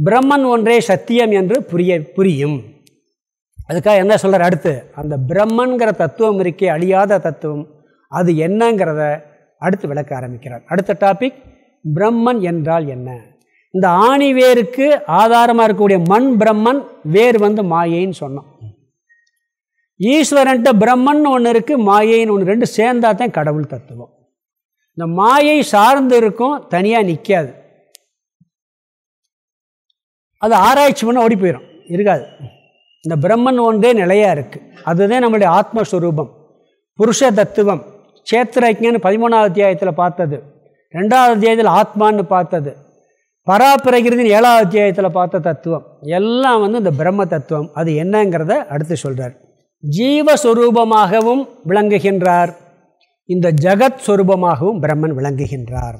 பிரம்மன் ஒன்றே சத்தியம் என்று புரிய புரியும். அதுக்காக என்ன சொல்கிறார் அடுத்து? அந்த பிரம்மன்கிற தத்துவம் இருக்கே அழியாத தத்துவம் அது என்னங்கிறத அடுத்து விளக்க ஆரம்பிக்கிறார். அடுத்த டாபிக் பிரம்மன் என்றால் என்ன? இந்த ஆணி வேருக்கு ஆதாரமாக இருக்கக்கூடிய மண் பிரம்மன் வேர் வந்து மாயைன்னு சொன்னோம். ஈஸ்வரன்ட்ட பிரம்மன் ஒன்று இருக்குது மாயைன்னு ஒன்று ரெண்டு சேர்ந்தா தான் கடவுள் தத்துவம். இந்த மாயை சார்ந்து இருக்கும் தனியாக நிற்காது அது ஆராய்ச்சி பண்ண ஓடி போயிடும் இருக்காது. இந்த பிரம்மன் ஒன்றே நிலையாக இருக்குது அதுதான் நம்மளுடைய ஆத்மஸ்வரூபம். புருஷ தத்துவம். சேத்திரஜன்னு பதிமூணாவது அத்தியாயத்தில் பார்த்தது. ரெண்டாவது அத்தியாயத்தில் ஆத்மான்னு பார்த்தது. பராப்பிரகிருதின் ஏழாவது அத்தியாயத்தில் பார்த்த தத்துவம். எல்லாம் வந்து இந்த பிரம்ம தத்துவம். அது என்னங்கிறத அடுத்து சொல்கிறார் ஜீவஸ்வரூபமாகவும் விளங்குகின்றார். இந்த ஜகத் ஸ்வரூபமாகவும் பிரம்மன் விளங்குகின்றார்.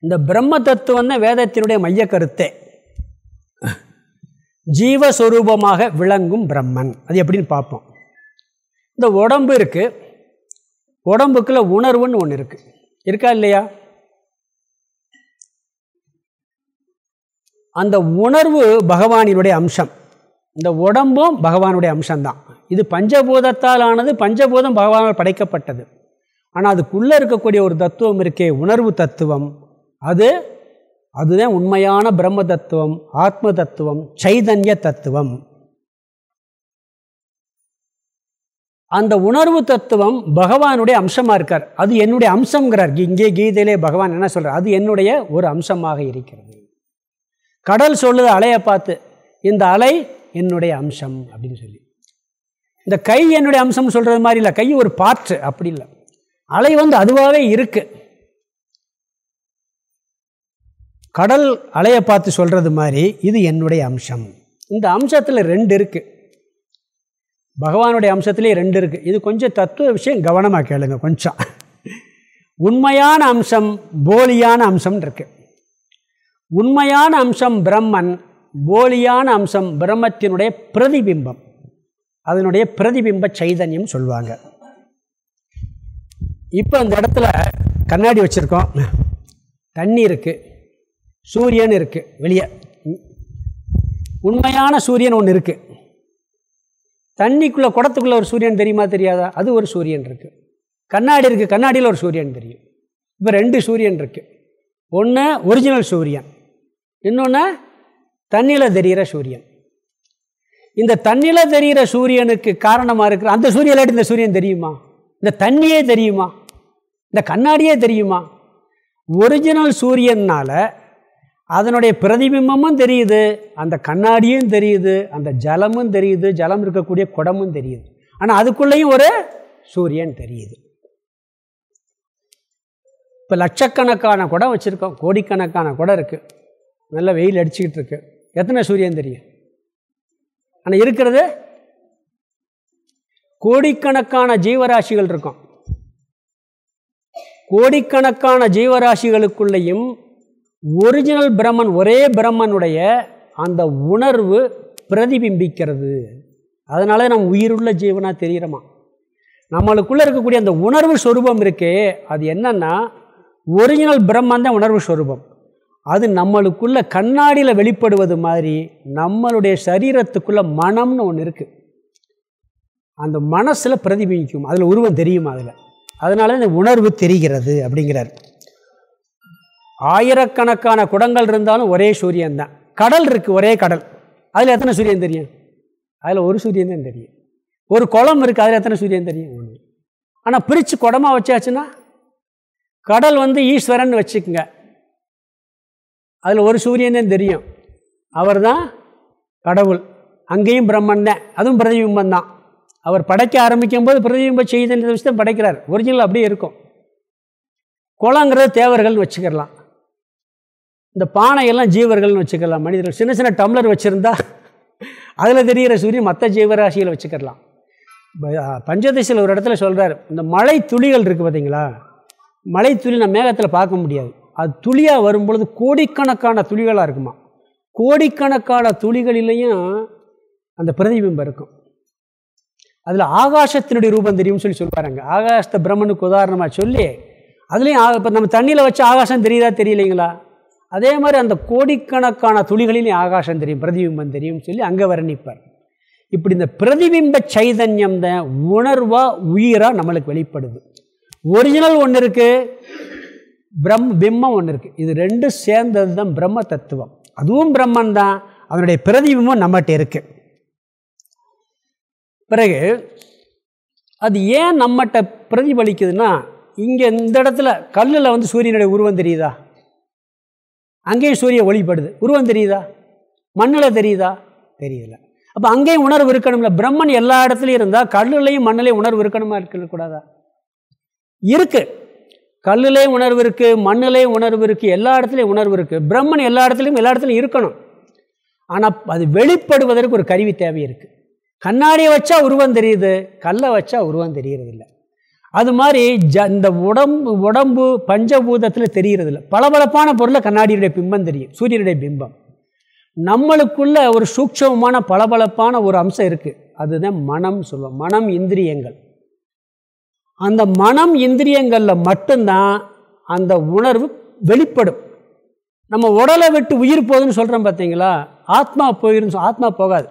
இந்த பிரம்ம தத்துவம் தான் வேதத்தினுடைய மைய கருத்தே. ஜீவஸ்வரூபமாக விளங்கும் பிரம்மன். அது எப்படின்னு பார்ப்போம். இந்த உடம்பு இருக்குது உடம்புக்குள்ள உணர்வுன்னு ஒன்று இருக்குது இருக்கா இல்லையா? அந்த உணர்வு பகவானினுடைய அம்சம். இந்த உடம்பும் பகவானுடைய அம்சம்தான். இது பஞ்சபூதத்தால் ஆனது பஞ்சபூதம் பகவானால் படைக்கப்பட்டது. ஆனால் அதுக்குள்ளே இருக்கக்கூடிய ஒரு தத்துவம் இருக்கே உணர்வு தத்துவம். அது அதுதான் உண்மையான பிரம்ம தத்துவம் ஆத்ம தத்துவம் சைதன்ய தத்துவம். அந்த உணர்வு தத்துவம் பகவானுடைய அம்சமாக இருக்கார். அது என்னுடைய அம்சங்கிறார் இங்கே கீதையிலே பகவான் என்ன சொல்கிறார் அது என்னுடைய ஒரு அம்சமாக இருக்கிறது. கடல் சொல்லுது அலையை பார்த்து. இந்த அலை என்னுடைய அம்சம் அப்படின்னு சொல்லி. இந்த கை என்னுடைய அம்சம் சொல்கிறது மாதிரி இல்லை. கை ஒரு பாற்று அப்படி இல்லை. அலை வந்து அதுவாகவே இருக்கு. கடல் அலையை பார்த்து சொல்கிறது மாதிரி இது என்னுடைய அம்சம். இந்த அம்சத்தில் ரெண்டு இருக்குது பகவானுடைய அம்சத்திலே ரெண்டு இருக்குது இது கொஞ்சம் தத்துவ விஷயம் கவனமாக கேளுங்க கொஞ்சம். உண்மையான அம்சம் போலியான அம்சம் இருக்கு. உண்மையான அம்சம் பிரம்மன் போலியான அம்சம் பிரம்மத்தினுடைய பிரதிபிம்பம். அதனுடைய பிரதிபிம்ப சைதன்யம் சொல்லுவாங்க இப்போ அந்த இடத்துல கண்ணாடி வச்சுருக்கோம். தண்ணி இருக்குது சூரியன் இருக்குது வெளியே. உண்மையான சூரியன் ஒன்று இருக்குது தண்ணிக்குள்ளே குடத்துக்குள்ளே ஒரு சூரியன் தெரியுமா தெரியாதா? அது ஒரு சூரியன் இருக்குது கண்ணாடி இருக்குது கண்ணாடியில் ஒரு சூரியன் தெரியும். இப்போ ரெண்டு சூரியன் இருக்குது ஒன்று ஒரிஜினல் சூரியன். இன்னொன்று தண்ணியில் தெரிகிற சூரியன். இந்த தண்ணியில் தெரிகிற சூரியனுக்கு காரணமாக இருக்கிற அந்த சூரியன் இல்லாட்டி இந்த சூரியன் தெரியுமா? இந்த தண்ணியே தெரியுமா? இந்த கண்ணாடியே தெரியுமா? ஒரிஜினல் சூரியனால் அதனுடைய பிரதிபிம்பமும் தெரியுது அந்த கண்ணாடியும் தெரியுது அந்த ஜலமும் தெரியுது ஜலம் இருக்கக்கூடிய குடமும் தெரியுது. ஆனால் அதுக்குள்ளேயும் ஒரு சூரியன் தெரியுது. இப்போ லட்சக்கணக்கான குடம் வச்சுருக்கோம் கோடிக்கணக்கான குடம் இருக்குது நல்ல வெயில் அடிச்சுக்கிட்டு இருக்குது எத்தனை சூரியன் தெரியும்? ஆனால் இருக்கிறது கோடிக்கணக்கான ஜீவராசிகள் இருக்கும். கோடிக்கணக்கான ஜீவராசிகளுக்குள்ளேயும் ஒரிஜினல் பிரம்மன் ஒரே பிரம்மனுடைய அந்த உணர்வு பிரதிபிம்பிக்கிறது. அதனால நம்ம உயிருள்ள ஜீவனாக தெரிகிறோமா? நம்மளுக்குள்ளே இருக்கக்கூடிய அந்த உணர்வு ஸ்வரூபம் இருக்கே அது என்னென்னா ஒரிஜினல் பிரம்மன் தான் உணர்வு ஸ்வரூபம் அது நம்மளுக்குள்ள கண்ணாடியில் வெளிப்படுவது மாதிரி நம்மளுடைய சரீரத்துக்குள்ள மனம்னு ஒன்று இருக்குது அந்த மனசில் பிரதிபிக்கும் அதில் உருவம் தெரியும் அதில்? அதனால இந்த உணர்வு தெரிகிறது அப்படிங்கிறார். ஆயிரக்கணக்கான குடங்கள் இருந்தாலும் ஒரே சூரியன் தான். கடல் இருக்குது ஒரே கடல். அதில் எத்தனை சூரியன் தெரியும்? அதில் ஒரு சூரியன் தான் தெரியும். ஒரு குளம் இருக்குது அதில் எத்தனை சூரியன் தெரியும்? ஒன்று ஆனால் பிரித்து குடமாக வச்சாச்சுன்னா கடல் வந்து ஈஸ்வரன் வச்சுக்கோங்க. அதில் ஒரு சூரியன் தான் தெரியும். அவர் தான் கடவுள். அங்கேயும் பிரம்மன் தான். அதுவும் பிரதிபிம்பம் தான். அவர் படைக்க ஆரம்பிக்கும் போது பிரதிபிம்ப செய்த விஷயத்தை படைக்கிறார். ஒரிஜினல் அப்படியே இருக்கும். குளங்கிறது தேவர்கள்னு வச்சுக்கலாம். இந்த பானையெல்லாம் ஜீவர்கள்னு வச்சுக்கலாம். மனிதர்கள் சின்ன சின்ன டம்ளர் வச்சுருந்தா அதில் தெரிகிற சூரியன் மற்ற ஜீவராசிகளை வச்சுக்கலாம். பஞ்சதசியில் ஒரு இடத்துல சொல்கிறார் இந்த மழை துளிகள் இருக்குது பார்த்தீங்களா மழை துளி நம்ம மேகத்தில் பார்க்க முடியாது. அது துளியாக வரும்பொழுது கோடிக்கணக்கான துளிகளாக இருக்குமா? கோடிக்கணக்கான துளிகளிலையும் அந்த பிரதிபிம்பம் இருக்கும். அதில் ஆகாசத்தினுடைய ரூபம் தெரியும்னு சொல்லி சொல்லுவாருங்க. ஆகாசத்தை பிரம்மனுக்கு உதாரணமாக சொல்லி அதுலேயும் இப்போ நம்ம தண்ணியில் வச்சு ஆகாசம் தெரியுதா தெரியலைங்களா? அதே மாதிரி அந்த கோடிக்கணக்கான துளிகளிலையும் ஆகாசம் தெரியும் பிரதிபிம்பம் தெரியும்னு சொல்லி அங்கே வர்ணிப்பார். இப்படி இந்த பிரதிபிம்ப சைதன்யம் தான் உணர்வாக உயிராக நம்மளுக்கு வெளிப்படுது. ஒரிஜினல் ஒன்று இருக்குது பிரம் பிம்மம் ஒன்று இருக்குது இது ரெண்டும் சேர்ந்தது தான் பிரம்ம தத்துவம். அதுவும் பிரம்மன் தான் அதனுடைய பிரதிபிம்பம் நம்மகிட்ட இருக்குது பிறகு அது ஏன் நம்மகிட்ட பிரதிபலிக்குதுன்னா இங்கே இந்த இடத்துல கல்லில் வந்து சூரியனுடைய உருவம் தெரியுதா? அங்கேயும் சூரிய ஒளிப்படுது. உருவம் தெரியுதா? மண்ணில் தெரியுதா? தெரியல. அப்போ அங்கேயும் உணர்வு இருக்கணும்ல. பிரம்மன் எல்லா இடத்துலையும் இருந்தால் கல்லுலையும் மண்ணிலையும் உணர்வு இருக்கணுமா? இருக்கக்கூடாதா? இருக்குது கல்லிலே உணர்வு இருக்குது மண்ணிலே உணர்வு இருக்குது எல்லா இடத்துலையும் உணர்வு இருக்குது பிரம்மன் எல்லா இடத்துலையும் எல்லா இடத்துலையும் இருக்கணும். ஆனால் அது வெளிப்படுவதற்கு ஒரு கருவி தேவை இருக்குது கண்ணாடியை வச்சா உருவம் தெரியுது கல்லை வச்சா உருவம் தெரியறதில்ல. அது மாதிரி ஜ இந்த உடம்பு உடம்பு பஞ்சபூதத்தில் தெரியறதில்ல. பளபளப்பான பொருளை கண்ணாடியுடைய பிம்பம் தெரியும் சூரியனுடைய பிம்பம். நம்மளுக்குள்ள ஒரு சூட்சமான பளபளப்பான ஒரு அம்சம் இருக்குது அதுதான் மனம் சொல்லுவோம். மனம் இந்திரியங்கள். அந்த மனம் இந்திரியங்களில் மட்டும்தான் அந்த உணர்வு வெளிப்படும். நம்ம உடலை விட்டு உயிர் போகுதுன்னு சொல்கிறோம் பார்த்தீங்களா ஆத்மா போயிருந்து ஆத்மா போகாது.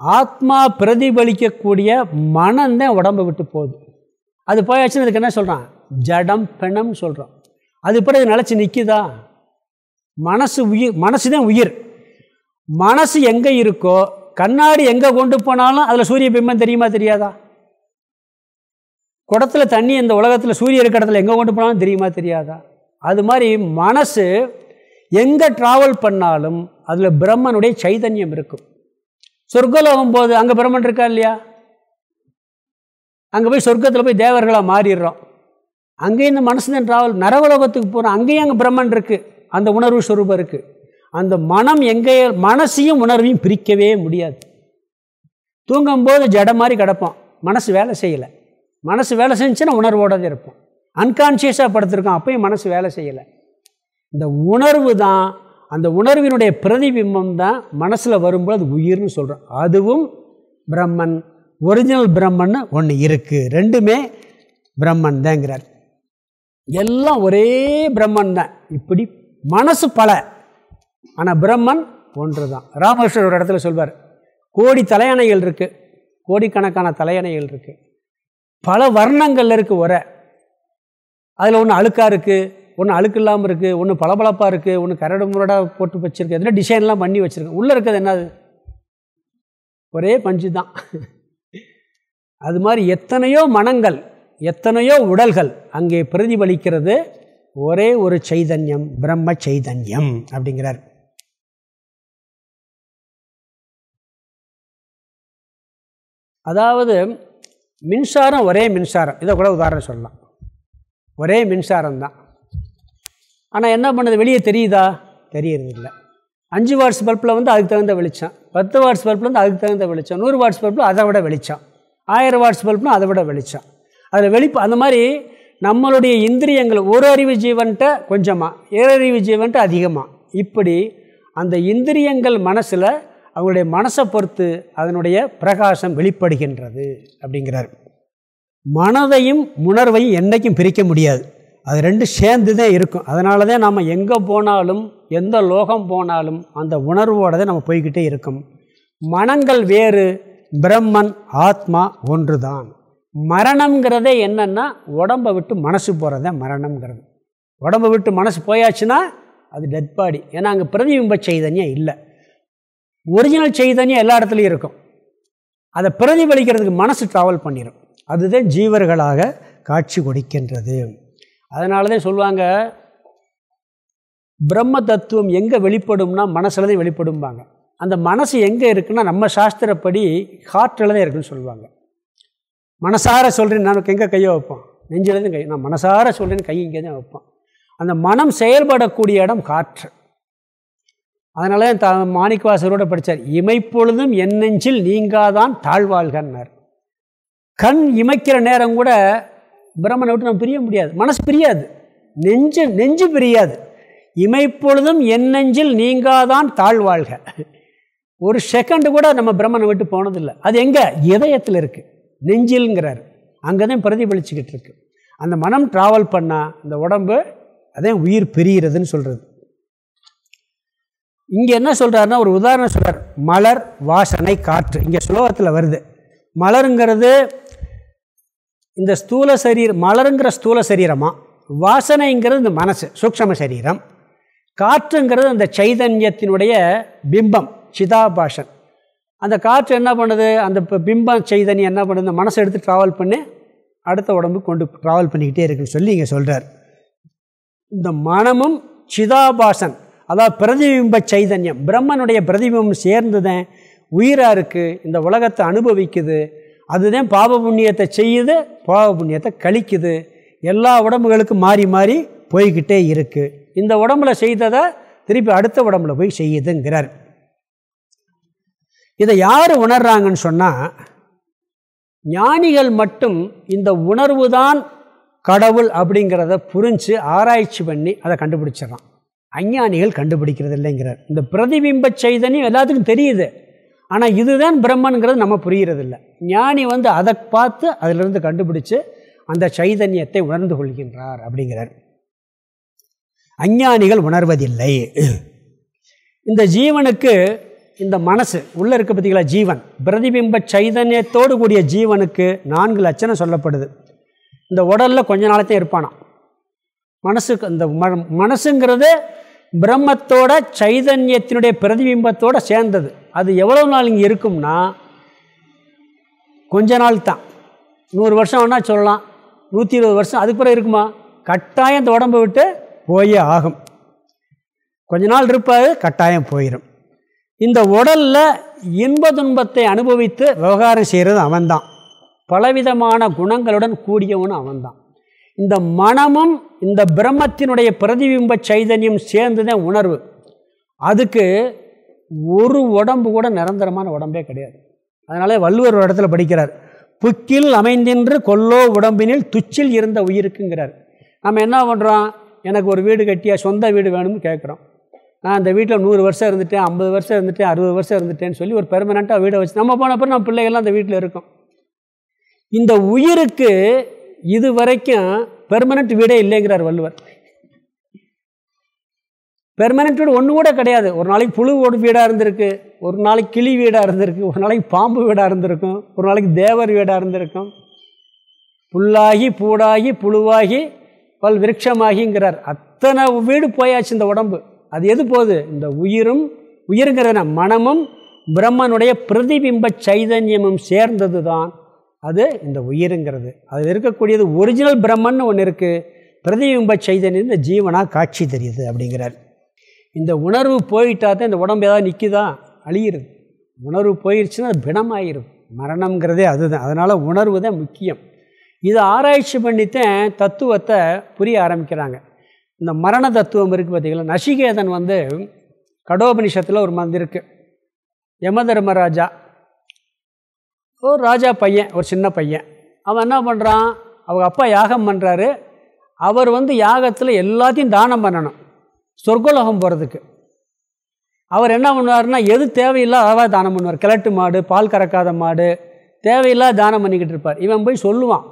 ஆத்மா பிரதிபலிக்கக்கூடிய மனம்தான் உடம்பை விட்டு போகுது. அது போயாச்சுன்னு அதுக்கு என்ன சொல்கிறான் ஜடம் பெணம் சொல்கிறோம் அது பிறகு நிலச்சி நிற்குதா மனசு உயிர் மனசு தான் உயிர். மனசு எங்கே இருக்கோ கண்ணாடி எங்கே கொண்டு போனாலும் அதில் சூரிய பிம்பம் தெரியுமா தெரியாதா? குடத்துல தண்ணி இந்த உலகத்தில் சூரிய இருக்கிற இடத்துல எங்கே கொண்டு போனாலும் தெரியுமா தெரியாதா? அது மாதிரி மனசு எங்கே ட்ராவல் பண்ணாலும் அதில் பிரம்மனுடைய சைதன்யம் இருக்கும். சொர்க்கலோகம் போது அங்கே பிரம்மன் இருக்கா இல்லையா? அங்கே போய் சொர்க்கத்தில் போய் தேவர்களாக மாறிடுறோம். அங்கேயும் இந்த மனசு தான் ட்ராவல் நரவலோகத்துக்கு போகிறோம் அங்கேயும் அங்கே பிரம்மன் இருக்குது அந்த உணர்வு ஸ்வரூபம் இருக்குது அந்த மனம் எங்கே மனசையும் உணர்வையும் பிரிக்கவே முடியாது. தூங்கும்போது ஜடம் மாதிரி கிடப்போம். மனசு வேலை செய்யலை. மனசு வேலை செஞ்சுன்னா உணர்வோட தான் இருப்போம். அன்கான்ஷியஸாக படுத்திருக்கோம் அப்பயும் மனசு வேலை செய்யலை. இந்த உணர்வு தான் அந்த உணர்வினுடைய பிரதிபிம்பம் தான் மனசில் வரும்போது அது உயிர்னு சொல்கிறோம் அதுவும் பிரம்மன் ஒரிஜினல் பிரம்மன் ஒன்று இருக்குது ரெண்டுமே பிரம்மன் தாங்கிறார். எல்லாம் ஒரே பிரம்மன் தான். இப்படி மனசு பல ஆனால் பிரம்மன் ஒன்று தான். ராமகிருஷ்ணர் ஒரு இடத்துல சொல்வார் கோடி தலையணைகள் இருக்குது கோடிக்கணக்கான தலையணைகள் இருக்குது பல வர்ணங்கள் இருக்குது உரை. அதில் ஒன்று அழுக்காக இருக்குது ஒன்று அழுக்கு இல்லாமல் இருக்குது ஒன்று பளபளப்பாக இருக்குது ஒன்று கரடு முரடாக போட்டு வச்சுருக்கு. எதுனா டிசைன்லாம் பண்ணி வச்சுருக்கு உள்ளே இருக்கிறது என்னது ஒரே பஞ்சு தான். அது மாதிரி எத்தனையோ மனங்கள் எத்தனையோ உடல்கள் அங்கே பிரதிபலிக்கிறது ஒரே ஒரு சைதன்யம் பிரம்ம சைதன்யம் அப்படிங்கிறார். அதாவது மின்சாரம் ஒரே மின்சாரம். இதை கூட உதாரணம் சொல்லலாம். ஒரே மின்சாரம் தான். ஆனால் என்ன பண்ணுது? வெளியே தெரியுதா? தெரியறது அஞ்சு வாட்ஸ் பல்பில் வந்து அதுக்கு தகுந்த வெளிச்சம். பத்து வாட்ஸ் பல்பில் வந்து அதுக்கு தகுந்த வெளிச்சம். நூறு வாட்ஸ் பல்பில் அதை விட வெளிச்சம். ஆயிரம் வாட்ஸ் பல்ப்னால் அதை விட வெளிச்சம். அதில் வெளிப்பு அந்த மாதிரி நம்மளுடைய இந்திரியங்கள் ஒரு அறிவு ஜீவன்ட்ட கொஞ்சமாக ஏறறிவு ஜீவன்ட்டு அதிகமாக இப்படி அந்த இந்திரியங்கள் மனசில் அவங்களுடைய மனசை பொறுத்து அதனுடைய பிரகாசம் வெளிப்படுகின்றது அப்படிங்கிறார். மனதையும் உணர்வையும் என்றைக்கும் பிரிக்க முடியாது. அது ரெண்டு சேர்ந்து தான் இருக்கும். அதனால தான் நம்ம எங்கே போனாலும் எந்த லோகம் போனாலும் அந்த உணர்வோடு தான் நம்ம போய்கிட்டே இருக்கும். மனங்கள் வேறு பிரம்மன் ஆத்மா ஒன்று தான் மரணங்கிறதே என்னென்னா உடம்பை விட்டு மனசு போகிறத மரணங்கிறது உடம்பை விட்டு மனசு போயாச்சுன்னா அது டெட் பாடி ஏன்னா அங்கே பிரதிபிம்ப சைதன்யம் இல்லை. ஒரிஜினல் சைதன்யம் எல்லா இடத்துலையும் இருக்கும். அதை பிரதிபலிக்கிறதுக்கு மனசு ட்ராவல் பண்ணிடும் அதுதான் ஜீவர்களாக காட்சி கொடுக்கின்றது. அதனால தான் சொல்லுவாங்க பிரம்ம தத்துவம் எங்கே வெளிப்படும்னா மனசில் தான் வெளிப்படும்பாங்க. அந்த மனசு எங்கே இருக்குன்னா நம்ம சாஸ்திரப்படி ஹார்ட்டில் தான் இருக்குன்னு சொல்லுவாங்க. மனசார சொல்கிறேன் நமக்கு எங்கே கையை வைப்போம்? நெஞ்சிலேருந்து கை நான் மனசார சொல்கிறேன்னு கை இங்கே தான் வைப்போம். அந்த மனம் செயல்படக்கூடிய இடம் காற்று. அதனால தான் த மாணிக்கவாசரோடு படித்தார் இமைப்பொழுதும் என் நெஞ்சில் நீங்காதான் தாழ்வாள்கன்னார் கண் இமைக்கிற நேரம் கூட பிரம்மனை விட்டு நம்ம பிரிய முடியாது மனசு பிரியாது நெஞ்சு நெஞ்சு பிரியாது. இமைப்பொழுதும் என் நெஞ்சில் நீங்காதான் தாழ்வாழ்க. ஒரு செகண்டு கூட நம்ம பிரம்மனை விட்டு போனதில்லை. அது எங்கே? இதயத்தில் இருக்குது நெஞ்சில்ங்கிறார். அங்கே தான் பிரதிபலிச்சுக்கிட்டு இருக்கு. அந்த மனம் ட்ராவல் பண்ணால் இந்த உடம்பு அதே உயிர் பிரிகிறதுன்னு சொல்கிறது இங்கே என்ன சொல்கிறாருன்னா ஒரு உதாரணம் சொல்கிறார் மலர் வாசனை காற்று. இங்கே ஸ்லோகத்தில் வருது. மலருங்கிறது இந்த ஸ்தூல சரீரம் மலருங்கிற ஸ்தூல சரீரமாக வாசனைங்கிறது இந்த மனசு சூக்ஷம சரீரம். காற்றுங்கிறது அந்த சைதன்யத்தினுடைய பிம்பம் சிதாபாஷன் அந்த காற்று என்ன பண்ணுது? அந்த பிம்பம் சைதன்யம் என்ன பண்ணுது? இந்த மனசை எடுத்து ட்ராவல் பண்ணி அடுத்த உடம்பு கொண்டு ட்ராவல் பண்ணிக்கிட்டே இருக்குன்னு சொல்லி இங்கே சொல்கிறார் இந்த மனமும் சிதாபாசன். அதாவது பிரதிபிம்ப சைதன்யம். பிரம்மனுடைய பிரதிபிம்பம் சேர்ந்துதான் உயிராக இருக்குது இந்த உலகத்தை அனுபவிக்குது. அதுதான் பாப புண்ணியத்தை செய்யுது பாப புண்ணியத்தை கழிக்குது. எல்லா உடம்புகளுக்கும் மாறி மாறி போய்கிட்டே இருக்குது இந்த உடம்புல செய்ததை திருப்பி அடுத்த உடம்புல போய் செய்யுதுங்கிறார். இதை யார் உணர்றாங்கன்னு சொன்னால் ஞானிகள் மட்டும் இந்த உணர்வு தான் கடவுள் அப்படிங்கிறத புரிஞ்சு ஆராய்ச்சி பண்ணி அதை கண்டுபிடிச்சிடறான். அஞ்ஞானிகள் கண்டுபிடிக்கிறது இல்லைங்கிறார் இந்த பிரதிபிம்ப சைதன்யம் எல்லாத்துக்கும் தெரியுது. ஆனால் இதுதான் பிரம்மனுங்கிறது நம்ம புரிகிறதில்ல ஞானி வந்து அதை பார்த்து அதிலிருந்து கண்டுபிடிச்சு அந்த சைதன்யத்தை உணர்ந்து கொள்கின்றார் அப்படிங்கிறார். அஞ்ஞானிகள் உணர்வதில்லை. இந்த ஜீவனுக்கு இந்த மனசு உள்ளே இருக்க பார்த்தீங்களா ஜீவன்? பிரதிபிம்ப சைதன்யத்தோடு கூடிய ஜீவனுக்கு நான்கு லட்சணம் சொல்லப்படுது. இந்த உடலில் கொஞ்ச நாளத்தையும் இருப்பானா மனசுக்கு இந்த ம மனசுங்கிறது பிரம்மத்தோட சைதன்யத்தினுடைய பிரதிபிம்பத்தோடு சேர்ந்தது. அது எவ்வளோ நாள் இங்கே இருக்கும்னா கொஞ்ச நாள் தான். நூறு வருஷம் வேணால் சொல்லலாம். நூற்றி இருபது வருஷம் அதுக்கு பிறகு இருக்குமா? கட்டாயம் இந்த உடம்பை விட்டு போயே ஆகும். கொஞ்ச நாள் இருப்பாது கட்டாயம் போயிடும் இந்த உடலில் இன்ப துன்பத்தை அனுபவித்து விவகாரம் செய்கிறது அவன்தான். பலவிதமான குணங்களுடன் கூடியவனும் அவன்தான். இந்த மனமும் இந்த பிரம்மத்தினுடைய பிரதிபிம்ப சைதன்யம் சேர்ந்துதான் உணர்வு. அதுக்கு ஒரு உடம்பு கூட நிரந்தரமான உடம்பே கிடையாது. அதனாலே வள்ளுவர் ஒரு இடத்துல படிக்கிறார் புக்கில் அமைந்தின்று கொல்லோ உடம்பினில் துச்சில் இருந்த உயிருக்குங்கிறார். நம்ம என்ன பண்ணுறோம் எனக்கு ஒரு வீடு கட்டியா சொந்த வீடு வேணும்னு கேட்குறோம். நான் அந்த வீட்டில் நூறு வருஷம் இருந்துட்டேன் ஐம்பது வருஷம் இருந்துட்டேன் அறுபது வருஷம் இருந்துட்டேன்னு சொல்லி ஒரு பெர்மனண்ட்டாக வீடை வச்சு நம்ம போனப்போ நம்ம பிள்ளைகள்லாம் அந்த வீட்டில் இருக்கோம். இந்த உயிருக்கு இது வரைக்கும் பெர்மனண்ட் வீடே இல்லைங்கிறார் வள்ளுவர். பெர்மனண்ட் வீடு ஒன்று கூட கிடையாது. ஒரு நாளைக்கு புழு ஓடு வீடாக இருந்திருக்கு ஒரு நாளைக்கு கிளி வீடாக இருந்திருக்கு ஒரு நாளைக்கு பாம்பு வீடாக இருந்திருக்கும் ஒரு நாளைக்கு தேவர் வீடாக இருந்திருக்கும். புல்லாகி பூடாகி புழுவாகி பல் விருட்சமாகிங்கிறார். அத்தனை வீடு போயாச்சு இந்த உடம்பு. அது எது போகுது? இந்த உயிரும் உயிருங்கிறதுனா மனமும் பிரம்மனுடைய பிரதிபிம்ப சைதன்யமும் சேர்ந்தது தான் அது இந்த உயிருங்கிறது. அது இருக்கக்கூடியது ஒரிஜினல் பிரம்மன் ஒன்று இருக்குது பிரதிபிம்ப சைதன்யம் இந்த ஜீவனாக காட்சி தெரியுது அப்படிங்கிறார். இந்த உணர்வு போயிட்டா தான் இந்த உடம்பு ஏதாவது நிற்குதா அழியிறது. உணர்வு போயிடுச்சுன்னா அது பிணமாயிரும். மரணம்ங்கிறதே அதுதான். அதனால் உணர்வு தான் முக்கியம். இதை ஆராய்ச்சி பண்ணித்தான் தத்துவத்தை புரிய ஆரம்பிக்கிறாங்க. இந்த மரண தத்துவம் இருக்குது பார்த்திங்களா நசிகேதன் வந்து கடோபனிஷத்தில் ஒரு மந்த் இருக்குது யமதர்மராஜா ஒரு ராஜா பையன் ஒரு சின்ன பையன். அவன் என்ன பண்ணுறான் அவங்க அப்பா யாகம் பண்ணுறாரு அவர் வந்து யாகத்தில் எல்லாத்தையும் தானம் பண்ணணும். சொர்க்கலோகம் போகிறதுக்கு அவர் என்ன பண்ணுவார்னா எது தேவையில்லாத அளவாக தானம் பண்ணுவார். கிழட்டு மாடு பால் கறக்காத மாடு தேவையில்லாத தானம் பண்ணிக்கிட்டு இருப்பார். இவன் போய் சொல்லுவான்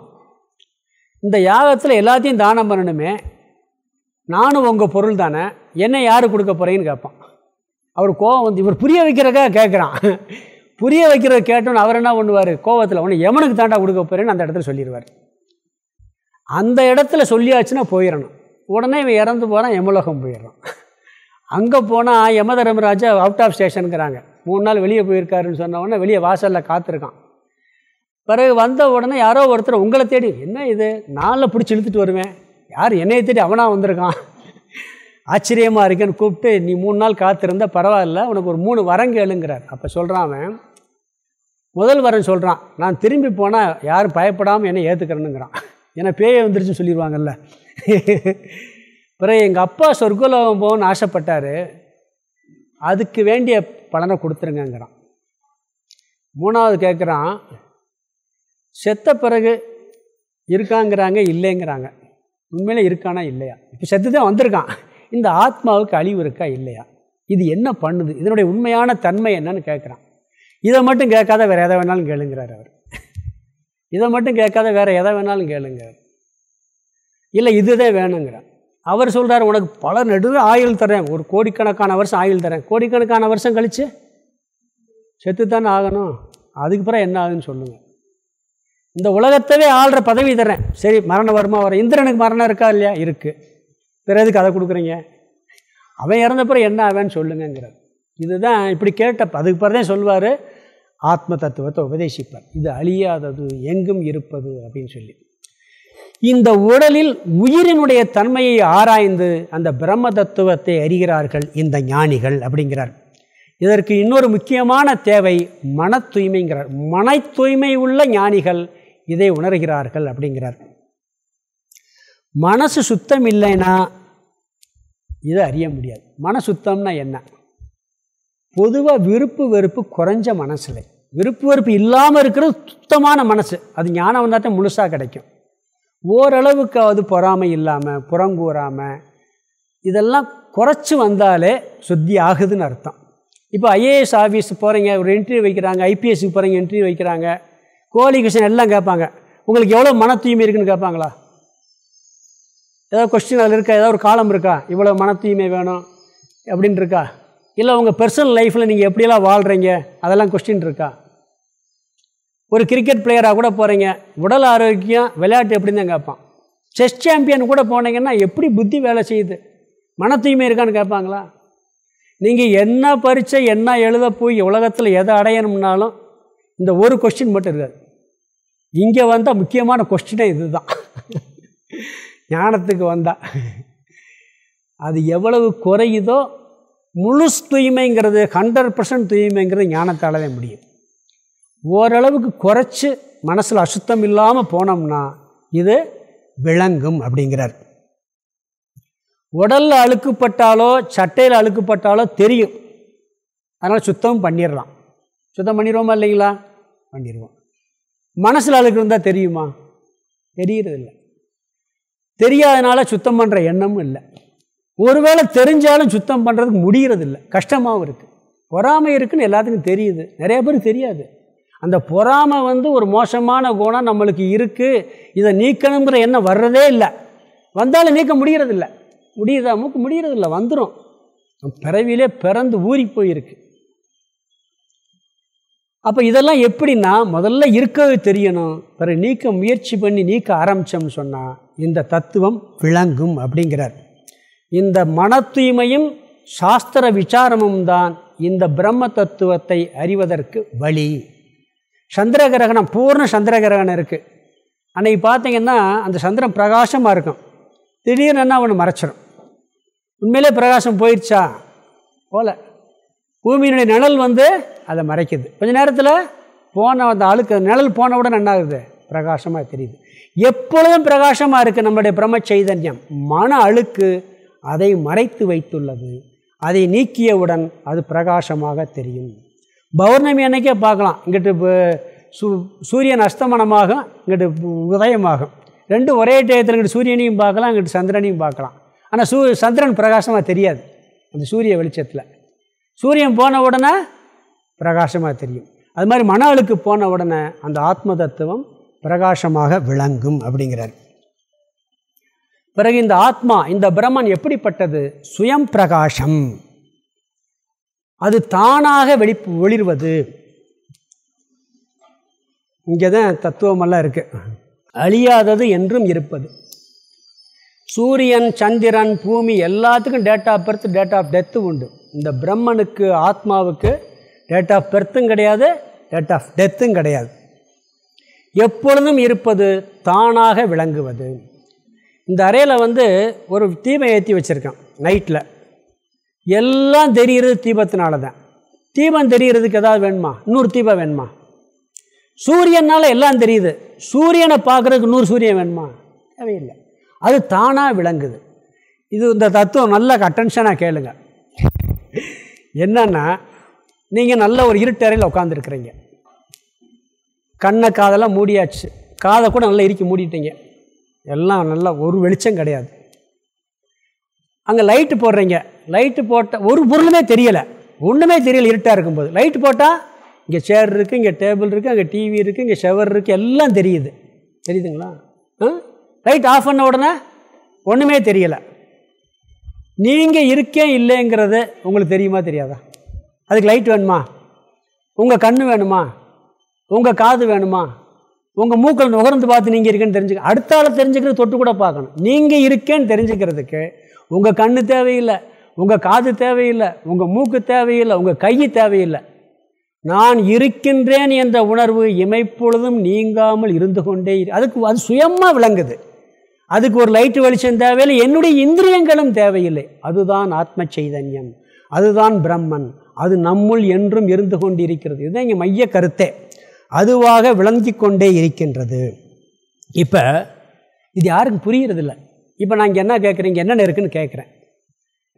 இந்த யாகத்தில் எல்லாத்தையும் தானம் பண்ணணுமே நானும் உங்கள் பொருள் தானே என்ன யார் கொடுக்க போகிறேன்னு கேட்பான். அவர் கோவம் வந்து இவர் புரிய வைக்கிறக்கா கேட்குறான். புரிய வைக்கிறத கேட்டோன்னு அவர் என்ன பண்ணுவார்? கோவத்தில் ஒன்று எமனுக்கு தாண்டா கொடுக்க போகிறேன்னு அந்த இடத்துல சொல்லிடுவார் அந்த இடத்துல சொல்லியாச்சுன்னா போயிடணும். உடனே இவன் இறந்து போகிறான் எமலோகம் போயிடுறான். அங்கே போனால் யமதர்மராஜா அவுட் ஆஃப் ஸ்டேஷனுங்கிறாங்க மூணு நாள் வெளியே போயிருக்காருன்னு சொன்ன உடனே வெளியே வாசலில் காத்திருக்கான். பிறகு வந்த உடனே யாரோ ஒருத்தர் உங்களை தேடி என்ன இது? நாளில் பிடிச்சி இழுத்துட்டு வருவேன் யார் என்னையை தேடி அவனாக வந்திருக்கான்? ஆச்சரியமாக இருக்கேன்னு கூப்பிட்டு நீ மூணு நாள் காத்திருந்த பரவாயில்ல உனக்கு ஒரு மூணு வரம் கேளுங்கிறார். அப்போ சொல்கிறான் அவன் முதல் வரன் சொல்கிறான் நான் திரும்பி போனால் யாரும் பயப்படாமல் என்னை ஏற்றுக்கிறேனுங்கிறான் ஏன்னா பேயை வந்துருச்சுன்னு சொல்லிடுவாங்கல்ல. பிறகு எங்கள் அப்பா சொர்க்கலோகம் போகணும்னு ஆசைப்பட்டார். அதுக்கு வேண்டிய பலனை கொடுத்துருங்கங்கிறான். மூணாவது கேட்குறான் செத்த பிறகு இருக்காங்கிறாங்க இல்லைங்கிறாங்க. உண்மையிலே இருக்கானா இல்லையா? இப்போ செத்து தான் வந்திருக்கான். இந்த ஆத்மாவுக்கு அழிவு இருக்கா இல்லையா? இது என்ன பண்ணுது? இதனுடைய உண்மையான தன்மை என்னன்னு கேட்குறான் இதை மட்டும் கேட்காத வேறு எதை வேணாலும் கேளுங்கிறார் அவர். இதை மட்டும் கேட்காத வேறு எதை வேணாலும் கேளுங்கிறார். இல்லை இதுதான் வேணுங்கிறார். அவர் சொல்கிறார் உனக்கு பல நெடு ஆயுள் தரேன். ஒரு கோடிக்கணக்கான வருஷம் ஆயுள் தரேன். கோடிக்கணக்கான வருஷம் கழித்து செத்து தானே ஆகணும். அதுக்கு பிறகு என்ன ஆகுதுன்னு சொல்லுங்கள் இந்த உலகத்தவே ஆள்ற பதவி தரேன். சரி மரணம் வருமா வர? இந்திரனுக்கு மரணம் இருக்கா இல்லையா? இருக்குது பிறகு எதுக்கு அதை கொடுக்குறீங்க? அவன் இறந்த பிறகு என்ன ஆவேன்னு சொல்லுங்கிறார் இதுதான் இப்படி கேட்ட அதுக்கு பிறகு தான் சொல்வார் ஆத்ம தத்துவத்தை உபதேசிப்பார். இது அழியாதது எங்கும் இருப்பது அப்படின்னு சொல்லி. இந்த உடலில் உயிரினுடைய தன்மையை ஆராய்ந்து அந்த பிரம்ம தத்துவத்தை அறிகிறார்கள் இந்த ஞானிகள் அப்படிங்கிறார். இதற்கு இன்னொரு முக்கியமான தேவை மன தூய்மைங்கிறார் மன தூய்மை உள்ள ஞானிகள் இதை உணர்கிறார்கள் அப்படிங்கிறார். மனசு சுத்தம் இல்லைன்னா இதை அறிய முடியாது. மன சுத்தம்னா என்ன? பொதுவாக விருப்பு வெறுப்பு குறைஞ்ச மனசில். விருப்பு வெறுப்பு இல்லாமல் இருக்கிறது சுத்தமான மனசு. அது ஞானம் வந்தால் தான் முழுசாக கிடைக்கும். ஓரளவுக்காவது பொறாமை இல்லாமல் புறங்கூறாமல் இதெல்லாம் குறைச்சி வந்தாலே சுத்தி ஆகுதுன்னு அர்த்தம். இப்போ ஐஏஎஸ் ஆஃபீஸ் போகிறீங்க ஒரு இன்டர்வியூ வைக்கிறாங்க ஐபிஎஸ்க்கு போகிறீங்க இன்டர்வியூ வைக்கிறாங்க. குவாலிஃபிகேஷன் எல்லாம் கேட்பாங்க. உங்களுக்கு எவ்வளோ மன தூய்மை இருக்குன்னு கேட்பாங்களா? ஏதாவது கொஸ்டின் அதில் இருக்கா? ஏதாவது ஒரு காலம் இருக்கா? இவ்வளோ மன தூய்மை வேணும் அப்படின்னு இருக்கா? இல்லை உங்கள் பர்சனல் லைஃப்பில் நீங்கள் எப்படியெல்லாம் வாழ்கிறீங்க அதெல்லாம் கொஸ்டின் இருக்கா? ஒரு கிரிக்கெட் பிளேயராக கூட போகிறீங்க உடல் ஆரோக்கியம் விளையாட்டு எப்படின்னு தான் கேட்பான். செஸ் சாம்பியன் கூட போனீங்கன்னா எப்படி புத்தி வேலை செய்யுது? மன தூய்மை இருக்கான்னு கேட்பாங்களா? நீங்கள் என்ன பரீட்சை என்ன எழுத போய் உலகத்தில் எதை அடையணும்னாலும் இந்த ஒரு கொஸ்டின் மட்டும் இருக்காது. இங்கே வந்தால் முக்கியமான கொஸ்டினே இதுதான். ஞானத்துக்கு வந்தால் அது எவ்வளவு குறையுதோ முழு தூய்மைங்கிறது ஹண்ட்ரட் பர்சன்ட் தூய்மைங்கிறது ஞானத்தால் தான் முடியும். ஓரளவுக்கு குறைச்சி மனசில் அசுத்தம் இல்லாமல் போனோம்னா இது விளங்கும் அப்படிங்கிறார். உடலில் அழுக்குப்பட்டாலோ சட்டையில் அழுக்குப்பட்டாலோ தெரியும். அதனால் சுத்தம் பண்ணிடலாம். சுத்தம் பண்ணிடுவோமா இல்லைங்களா? பண்ணிடுவோம். மனசில் அழுக்கு இருந்தால் தெரியுமா? இல்லை தெரியாதனால சுத்தம் பண்ணுற எண்ணமும் இல்லை. ஒருவேளை தெரிஞ்சாலும் சுத்தம் பண்ணுறதுக்கு முடிகிறதில்ல கஷ்டமாகவும் இருக்குது பொறாமை இருக்குதுன்னு எல்லாத்துக்கும் தெரியுது. நிறைய பேருக்கு தெரியாது. அந்த பொறாமை வந்து ஒரு மோசமான குணம் நம்மளுக்கு இருக்குது இதை நீக்கணுங்கிற எண்ணம் வர்றதே இல்லை. வந்தாலும் நீக்க முடிகிறதில்ல முடியுதா? மூக்கு முடிகிறதில்ல வந்துடும் பிறவிலே பிறந்து ஊறி போயிருக்கு. அப்போ இதெல்லாம் எப்படின்னா முதல்ல இருக்கவே தெரியணும். பிறகு நீக்க முயற்சி பண்ணி நீக்க ஆரம்பித்தோம்னு சொன்னால் இந்த தத்துவம் விளங்கும் அப்படிங்கிறார். இந்த மன தூய்மையும் சாஸ்திர விசாரமும் தான் இந்த பிரம்ம தத்துவத்தை அறிவதற்கு வழி. சந்திர கிரகணம் பூர்ண சந்திர கிரகணம் இருக்குது அன்றைக்கி பார்த்தீங்கன்னா அந்த சந்திரன் பிரகாசமாக இருக்கும். திடீர்னு என்ன அவனை மறைச்சிடும் உண்மையிலே பிரகாசம் போயிடுச்சா? போல. பூமியினுடைய நிழல் வந்து அதை மறைக்குது. கொஞ்ச நேரத்தில் போன அந்த அழுக்கு நிழல் போனவுடன் என்ன ஆகுது? பிரகாசமாக தெரியுது. எப்பொழுதும் பிரகாசமாக இருக்குது நம்முடைய பிரம்ம சைதன்யம். மன அழுக்கு அதை மறைத்து வைத்துள்ளது. அதை நீக்கியவுடன் அது பிரகாசமாக தெரியும். பௌர்ணமி அன்னைக்கே பார்க்கலாம். இங்கிட்டு சூ சூரியன் அஸ்தமனமாகும் இங்கிட்டு உதயமாகும். ரெண்டும் ஒரே டயத்தில் இங்கிட்டு சூரியனையும் பார்க்கலாம் இங்கிட்டு சந்திரனையும் பார்க்கலாம். ஆனால் சூ சந்திரன் பிரகாசமாக தெரியாது. அந்த சூரிய வெளிச்சத்தில். சூரியன் போன உடனே பிரகாசமாக தெரியும். அது மாதிரி மன போன உடனே அந்த ஆத்ம தத்துவம் பிரகாசமாக விளங்கும் அப்படிங்கிறார். பிறகு இந்த ஆத்மா இந்த பிரம்மன் எப்படிப்பட்டது? சுயம் பிரகாஷம் அது தானாக வெளி ஒளிர்வது. இங்கே தான் தத்துவமெல்லாம் இருக்குது அழியாதது என்றும் இருப்பது. சூரியன் சந்திரன் பூமி எல்லாத்துக்கும் date of birth date of death உண்டு. இந்த பிரம்மனுக்கு ஆத்மாவுக்கு டேட் ஆஃப் பர்த்தும் கிடையாது டேட் ஆஃப் டெத்தும் கிடையாது. எப்பொழுதும் இருப்பது தானாக விளங்குவது. இந்த அறையில் வந்து ஒரு தீமை ஏற்றி வச்சுருக்கேன் நைட்டில் எல்லாம் தெரிகிறது தீபத்தினால தான் தீபம் தெரிகிறதுக்கு ஏதாவது வேணுமா? இன்னொரு தீபம் வேணுமா? சூரியனால் எல்லாம் தெரியுது. சூரியனை பார்க்குறதுக்கு நூறு சூரியன் வேணுமா? தேவையில்லை. அது தானாக விளங்குது. இது இந்த தத்துவம் நல்ல அட்டென்ஷனாக கேளுங்க. என்னன்னா நீங்கள் நல்ல ஒரு இருட்டறையில் உட்காந்துருக்குறீங்க கண்ணை காதெல்லாம் மூடியாச்சு. காதை கூட நல்லா இறுக்கி மூடிட்டீங்க. எல்லாம் நல்லா ஒரு வெளிச்சம் கிடையாது. அங்கே லைட்டு போடுறீங்க. லைட்டு போட்ட ஒரு பொருளுமே தெரியலை. ஒன்றுமே தெரியல இருட்டாக இருக்கும்போது. லைட்டு போட்டால் இங்கே சேர் இருக்குது இங்கே டேபிள் இருக்குது அங்கே டிவி இருக்குது இங்கே ஷவர் இருக்குது எல்லாம் தெரியுது. தெரியுதுங்களா? லைட் ஆஃப் பண்ண உடனே ஒன்றுமே தெரியலை. நீங்கள் இருக்கே இல்லைங்கிறது உங்களுக்கு தெரியுமா தெரியாதா? அதுக்கு லைட் வேணுமா? உங்கள் கண் வேணுமா? உங்கள் காது வேணுமா? உங்கள் மூக்கள் நுகர்ந்து பார்த்து நீங்கள் இருக்கேன்னு தெரிஞ்சுக்க அடுத்த ஆளை தெரிஞ்சுக்கிறது தொட்டு கூட பார்க்கணும். நீங்கள் இருக்கேன்னு தெரிஞ்சுக்கிறதுக்கு உங்கள் கண் தேவையில்லை உங்கள் காது தேவையில்லை உங்கள் மூக்கு தேவையில்லை உங்கள் கை தேவையில்லை. நான் இருக்கின்றேன் என்ற உணர்வு இமைப்பொழுதும் நீங்காமல் இருந்து கொண்டே அதுக்கு அது சுயமாக விளங்குது. அதுக்கு ஒரு லைட்டு வெளிச்சம் தேவையில்லை என்னுடைய இந்திரியங்களும் தேவையில்லை. அதுதான் ஆத்ம சைதன்யம். அதுதான் பிரம்மன். அது நம்முள் என்றும் இருந்து கொண்டிருக்கிறது. இதுதான் இங்கே மைய கருத்தே. அதுவாக விளங்கி கொண்டே இருக்கின்றது. இப்போ இது யாருக்கும் புரியறதில்ல இப்போ நான் இங்கே என்ன கேட்குறீங்க என்னென்ன இருக்குதுன்னு கேட்குறேன்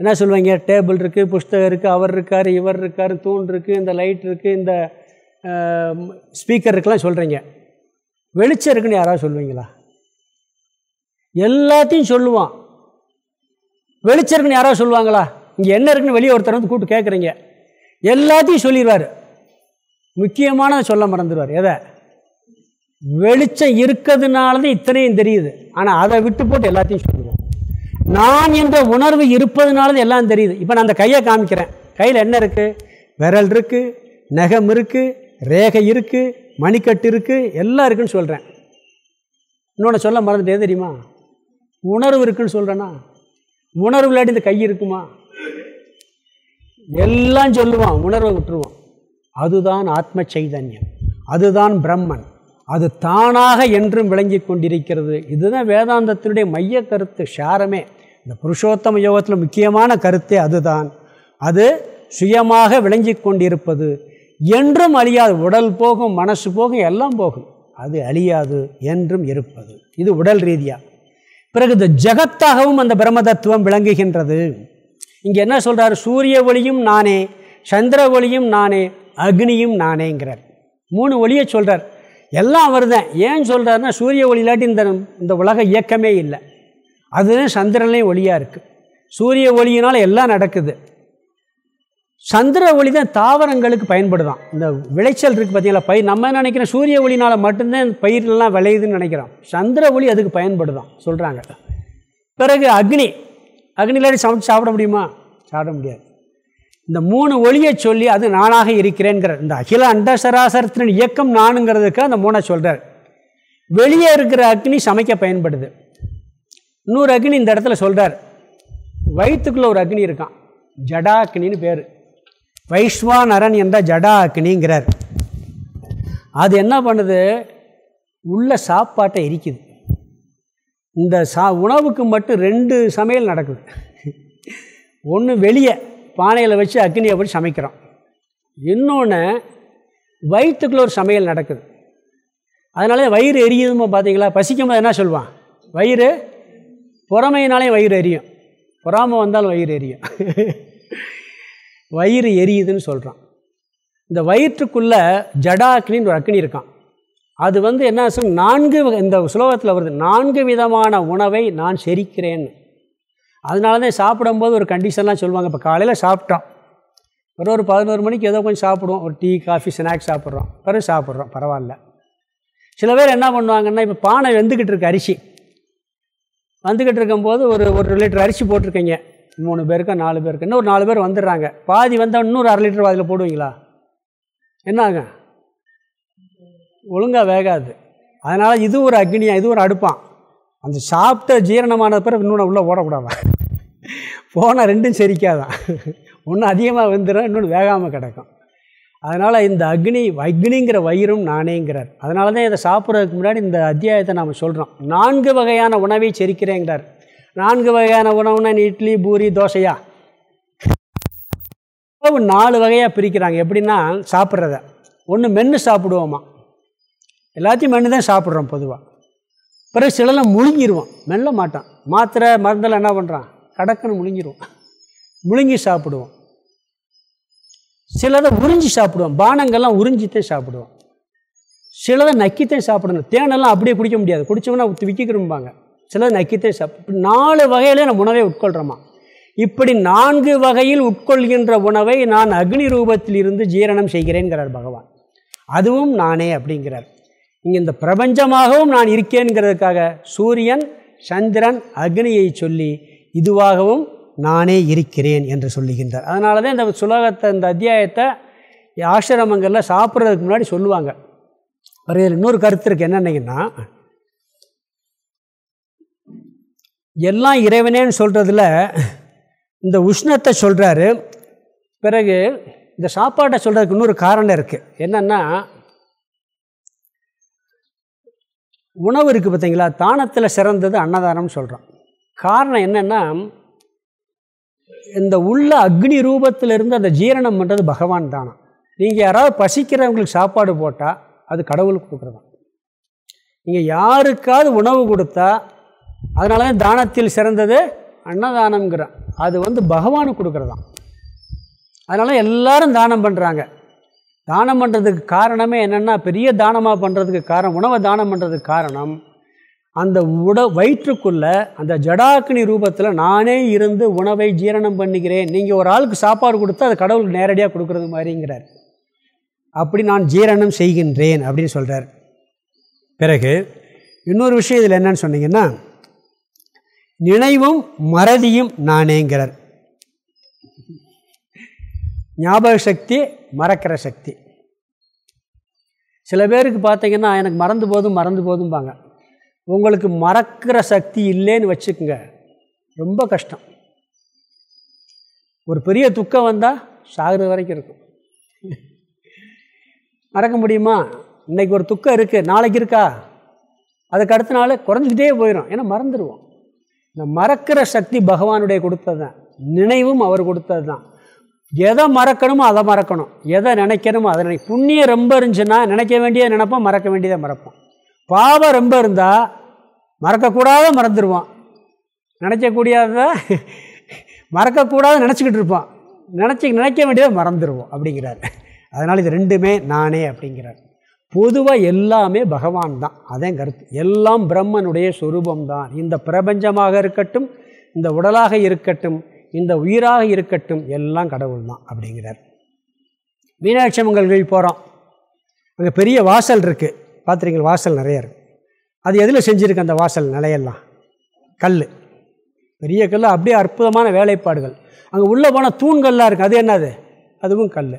என்ன சொல்லுவாங்க டேபிள் இருக்குது புஸ்தகம் இருக்குது அவர் இருக்கார் இவர் இருக்கார் தூண் இருக்குது இந்த லைட் இருக்குது இந்த ஸ்பீக்கர் இருக்குலாம் சொல்கிறீங்க வெளிச்சம் இருக்குன்னு யாராவது சொல்லுவீங்களா? எல்லாத்தையும் சொல்லுவான். வெளிச்சம் இருக்குன்னு யாராவது சொல்லுவாங்களா? இங்கே என்ன இருக்குன்னு வெளியே ஒருத்தர் வந்து கூப்பிட்டு கேட்குறீங்க எல்லாத்தையும் சொல்லிடுவார் முக்கியமானதை சொல்ல மறந்துடுவார். எதை? வெளிச்சம் இருக்கிறதுனால தான் இத்தனையும் தெரியுது. ஆனால் அதை விட்டு போட்டு எல்லாத்தையும் சொல்லுவோம் நான் என்ற உணர்வு இருப்பதுனால எல்லாம் தெரியுது. இப்போ நான் அந்த கையை காமிக்கிறேன். கையில் என்ன இருக்குது விரல் இருக்குது நகம் இருக்குது ரேகை இருக்குது மணிக்கட்டு இருக்குது எல்லாம் இருக்குதுன்னு சொல்கிறேன் இன்னொன்று சொல்ல மறந்துட்டே தெரியுமா? உணர்வு இருக்குன்னு சொல்கிறேன்னா உணர்வு இல்லாட்டி இந்த கை இருக்குமா? எல்லாம் சொல்லுவான். உணர்வை விட்டுருவான். அதுதான் ஆத்ம சைதன்யம் அதுதான் பிரம்மன். அது தானாக என்றும் விளங்கி கொண்டிருக்கிறது. இதுதான் வேதாந்தத்தினுடைய மைய கருத்து சாரமே. இந்த புருஷோத்தம யோகத்தில் முக்கியமான கருத்தே அதுதான். அது சுயமாக விளங்கி கொண்டிருப்பது. என்றும் அழியாது. உடல் போகும் மனசு போகும் எல்லாம் போகும். அது அழியாது என்றும் இருப்பது. இது உடல் ரீதியாக பிறகு இந்த ஜகத்தாகவும் அந்த பிரம்ம தத்துவம் விளங்குகின்றது. இங்கே என்ன சொல்கிறார் சூரிய ஒளியும் நானே சந்திர ஒளியும் நானே. அக்னியும் நானேங்கிறார். மூணு ஒளியை சொல்கிறார் எல்லாம் அவர் தான் ஏன் சொல்கிறாருன்னா சூரிய ஒளி இல்லாட்டி இந்த இந்த உலக இயக்கமே இல்லை. அதுதான் சந்திரன்லேயும் ஒளியாக இருக்குது சூரிய ஒளியினால் எல்லாம் நடக்குது. சந்திர ஒளி தான் தாவரங்களுக்கு பயன்படுதான். இந்த விளைச்சல் இருக்குது பார்த்தீங்களா பயிர் நம்ம நினைக்கிறோம்? சூரிய ஒளினால் மட்டும்தான் பயிரெலாம் விளையுதுன்னு நினைக்கிறோம். சந்திர ஒளி அதுக்கு பயன்படுதான். சொல்கிறாங்க பிறகு அக்னி. அக்னியில் சமைச்சு சாப்பிட முடியுமா? சாப்பிட முடியாது. இந்த மூணு ஒளியை சொல்லி அது நானாக இருக்கிறேங்கிற இந்த அகில அண்ட சராசரத்தின் இயக்கம் நானுங்கிறதுக்கு அந்த மூணை சொல்கிறார் வெளியே இருக்கிற அக்னி சமைக்க பயன்படுது. இன்னொரு அக்னி இந்த இடத்துல சொல்கிறார் வயிற்றுக்குள்ளே ஒரு அக்னி இருக்கான். ஜடா அக்னின்னு பேர். வைஸ்வானரன் என்ற ஜடா அக்னிங்கிறார். அது என்ன பண்ணுது? உள்ள சாப்பாட்டை எரிக்குது. இந்த சா உணவுக்கு மட்டும் ரெண்டு சமையல் நடக்குது. ஒன்று வெளியே பானையில் வச்சு அக்னியை போட்டு சமைக்கிறோம். இன்னொன்று வயிற்றுக்குள்ள ஒரு சமையல் நடக்குது. அதனால வயிறு எரியுதுமோ பார்த்தீங்களா பசிக்கும் போது என்ன சொல்லுவான்? வயிறு பொறாமையினாலே வயிறு எரியும். பொறாமை வந்தாலும் வயிறு எரியும். வயிறு எரியுதுன்னு சொல்கிறான் இந்த வயிற்றுக்குள்ளே ஜடா அக்னின்னு ஒரு அக்னி இருக்கான். அது வந்து என்ன சொல் நான்கு இந்த சுலோகத்தில் வருது நான்கு விதமான உணவை நான் செரிக்கிறேன்னு. அதனால தான் சாப்பிடும்போது ஒரு கண்டிஷன்லாம் சொல்லுவாங்க. இப்போ காலையில் சாப்பிட்டோம். ஒரு ஒரு பதினோரு மணிக்கு ஏதோ கொஞ்சம் சாப்பிடுவோம். ஒரு டீ காஃபி ஸ்நாக்ஸ் சாப்பிட்றோம். பிறகு சாப்பிட்றோம். பரவாயில்ல. சில பேர் என்ன பண்ணுவாங்கன்னா இப்போ பானை வெந்துக்கிட்டு இருக்கு அரிசி. வந்துக்கிட்டு இருக்கும்போது ஒரு ஒரு லிட்டர் அரிசி போட்டிருக்கீங்க. மூணு பேருக்கு நாலு பேருக்கு. இன்னும் ஒரு நாலு பேர் வந்துடுறாங்க. பாதி வந்தால் இன்னொரு அரை லிட்டர் அதில் போடுவீங்களா? என்ன ஆகும் ஒழுங்காக வேகாது. அதனால் இது ஒரு அக்னியாக இது ஒரு அடுப்பான் அந்த சாப்பிட்ட ஜீரணமான பிறகு இன்னொன்று உள்ளே ஓடக்கூடாதான் போனால் ரெண்டும் செரிக்காதான். ஒன்று அதிகமாக வந்துடும் இன்னொன்று வேகாமல் கிடக்கும். அதனால் இந்த அக்னி அக்னிங்கிற வயிறும் நானேங்கிறார். அதனால தான் இதை சாப்பிட்றதுக்கு முன்னாடி இந்த அத்தியாயத்தை நாம் சொல்கிறோம் நான்கு வகையான உணவை செரிக்கிறேங்கிறார். நான்கு வகையான உணவுனா இட்லி பூரி தோசையா? உணவு நாலு வகையாக பிரிக்கிறாங்க. எப்படின்னா சாப்பிட்றத. ஒன்று மென்று சாப்பிடுவோமா? எல்லாத்தையும் மென்று தான் சாப்பிட்றோம் பொதுவாக பிறகு சிலலாம் முழுங்கிடுவோம் மெல்ல மாட்டான். மாத்திரை மருந்தெல்லாம் என்ன பண்ணுறான் கடக்குன்னு முழுங்கிடுவான் முழுங்கி சாப்பிடுவோம் சிலதை உறிஞ்சி சாப்பிடுவோம் பானங்கள்லாம் உறிஞ்சித்தான் சாப்பிடுவோம் சிலதை நக்கித்தான் சாப்பிடணும். தேனெல்லாம் அப்படியே குடிக்க முடியாது. குடித்தோம்னா விற்கிக்கிறோம்பாங்க சிலதை நக்கித்தான் சாப்பிடு நாலு வகையிலே நம்ம உணவை உட்கொள்கிறோமா இப்படி நான்கு வகையில் உட்கொள்கின்ற உணவை நான் அக்னி ரூபத்தில் இருந்து ஜீரணம் செய்கிறேன்கிறார் பகவான். அதுவும் நானே அப்படிங்கிறார். இங்கே இந்த பிரபஞ்சமாகவும் நான் இருக்கேங்கிறதுக்காக சூரியன் சந்திரன் அக்னியை சொல்லி இதுவாகவும் நானே இருக்கிறேன் என்று சொல்லுகின்றார். அதனால தான் இந்த சுலகத்தை இந்த அத்தியாயத்தை ஆசிரமங்களில் சாப்பிட்றதுக்கு முன்னாடி சொல்லுவாங்க. ஒரு இன்னொரு கருத்து இருக்குது என்னென்னீங்கன்னா எல்லாம் இறைவனேன்னு சொல்கிறதுல இந்த உஷ்ணத்தை சொல்கிறாரு பிறகு இந்த சாப்பாட்டை சொல்கிறதுக்கு இன்னொரு காரணம் இருக்குது என்னென்னா உணவு இருக்குது பார்த்தீங்களா? தானத்தில் சிறந்தது அன்னதானம்னு சொல்கிறோம் காரணம் என்னென்னா இந்த உள்ள அக்னி ரூபத்திலிருந்து அந்த ஜீரணம் பண்ணுறது பகவான் தானம். நீங்கள் யாராவது பசிக்கிறவங்களுக்கு சாப்பாடு போட்டால் அது கடவுளுக்கு கொடுக்குறதான் நீங்கள் யாருக்காவது உணவு கொடுத்தா அதனால தான் தானத்தில் சிறந்தது அன்னதானம்ங்கிறான். அது வந்து பகவானுக்கு கொடுக்குறதான் அதனால் எல்லோரும் தானம் பண்ணுறாங்க தானம் பண்ணுறதுக்கு காரணமே என்னென்னா பெரிய தானமாக பண்ணுறதுக்கு காரணம் உணவை தானம் பண்ணுறதுக்கு காரணம் அந்த உட வயிற்றுக்குள்ளே அந்த ஜடாக்கினி ரூபத்தில் நானே இருந்து உணவை ஜீரணம் பண்ணிக்கிறேன். நீங்கள் ஒரு ஆளுக்கு சாப்பாடு கொடுத்தா அது கடவுளுக்கு நேரடியாக கொடுக்குறது மாதிரிங்கிறார். அப்படி நான் ஜீரணம் செய்கின்றேன் அப்படின்னு சொல்கிறார் பிறகு இன்னொரு விஷயம் இதில் என்னன்னு சொன்னீங்கன்னா நினைவும் மறதியும் நானேங்கிறார். ஞாபக சக்தி மறக்கிற சக்தி. சில பேருக்கு பார்த்தீங்கன்னா எனக்கு மறந்து போதும் மறந்து போதும்பாங்க. உங்களுக்கு மறக்கிற சக்தி இல்லைன்னு வச்சுக்கோங்க. ரொம்ப கஷ்டம். ஒரு பெரிய துக்கம் வந்தால் சாகுற வரைக்கும் இருக்கும். மறக்க முடியுமா? இன்றைக்கி ஒரு துக்கம் இருக்குது நாளைக்கு இருக்கா? அதுக்கு அடுத்த நாள் குறைஞ்சிக்கிட்டே போயிடும் ஏன்னா மறந்துடுவோம் இந்த மறக்கிற சக்தி பகவானுடைய கொடுத்தது தான் நினைவும் அவர் கொடுத்தது தான் எதை மறக்கணுமோ அதை மறக்கணும். எதை நினைக்கணுமோ அதை நினை புண்ணியம் ரொம்ப இருந்துச்சுன்னா நினைக்க வேண்டியதை நினைப்போம் மறக்க வேண்டியதை மறப்போம். பாவம் ரொம்ப இருந்தால் மறக்கக்கூடாத மறந்துடுவான் நினைக்கக்கூடியதை மறக்கக்கூடாத நினச்சிக்கிட்டு இருப்பான். நினச்சி நினைக்க வேண்டியதை மறந்துடுவோம் அப்படிங்கிறார். அதனால் இது ரெண்டுமே நானே அப்படிங்கிறார். பொதுவாக எல்லாமே பகவான் தான். அதே கருத்து. எல்லாம் பிரம்மனுடைய சொரூபம் தான் இந்த பிரபஞ்சமாக இருக்கட்டும் இந்த உடலாக இருக்கட்டும் இந்த உயிராக இருக்கட்டும் எல்லாம் கடவுள் தான் அப்படிங்கிறார். மீனாட்சி அம்மன் கோயில் போகிறோம் அங்கே பெரிய வாசல் இருக்குது பார்த்துருக்கீங்க வாசல் நிறைய இருக்குது அது எதில் செஞ்சுருக்கு அந்த வாசல்? நிலையெல்லாம். கல் பெரிய கல் அப்படியே அற்புதமான வேலைப்பாடுகள். அங்கே உள்ளே போனால் தூண்கள்லாம் இருக்குது அது என்னது? அதுவும் கல்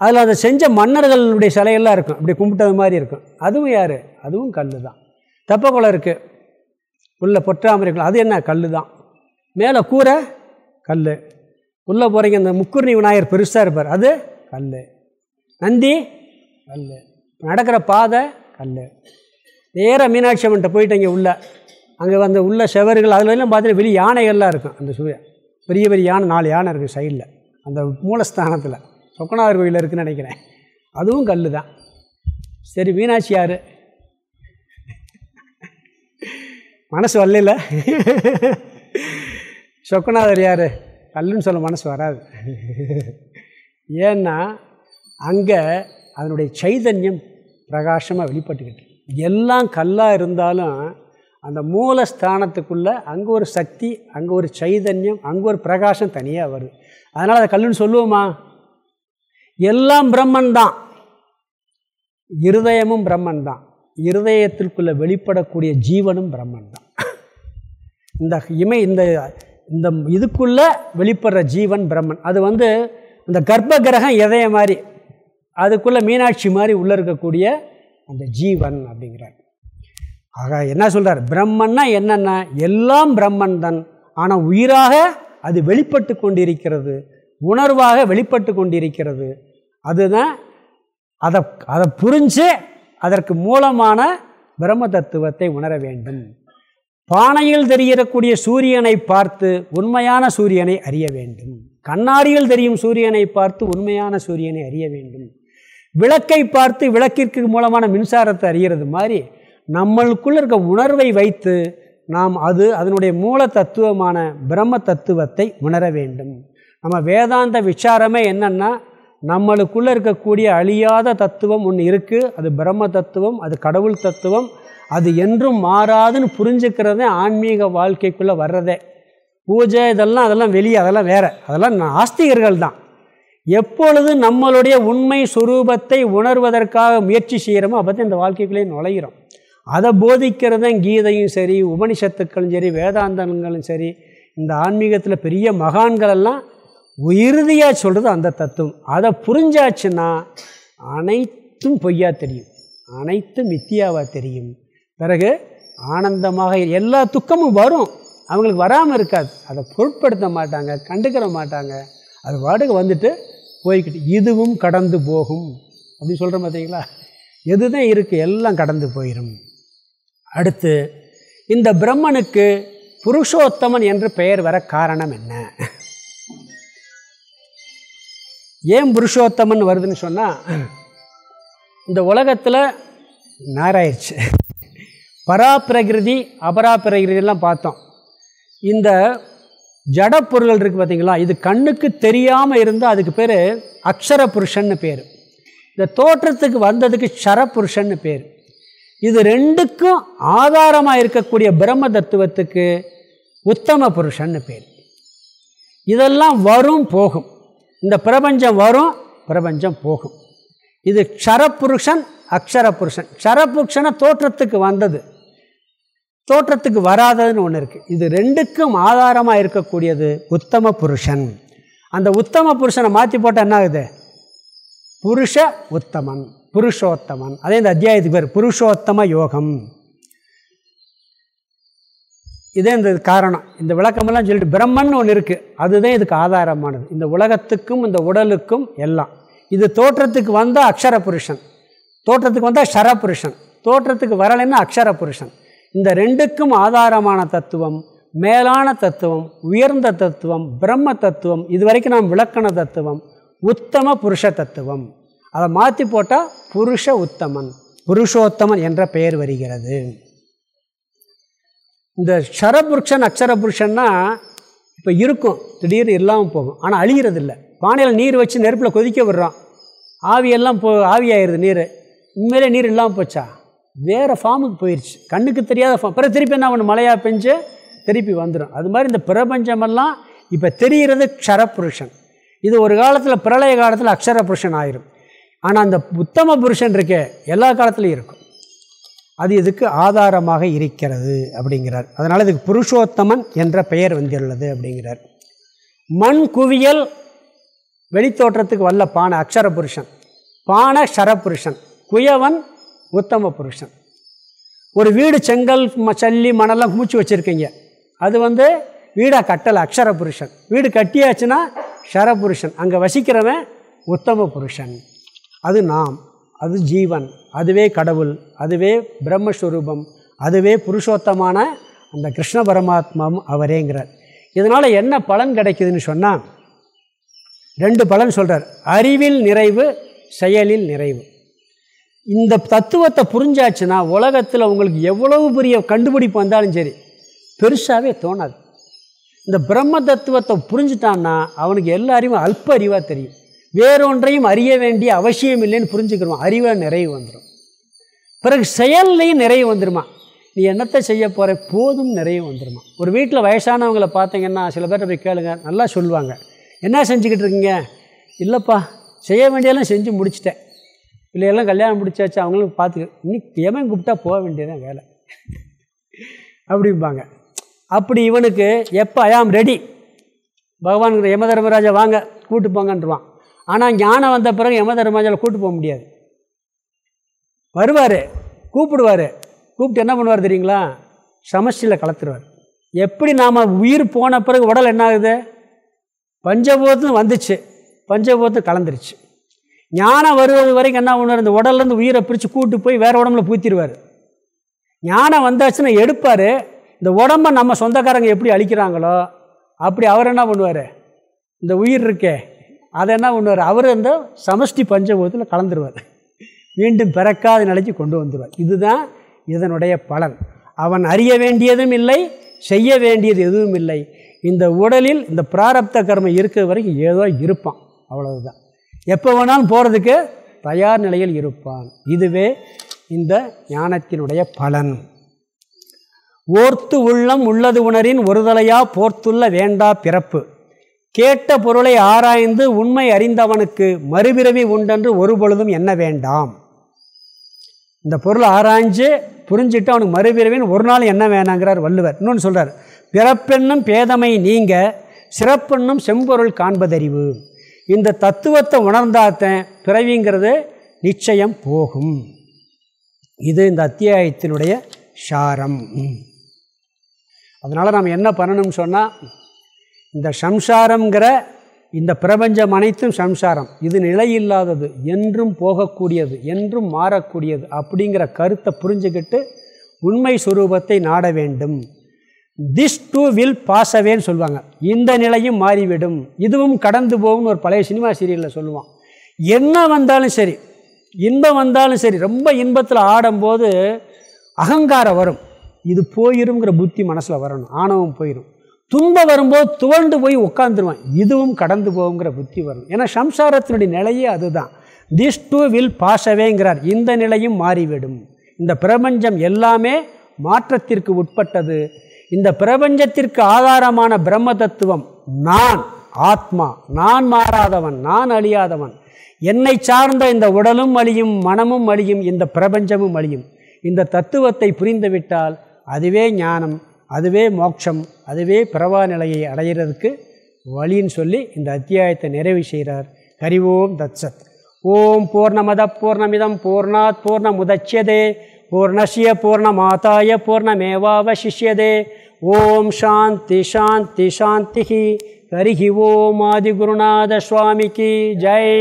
அதில் அதை செஞ்ச மன்னர்களுடைய சிலையெல்லாம் இருக்கும். அப்படி கும்பிட்டது மாதிரி இருக்கும். அதுவும் யார்? அதுவும் கல் தான் தெப்பக்குளம் இருக்குது உள்ள பொற்றாமரிகள் அது என்ன? கல் தான் மேலே கூரை கல் உள்ளே போகிறீங்க இந்த முக்குர்ணி விநாயகர் பெருசாக இருப்பார். அது கல் நந்தி கல் நடக்கிற பாதை கல் நேராக மீனாட்சி அம்மன்ட்ட போயிட்டு இங்கே அங்கே வந்து உள்ள செவர்கள் அதுலலாம் பார்த்தீங்கன்னா வெளி யானைகள்லாம் இருக்கும். அந்த சூரிய பெரிய பெரிய யானை நாலு யானை இருக்குது சைடில் அந்த மூலஸ்தானத்தில். சொக்கநாதர் கோயில் இருக்குதுன்னு நினைக்கிறேன். அதுவும் கல் தான். சரி மீனாட்சி யார்? மனசு வரல சொக்கநாதர் யார்? கல்லுன்னு சொல்ல மனசு வராது. ஏன்னா அங்கே அதனுடைய சைதன்யம் பிரகாசமாக வெளிப்பட்டுக்கிட்டு எல்லாம் கல்லாக இருந்தாலும் அந்த மூலஸ்தானத்துக்குள்ளே அங்கே ஒரு சக்தி அங்கே ஒரு சைதன்யம் அங்கே ஒரு பிரகாசம் தனியாக வருது. அதனால் அதை கல்லுன்னு சொல்லுவோமா? எல்லாம் பிரம்மன் தான் இருதயமும் பிரம்மன் தான் இருதயத்திற்குள்ளே வெளிப்படக்கூடிய ஜீவனும் பிரம்மன் தான் இந்த இமை இந்த இந்த இதுக்குள்ளே வெளிப்படுற ஜீவன் பிரம்மன். அது வந்து இந்த கர்ப்ப கிரகம் எதைய மாதிரி அதுக்குள்ளே மீனாட்சி மாதிரி உள்ளே இருக்கக்கூடிய அந்த ஜீவன் அப்படிங்கிறார். ஆக என்ன சொல்கிறார் பிரம்மன்னா என்னென்ன எல்லாம் பிரம்மன் தான் ஆனால் உயிராக அது வெளிப்பட்டு கொண்டிருக்கிறது. உணர்வாக வெளிப்பட்டு கொண்டிருக்கிறது. அதுதான் அதை அதை புரிஞ்சு அதற்கு மூலமான பிரம்ம தத்துவத்தை உணர வேண்டும். பானையில் தெரியக்கூடிய சூரியனை பார்த்து உண்மையான சூரியனை அறிய வேண்டும். கண்ணாடியில் தெரியும் சூரியனை பார்த்து உண்மையான சூரியனை அறிய வேண்டும். விளக்கை பார்த்து விளக்கிற்கு மூலமான மின்சாரத்தை அறிகிறது மாதிரி நம்மளுக்குள்ள இருக்க உணர்வை வைத்து நாம் அது அதனுடைய மூல தத்துவமான பிரம்ம தத்துவத்தை உணர வேண்டும். நம்ம வேதாந்த விசாரமே என்னென்னா நம்மளுக்குள்ளே இருக்கக்கூடிய அழியாத தத்துவம் ஒன்று இருக்குது அது பிரம்ம தத்துவம் அது கடவுள் தத்துவம் அது என்றும் மாறாதுன்னு புரிஞ்சுக்கிறதே ஆன்மீக வாழ்க்கைக்குள்ளே வர்றதே. பூஜை இதெல்லாம் அதெல்லாம் வெளியே அதெல்லாம் வேறு. அதெல்லாம் ஆஸ்திகர்கள் தான். எப்பொழுது நம்மளுடைய உண்மை சுரூபத்தை உணர்வதற்காக முயற்சி செய்கிறோமோ அப்போ இந்த வாழ்க்கைக்குள்ளேயே நுழைகிறோம் அதை போதிக்கிறதும் கீதையும் சரி உபனிஷத்துக்களும் சரி வேதாந்தங்களும் சரி இந்த ஆன்மீகத்தில் பெரிய மகான்களெல்லாம் இறுதியாக சொல்கிறது அந்த தத்துவம். அதை புரிஞ்சாச்சுன்னா அனைத்தும் பொய்யா தெரியும். அனைத்தும் மித்தியாவாக தெரியும். பிறகு ஆனந்தமாக எல்லா துக்கமும் வரும். அவங்களுக்கு வராமல் இருக்காது. அதை பொருட்படுத்த மாட்டாங்க கண்டுக்கிற மாட்டாங்க. அது பாட்டுக்கு வந்துட்டு போய்கிட்டு இதுவும் கடந்து போகும். அப்படின்னு சொல்கிறோம் பார்த்தீங்களா எதுதான் இருக்குது எல்லாம் கடந்து போயிடும் அடுத்து இந்த பிரம்மனுக்கு புருஷோத்தமன் என்று பெயர் வர காரணம் என்ன? ஏன் புருஷோத்தமன் வருதுன்னு சொன்னால் இந்த உலகத்தில் நேராயிடுச்சு. பராப்பிரகிருதி அபராப்பிரகிருதியெல்லாம் பார்த்தோம். இந்த ஜடப்பொருள்கள் இருக்குது பார்த்திங்களா? இது கண்ணுக்கு தெரியாமல் இருந்தால் அதுக்கு பேர் அக்ஷர புருஷன்னு பேர். இந்த தோற்றத்துக்கு வந்ததுக்கு சரப்புருஷன்னு பேர். இது ரெண்டுக்கும் ஆதாரமாக இருக்கக்கூடிய பிரம்ம தத்துவத்துக்கு உத்தம புருஷன்னு பேர். இதெல்லாம் வரும் போகும். இந்த பிரபஞ்சம் வரும் பிரபஞ்சம் போகும். இது க்ஷரப்புருஷன் அக்ஷர புருஷன். க்ஷரபுருஷனை தோற்றத்துக்கு வந்தது. தோற்றத்துக்கு வராததுன்னு ஒன்று இருக்குது இது ரெண்டுக்கும் ஆதாரமாக இருக்கக்கூடியது உத்தம புருஷன். அந்த உத்தம புருஷனை மாற்றி போட்டால் என்ன ஆகுது? புருஷ உத்தமன் புருஷோத்தமன். அதே இந்த அத்தியாயத்துக்கு பேர் புருஷோத்தம யோகம். இதே இந்த காரணம். இந்த விளக்கமெல்லாம் சொல்லிட்டு பிரம்மன் ஒன்று இருக்குது அதுதான் இதுக்கு ஆதாரமானது. இந்த உலகத்துக்கும் இந்த உடலுக்கும் எல்லாம். இது தோற்றத்துக்கு வந்தால் அக்ஷர புருஷன். தோற்றத்துக்கு வந்தால் ஷர புருஷன் தோற்றத்துக்கு வரலைன்னா அக்ஷர புருஷன். இந்த ரெண்டுக்கும் ஆதாரமான தத்துவம் மேலான தத்துவம் உயர்ந்த தத்துவம் பிரம்ம தத்துவம் இது வரைக்கும் நாம் விளக்கண தத்துவம் உத்தம புருஷ தத்துவம். அதை மாற்றி போட்டால் புருஷ உத்தமன் புருஷோத்தமன் என்ற பெயர் வருகிறது. இந்த ஷரபுருஷன் அக்ஷர புருஷன்னா இப்போ இருக்கும் திடீர்னு இல்லாமல் போகும் ஆனால் அழிகிறது இல்லை பானையில் நீர் வச்சு நெருப்பில் கொதிக்க விடுறோம் ஆவியெல்லாம் போ ஆவியாயிருது நீர். உண்மையிலே நீர் இல்லாமல் போச்சா? வேறு ஃபார்முக்கு போயிடுச்சு கண்ணுக்கு தெரியாத ஃபார்ம் பிறகு திருப்பி என்ன ஒன்று மழையாக பெஞ்சு திருப்பி வந்துடும் அது மாதிரி இந்த பிரபஞ்சமெல்லாம் இப்போ தெரிகிறது க்ஷரபுருஷன். இது ஒரு காலத்தில் பிரளய காலத்தில் அக்ஷர புருஷன் ஆயிரும். ஆனால் அந்த உத்தம புருஷன் இருக்கே எல்லா காலத்துலையும் இருக்கும். அது இதுக்கு ஆதாரமாக இருக்கிறது அப்படிங்கிறார். அதனால் இதுக்கு புருஷோத்தமன் என்ற பெயர் வந்துள்ளது அப்படிங்கிறார். மண் குவியல் வெளித்தோற்றத்துக்கு வல்ல பானை அக்ஷர புருஷன் பானை ஷரபுருஷன் குயவன் உத்தம புருஷன். ஒரு வீடு செங்கல் ம சல்லி மணலாம் மூச்சு வச்சுருக்கீங்க. அது வந்து வீடாக கட்டலை அக்ஷர புருஷன். வீடு கட்டியாச்சுன்னா ஷரபுருஷன் அங்கே வசிக்கிறவன் உத்தம புருஷன். அது நாம். அது ஜீவன். அதுவே கடவுள். அதுவே பிரம்மஸ்வரூபம். அதுவே புருஷோத்தமான அந்த கிருஷ்ண பரமாத்மாவும் அவரேங்கிறார். இதனால் என்ன பலன் கிடைக்குதுன்னு சொன்னால் ரெண்டு பலன் சொல்கிறார் அறிவில் நிறைவு செயலில் நிறைவு. இந்த தத்துவத்தை புரிஞ்சாச்சுன்னா உலகத்தில் உங்களுக்கு எவ்வளவு பெரிய கண்டுபிடிப்பு வந்தாலும் சரி பெருசாகவே தோணாது. இந்த பிரம்ம தத்துவத்தை புரிஞ்சுட்டான்னா அவனுக்கு எல்லா அறிவும் அல்ப அறிவாக தெரியும். வேறொன்றையும் அறிய வேண்டிய அவசியம் இல்லைன்னு புரிஞ்சுக்கிறோம் அறிவாக நிறைவு வந்துடும் பிறகு செயல்லையும் நிறைவு வந்துடுமா நீ என்னத்தை செய்ய போகிற போதும் நிறைவு வந்துடுமா ஒரு வீட்டில் வயசானவங்களை பார்த்தீங்கன்னா சில பேர்கிட்ட போய் கேளுங்க நல்லா சொல்லுவாங்க. என்ன செஞ்சுக்கிட்டு இருக்கீங்க? இல்லைப்பா செய்ய வேண்டியெல்லாம் செஞ்சு முடிச்சிட்டேன். பிள்ளைகள்லாம் கல்யாணம் முடிச்சாச்சு அவங்களும் பார்த்துக்க இன்னைக்கு எவன் கூப்பிட்டா போக வேண்டியதான் வேலை? அப்படிம்பாங்க. அப்படி இவனுக்கு எப்போ ஐயாம் ரெடி. பகவான் யம தர்மராஜா வாங்க கூட்டு போங்கன்றான் ஆனால் ஞானம் வந்த பிறகு யம தர்மராஜாவில் கூட்டு போக முடியாது. வருவார் கூப்பிடுவார். கூப்பிட்டு என்ன பண்ணுவார் தெரியுங்களா? சமஸ்டியில் கலத்துருவார். எப்படி நாம் உயிர் போன பிறகு உடல் என்ன ஆகுது? பஞ்சபூதத்தில் வந்துச்சு. பஞ்சபூதத்தில் கலந்துருச்சு. ஞானம் வருவது வரைக்கும் என்ன பண்ணுவார்? இந்த உடல்லேருந்து உயிரை பிரித்து கூட்டு போய் வேறு உடம்புல பூத்திடுவார் ஞானம் வந்தாச்சுன்னா எடுப்பார். இந்த உடம்பை நம்ம சொந்தக்காரங்க எப்படி அழிக்கிறாங்களோ அப்படி அவர் என்ன பண்ணுவார்? இந்த உயிர் இருக்கே அதை என்ன பண்ணுவார்? அவர் இந்த சமஷ்டி பஞ்சபூதத்தில் கலந்துருவார். மீண்டும் பிறக்காத நிலைக்கு கொண்டு வந்துடுவார் இதுதான் இதனுடைய பலன். அவன் அறிய வேண்டியதும் இல்லை செய்ய வேண்டியது எதுவும் இல்லை. இந்த உடலில் இந்த பிராரப்த கர்மம் இருக்கிற வரைக்கும் ஏதோ இருப்பான். அவ்வளவுதான். எப்போ வேணாலும் போகிறதுக்கு தயார் நிலையில் இருப்பான். இதுவே இந்த ஞானத்தினுடைய பலன். ஓர்த்து உள்ளம் உள்ளது உணரின் ஒருதலையா போர்த்துள்ள வேண்டா பிறப்பு. கேட்ட பொருளை ஆராய்ந்து உண்மை அறிந்தவனுக்கு மறுபிறவி உண்டென்று ஒரு பொழுதும் என்ன வேண்டாம். இந்த பொருளை ஆராய்ஞ்சு புரிஞ்சுட்டு அவனுக்கு மறுபிறவின்னு ஒரு நாள் என்ன வேணாங்கிறார் வள்ளுவர். இன்னொன்று சொல்கிறார் பிறப்பென்னும் பேதமை நீங்க சிறப்பென்னும் செம்பொருள் காண்பதறிவு. இந்த தத்துவத்தை உணர்ந்தாத்தன் பிறவிங்கிறது நிச்சயம் போகும். இது இந்த அத்தியாயத்தினுடைய சாரம். அதனால் நாம் என்ன பண்ணணும்னு சொன்னால் இந்த சம்சாரங்கிற இந்த பிரபஞ்சம் அனைத்தும் சம்சாரம். இது நிலையில்லாதது என்றும் போகக்கூடியது என்றும் மாறக்கூடியது அப்படிங்கிற கருத்தை புரிஞ்சுக்கிட்டு உண்மை சுரூபத்தை நாட வேண்டும். திஸ் டூ வில் பாசவேன்னு சொல்லுவாங்க. இந்த நிலையும் மாறிவிடும். இதுவும் கடந்து போகும்னு ஒரு பழைய சினிமா சீரியலில் சொல்லுவான் என்ன வந்தாலும் சரி இன்பம் வந்தாலும் சரி ரொம்ப இன்பத்தில் ஆடும்போது அகங்காரம் வரும். இது போயிருங்கிற புத்தி மனசில் வரணும். ஆணவம் போயிடும் துன்பம் வரும்போது துவண்டு போய் உட்காந்துருவான் இதுவும் கடந்து போகுங்கிற புத்தி வரும். ஏன்னா சம்சாரத்தினுடைய நிலையே அதுதான். திஸ் டூ வில் பாசவேங்கிறார் இந்த நிலையும் மாறிவிடும். இந்த பிரபஞ்சம் எல்லாமே மாற்றத்திற்கு உட்பட்டது. இந்த பிரபஞ்சத்திற்கு ஆதாரமான பிரம்ம தத்துவம் நான் ஆத்மா. நான் மாறாதவன் நான் அழியாதவன். என்னை சார்ந்த இந்த உடலும் அழியும் மனமும் அழியும் இந்த பிரபஞ்சமும் அழியும். இந்த தத்துவத்தை புரிந்துவிட்டால் அதுவே ஞானம் அதுவே மோட்சம் அதுவே பிரவா நிலையை அடைகிறதுக்கு வழின்னு சொல்லி இந்த அத்தியாயத்தை நிறைவு செய்கிறார். ஹரி ஓம் தத்சத். ஓம் பூர்ணமத பூர்ணமிதம் பூர்ணாத் பூர்ணமுதட்சியதே பூர்ணசிய பூர்ணமாதாய பூர்ணமேவாவசிஷ்யதே ஓம் சாந்தி சாந்தி சாந்தி ஹரிஹி ஓம் ஆதிகுருநாத சுவாமிக்கு ஜெய்